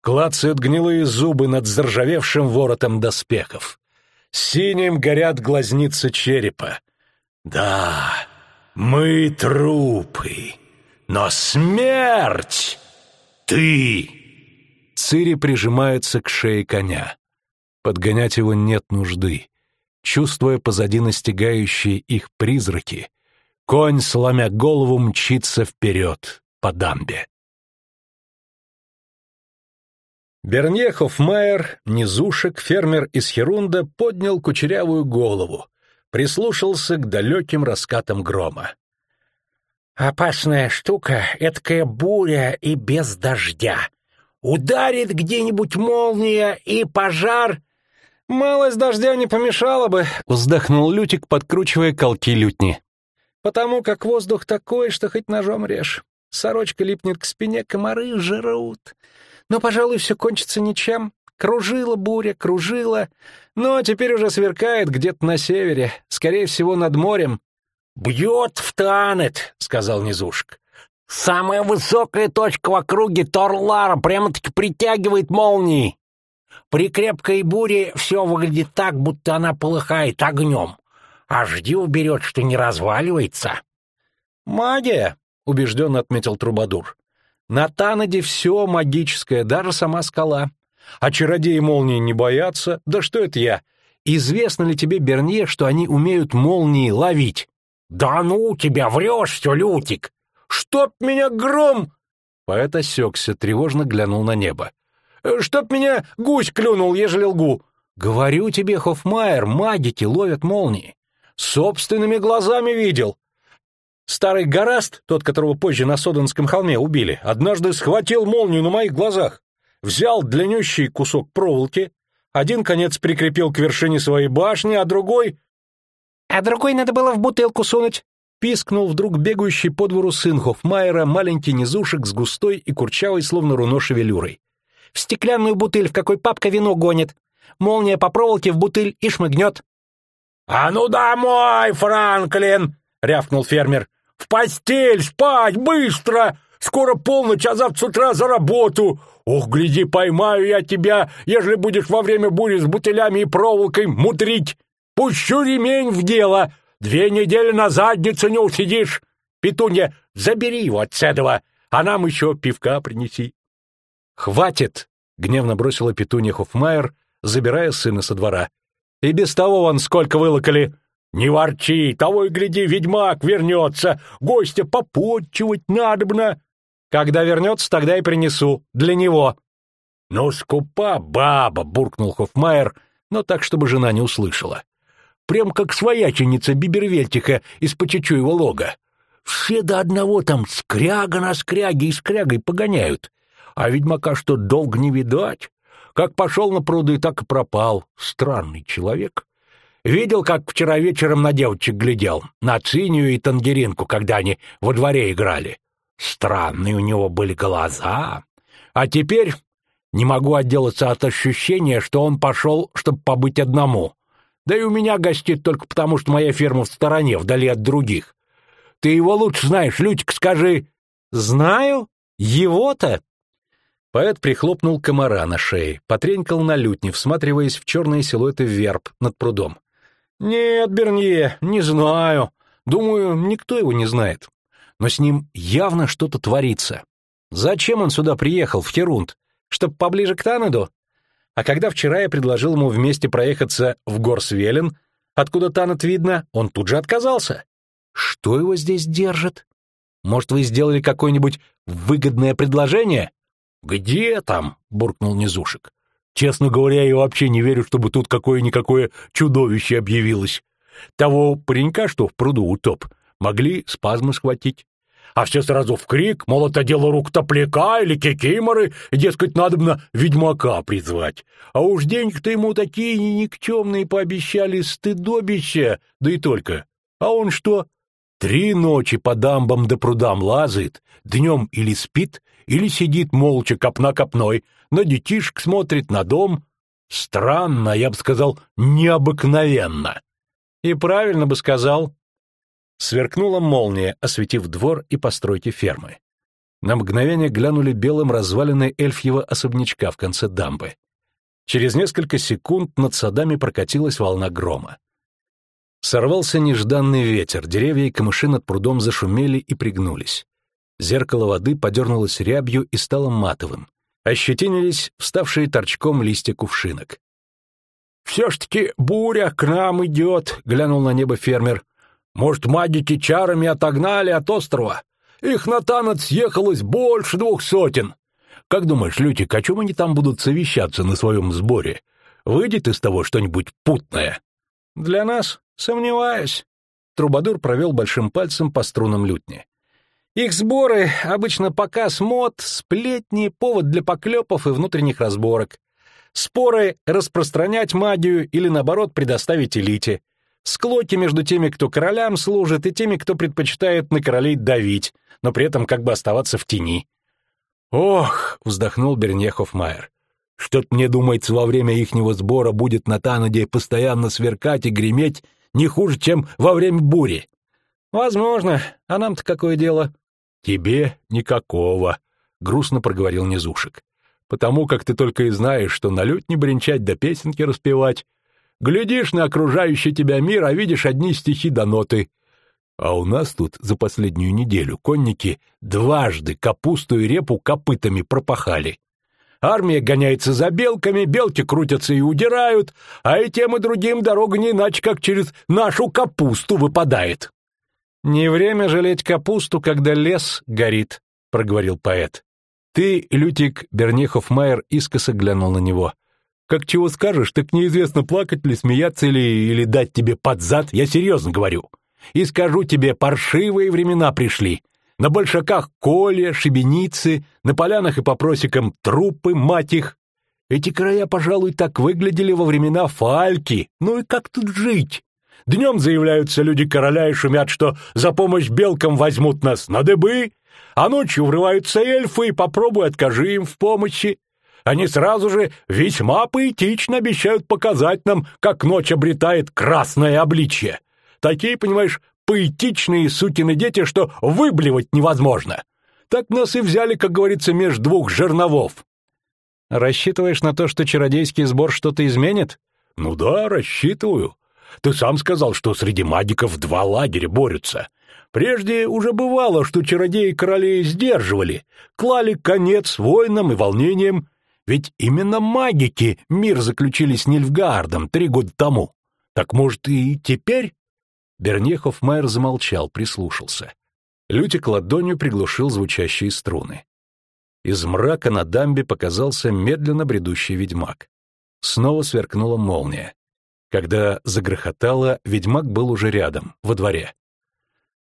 клацают гнилые зубы над заржавевшим воротом доспехов. Синим горят глазницы черепа. Да, мы трупы, но смерть — ты! Цири прижимается к шее коня. Подгонять его нет нужды. Чувствуя позади настигающие их призраки, конь, сломя голову, мчится вперед по дамбе. Бернье Хоффмайер, низушек, фермер из Херунда, поднял кучерявую голову, прислушался к далеким раскатам грома.
«Опасная штука — эткая буря и без дождя. Ударит где-нибудь молния и пожар.
«Малость дождя не помешала бы», — вздохнул Лютик, подкручивая колки лютни. «Потому как воздух такой, что хоть ножом режь. Сорочка липнет к спине, комары жрут. Но, пожалуй, все кончится ничем. Кружила буря, кружила. Но теперь уже сверкает где-то на севере, скорее всего, над морем».
«Бьет в Танет», — сказал Низушек. «Самая высокая точка в округе Торлара прямо-таки притягивает молнии. При крепкой буре все выглядит так, будто она полыхает огнем. А жди уберет, что не разваливается.
«Магия!» — убежденно отметил Трубадур. «На Танаде все магическое, даже сама скала. А чародеи молнии не боятся. Да что это я? Известно ли тебе, Бернье, что они умеют молнии ловить?»
«Да ну тебя, врешь все, Лютик!»
«Чтоб меня гром!» Поэт осекся, тревожно глянул на небо. Чтоб меня гусь клюнул, ежели лгу. Говорю тебе, Хоффмайер, магики ловят молнии. Собственными глазами видел. Старый Гораст, тот, которого позже на Соденском холме убили, однажды схватил молнию на моих глазах, взял длиннющий кусок проволоки, один конец прикрепил к вершине своей башни, а другой...
А другой надо было в бутылку сунуть.
Пискнул вдруг бегающий по двору сын Хоффмайера, маленький низушек с густой и курчавой, словно руно шевелюрой в стеклянную бутыль, в какой папка вино гонит. Молния по проволоке в бутыль и шмыгнет.
— А ну домой, Франклин! — рявкнул фермер. — В постель, спать, быстро! Скоро полночь, а завтра с утра за работу! Ох, гляди, поймаю я тебя, ежели будешь во время бури с бутылями и проволокой мудрить! Пущу ремень в дело! Две недели на задницу не усидишь! Петунья, забери его от Седова, а нам еще пивка принеси.
«Хватит!» — гневно бросила петунья Хоффмайер, забирая сына со двора. «И без того вон сколько вылокали!»
«Не ворчи, того и гляди, ведьмак вернется, гостя попотчевать надобно!»
«Когда вернется, тогда и принесу, для него!»
«Ну, скупа баба!» — буркнул Хоффмайер, но так, чтобы жена не услышала. «Прям как свояченица Бибервельтиха из Почечуева лога. Все до одного там скряга на скряге и скрягой погоняют. А ведьмака что, долго не видать? Как пошел на пруды, так и пропал. Странный человек. Видел, как вчера вечером на девочек глядел, на Цинию и Тангеринку, когда они во дворе играли. Странные у него были глаза. А теперь не могу отделаться от ощущения, что он пошел, чтобы побыть одному. Да и у меня гостит только потому, что моя ферма в стороне, вдали от других. Ты его лучше знаешь, Лютик, скажи.
Знаю. Его-то Поэт прихлопнул комара на шее, потренькал на лютне, всматриваясь в черные силуэты верб над прудом. «Нет, Бернье, не знаю. Думаю, никто его не знает. Но с ним явно что-то творится. Зачем он сюда приехал, в Херунд? Чтоб поближе к Танеду? А когда вчера я предложил ему вместе проехаться в Горсвелен, откуда Танет видно, он тут же отказался. Что его здесь держит? Может, вы сделали какое-нибудь выгодное предложение?»
«Где там?» — буркнул Низушек. «Честно говоря, я вообще не верю, чтобы тут какое-никакое чудовище объявилось. Того паренька, что в пруду утоп, могли спазмы схватить. А все сразу в крик, мол, это дело рук топляка или кикиморы, дескать, надобно ведьмака призвать. А уж деньги-то ему такие никчемные пообещали стыдобище, да и только. А он что? Три ночи по дамбам да прудам лазает, днем или спит, или сидит молча копна копной, на детишек смотрит, на дом. Странно, я бы сказал, необыкновенно.
И правильно бы сказал. Сверкнула молния, осветив двор и постройки фермы. На мгновение глянули белым развалины эльфьего особнячка в конце дамбы. Через несколько секунд над садами прокатилась волна грома. Сорвался нежданный ветер, деревья и камыши над прудом зашумели и пригнулись. Зеркало воды подернулось рябью и стало матовым. Ощетинились вставшие торчком листья кувшинок.
«Все ж таки буря к нам идет», — глянул на небо фермер. «Может, магики чарами отогнали от острова? Их на танец съехалось больше двух сотен. Как думаешь, Лютик, о чем они там будут совещаться на своем сборе? Выйдет из того что-нибудь путное?»
«Для нас? Сомневаюсь». Трубадур провел большим пальцем по струнам лютни. Их сборы — обычно показ мод, сплетни, повод для поклепов и внутренних разборок.
Споры распространять магию или, наоборот, предоставить элите. Склоки между теми, кто королям служит, и теми, кто предпочитает на королей давить, но при этом как бы оставаться в тени. «Ох!» — вздохнул Берньехов-Майер. «Что-то мне думается, во время ихнего сбора будет на Танаде постоянно сверкать и греметь не хуже, чем во время бури». «Возможно. А нам-то какое дело?» «Тебе никакого», — грустно проговорил Низушек. «Потому как ты только и знаешь, что на лютне бренчать да песенки распевать. Глядишь на окружающий тебя мир, а видишь одни стихи да ноты. А у нас тут за последнюю неделю конники дважды капусту и репу копытами пропахали. Армия гоняется за белками, белки крутятся и удирают, а и тем и другим дорога не иначе, как через нашу капусту выпадает. «Не время жалеть капусту, когда лес горит», — проговорил поэт. «Ты, Лютик Бернехов-Майер, искоса глянул на него. Как чего скажешь, так неизвестно, плакать ли, смеяться ли, или дать тебе под зад, я серьезно говорю. И скажу тебе, паршивые времена пришли. На большаках колья, шибеницы, на полянах и по просекам трупы, мать их. Эти края, пожалуй, так выглядели во времена фальки. Ну и как тут жить? Днем заявляются люди короля и шумят, что за помощь белкам возьмут нас на дыбы, а ночью врываются эльфы и попробуй откажи им в помощи. Они сразу же весьма поэтично обещают показать нам, как ночь обретает красное обличье. Такие, понимаешь, поэтичные сукины дети, что выблевать невозможно. Так нас и взяли, как говорится, меж двух жерновов. Рассчитываешь на то, что чародейский сбор что-то изменит? Ну да, рассчитываю. Ты сам сказал, что среди магиков два лагеря борются. Прежде уже бывало, что чародеи королей сдерживали, клали конец войнам и волнениям, ведь именно магики мир заключили с Нильфгаардом три года тому. Так может и теперь? Бернехов Майер замолчал, прислушался. Лютик ладонью приглушил звучащие струны. Из мрака на дамбе показался медленно бредущий ведьмак. Снова сверкнула молния. Когда загрохотало, ведьмак был уже рядом, во дворе.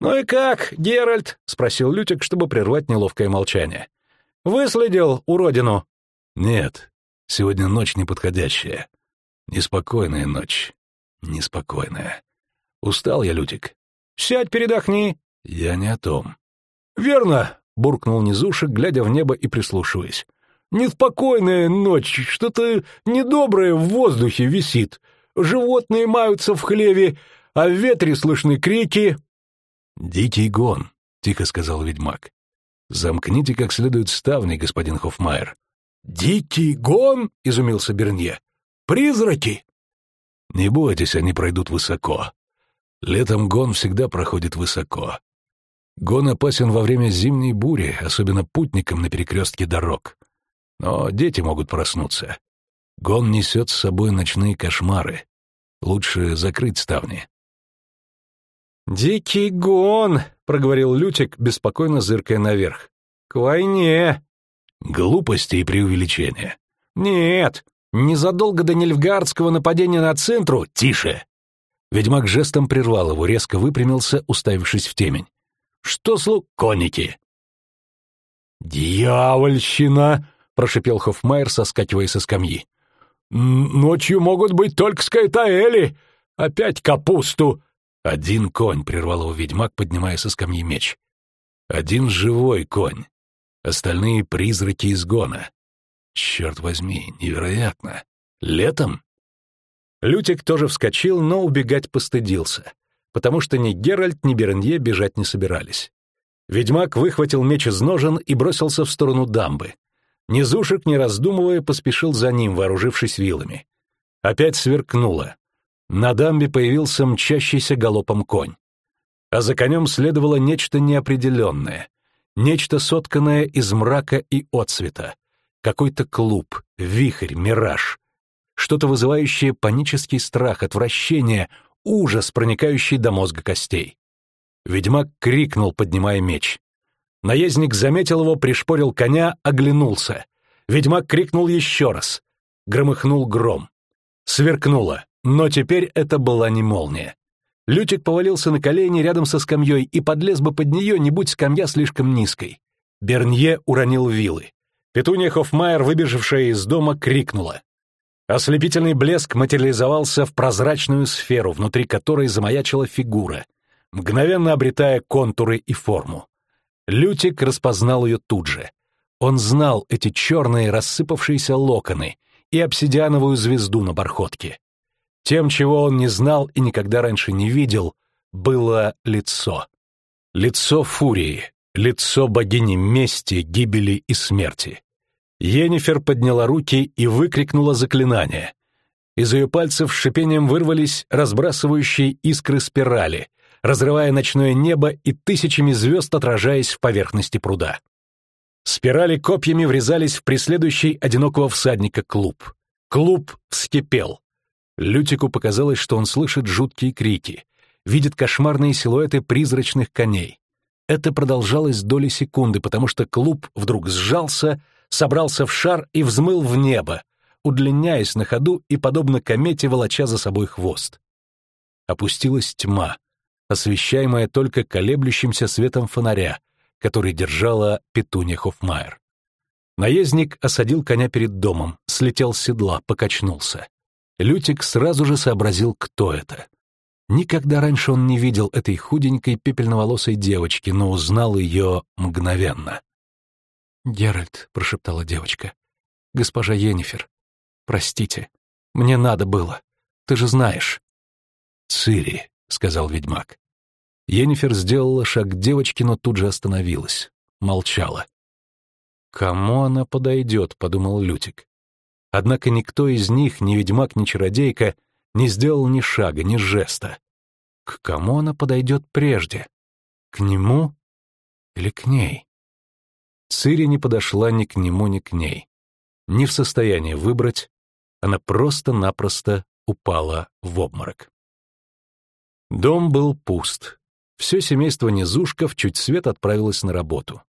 «Ну и как, Геральт?» — спросил Лютик, чтобы прервать неловкое молчание. «Выследил уродину?» «Нет, сегодня ночь неподходящая. Неспокойная ночь. Неспокойная. Устал я, Лютик». «Сядь, передохни». «Я не о том». «Верно», — буркнул Низушек, глядя в небо и прислушиваясь. «Неспокойная ночь, что-то недоброе в воздухе висит животные маются в хлеве, а в ветре слышны крики. «Дикий гон», — тихо сказал ведьмак. «Замкните как следует ставни, господин Хоффмайер». «Дикий гон?» — изумился Бернье. «Призраки!» «Не бойтесь, они пройдут высоко. Летом гон всегда проходит высоко. Гон опасен во время зимней бури, особенно путникам на перекрестке дорог. Но дети могут проснуться. Гон несет с собой ночные кошмары. Лучше закрыть ставни. «Дикий гон!» — проговорил Лютик, беспокойно зыркая наверх. «К войне!» «Глупости и преувеличения». «Нет, незадолго до Нильфгардского нападения на Центру...» «Тише!» Ведьмак жестом прервал его, резко выпрямился, уставившись в темень. «Что слу... конники?» «Дьявольщина!» — прошипел Хоффмайер, соскакивая со скамьи. «Ночью могут быть только скайтаэли! Опять капусту!» «Один конь», — прервал его ведьмак, поднимая со скамьи меч. «Один живой конь. Остальные — призраки изгона. Черт возьми, невероятно. Летом?» Лютик тоже вскочил, но убегать постыдился, потому что ни Геральт, ни Беренье бежать не собирались. Ведьмак выхватил меч из ножен и бросился в сторону дамбы. Низушек, не раздумывая, поспешил за ним, вооружившись вилами. Опять сверкнуло. На дамбе появился мчащийся галопом конь. А за конем следовало нечто неопределенное, нечто сотканное из мрака и отсвета, какой-то клуб, вихрь, мираж, что-то вызывающее панический страх, отвращение, ужас, проникающий до мозга костей. Ведьмак крикнул, поднимая меч. Наездник заметил его, пришпорил коня, оглянулся. Ведьмак крикнул еще раз. Громыхнул гром. Сверкнуло, но теперь это была не молния. Лютик повалился на колени рядом со скамьей и подлез бы под нее, не будь скамья слишком низкой. Бернье уронил вилы. Петунья Хоффмайер, выбежавшая из дома, крикнула. Ослепительный блеск материализовался в прозрачную сферу, внутри которой замаячила фигура, мгновенно обретая контуры и форму. Лютик распознал ее тут же. Он знал эти черные рассыпавшиеся локоны и обсидиановую звезду на бархотке. Тем, чего он не знал и никогда раньше не видел, было лицо. Лицо фурии, лицо богини мести, гибели и смерти. Енифер подняла руки и выкрикнула заклинание. Из ее пальцев шипением вырвались разбрасывающие искры спирали, разрывая ночное небо и тысячами звезд отражаясь в поверхности пруда. Спирали копьями врезались в преследующий одинокого всадника клуб. Клуб вскипел. Лютику показалось, что он слышит жуткие крики, видит кошмарные силуэты призрачных коней. Это продолжалось доли секунды, потому что клуб вдруг сжался, собрался в шар и взмыл в небо, удлиняясь на ходу и, подобно комете, волоча за собой хвост. Опустилась тьма, освещаемая только колеблющимся светом фонаря, который держала Петунья Хоффмайер. Наездник осадил коня перед домом, слетел с седла, покачнулся. Лютик сразу же сообразил, кто это. Никогда раньше он не видел этой худенькой пепельноволосой девочки, но узнал ее мгновенно. «Геральт», — прошептала девочка, — «госпожа Енифер, простите, мне надо было, ты же знаешь». «Цири», — сказал ведьмак. Енифер сделала шаг к девочке, но тут же остановилась, молчала. «Кому она подойдет?» — подумал Лютик. Однако никто из них, ни ведьмак, ни чародейка, не сделал ни шага, ни жеста. К кому она подойдет прежде? К нему или к ней? Цири не подошла ни к нему, ни к ней. Не в состоянии выбрать, она просто-напросто упала в обморок. Дом был пуст. Все семейство Низушков чуть свет отправилось на работу.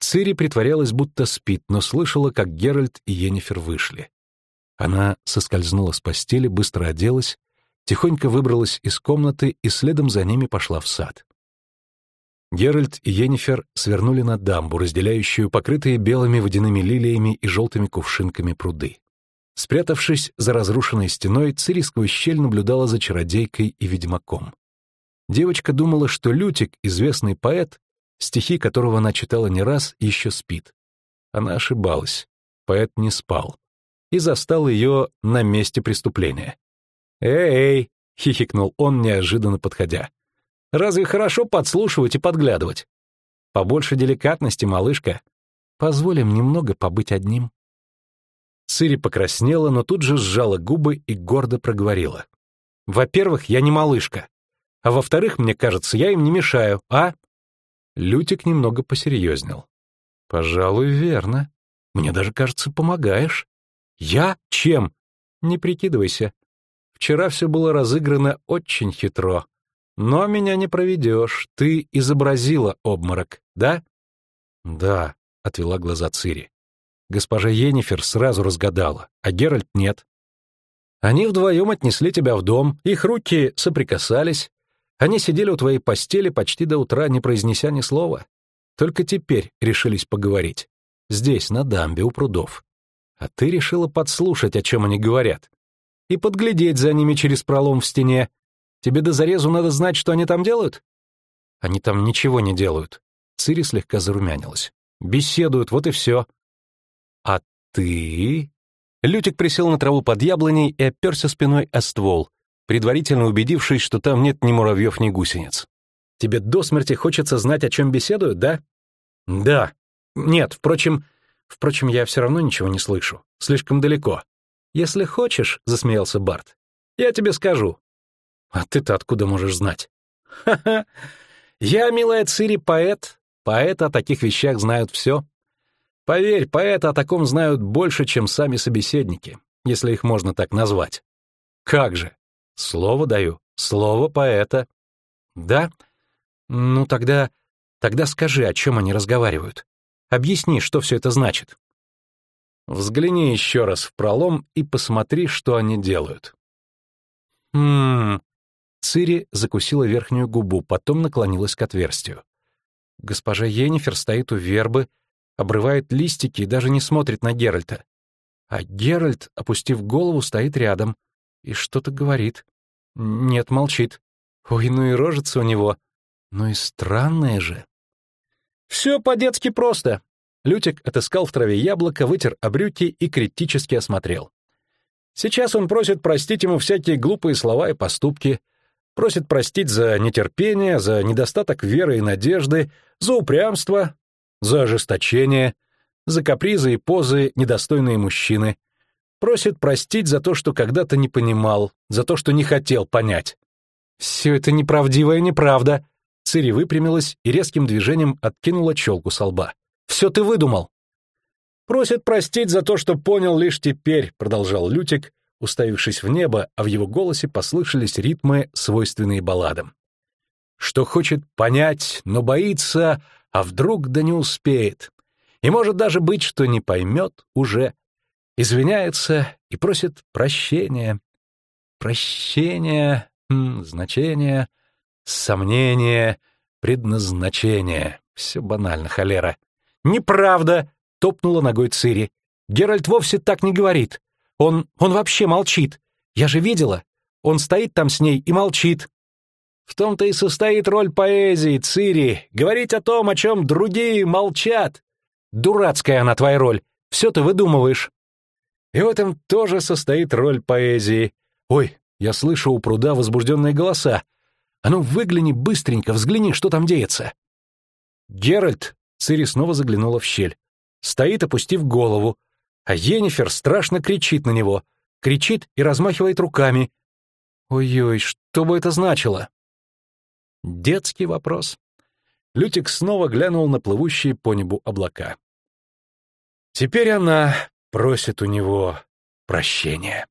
Цири притворялась, будто спит, но слышала, как Геральт и Енифер вышли. Она соскользнула с постели, быстро оделась, тихонько выбралась из комнаты и следом за ними пошла в сад. Геральт и Енифер свернули на дамбу, разделяющую покрытые белыми водяными лилиями и желтыми кувшинками пруды. Спрятавшись за разрушенной стеной, Цири сквозь щель наблюдала за чародейкой и ведьмаком. Девочка думала, что Лютик, известный поэт, стихи которого она читала не раз, еще спит. Она ошибалась. Поэт не спал. И застал ее на месте преступления. «Эй!» — хихикнул он, неожиданно подходя. Разве хорошо подслушивать и подглядывать? Побольше деликатности, малышка. Позволим немного побыть одним. Цири покраснела, но тут же сжала губы и гордо проговорила. «Во-первых, я не малышка. А во-вторых, мне кажется, я им не мешаю, а?» Лютик немного посерьезнел. «Пожалуй, верно. Мне даже, кажется, помогаешь». «Я? Чем?» «Не прикидывайся. Вчера все было разыграно очень хитро. Но меня не проведешь, ты изобразила обморок, да? Да, отвела глаза Цири. Госпожа Енифер сразу разгадала, а Геральт нет. Они вдвоем отнесли тебя в дом, их руки соприкасались. Они сидели у твоей постели почти до утра, не произнеся ни слова. Только теперь решились поговорить. Здесь, на дамбе, у прудов. А ты решила подслушать, о чем они говорят. И подглядеть за ними через пролом в стене, Тебе до зарезу надо знать, что они там делают?» «Они там ничего не делают». Цири слегка зарумянилась. «Беседуют, вот и все». «А ты...» Лютик присел на траву под яблоней и оперся спиной о ствол, предварительно убедившись, что там нет ни муравьев, ни гусениц. «Тебе до смерти хочется знать, о чем беседуют, да?» «Да. Нет, впрочем... Впрочем, я все равно ничего не слышу. Слишком далеко. Если хочешь, — засмеялся Барт, — я тебе скажу. А ты-то откуда можешь знать? Ха-ха! Я, милая Цири, поэт. Поэты о таких вещах знают все. Поверь, поэты о таком знают больше, чем сами собеседники, если их можно так назвать. Как же? Слово даю. Слово поэта. Да? Ну тогда... Тогда скажи, о чем они разговаривают. Объясни, что все это значит. Взгляни еще раз в пролом и посмотри, что они делают. Хм, Цири закусила верхнюю губу, потом наклонилась к отверстию. Госпожа Енифер стоит у вербы, обрывает листики и даже не смотрит на Геральта. А Геральт, опустив голову, стоит рядом и что-то говорит. Нет, молчит. Ой, ну и рожица у него. Ну и странная же. Все по-детски просто. Лютик отыскал в траве яблоко, вытер о брюки и критически осмотрел. Сейчас он просит простить ему всякие глупые слова и поступки, просит простить за нетерпение, за недостаток веры и надежды, за упрямство, за ожесточение, за капризы и позы, недостойные мужчины. Просит простить за то, что когда-то не понимал, за то, что не хотел понять. Все это неправдиво и неправда. Цири выпрямилась и резким движением откинула челку со лба. Все ты выдумал. Просит простить за то, что понял лишь теперь, продолжал Лютик, уставившись в небо, а в его голосе послышались ритмы, свойственные балладам. Что хочет понять, но боится, а вдруг да не успеет. И может даже быть, что не поймет уже. Извиняется и просит прощения. Прощения, хм, значение, сомнение, предназначение. Все банально, холера. «Неправда!» — топнула ногой Цири. «Геральт вовсе так не говорит. Он... он вообще молчит. Я же видела. Он стоит там с ней и молчит». В том-то и состоит роль поэзии, Цири, говорить о том, о чем другие молчат. Дурацкая она твоя роль, все ты выдумываешь. И в этом тоже состоит роль поэзии. Ой, я слышу у пруда возбужденные голоса. А ну, выгляни быстренько, взгляни, что там деется. Геральт, Цири снова заглянула в щель. Стоит, опустив голову, а Енифер страшно кричит на него. Кричит и размахивает руками. Ой-ой, что бы это значило? Детский вопрос. Лютик снова глянул на плывущие по небу облака. Теперь она просит у него прощения.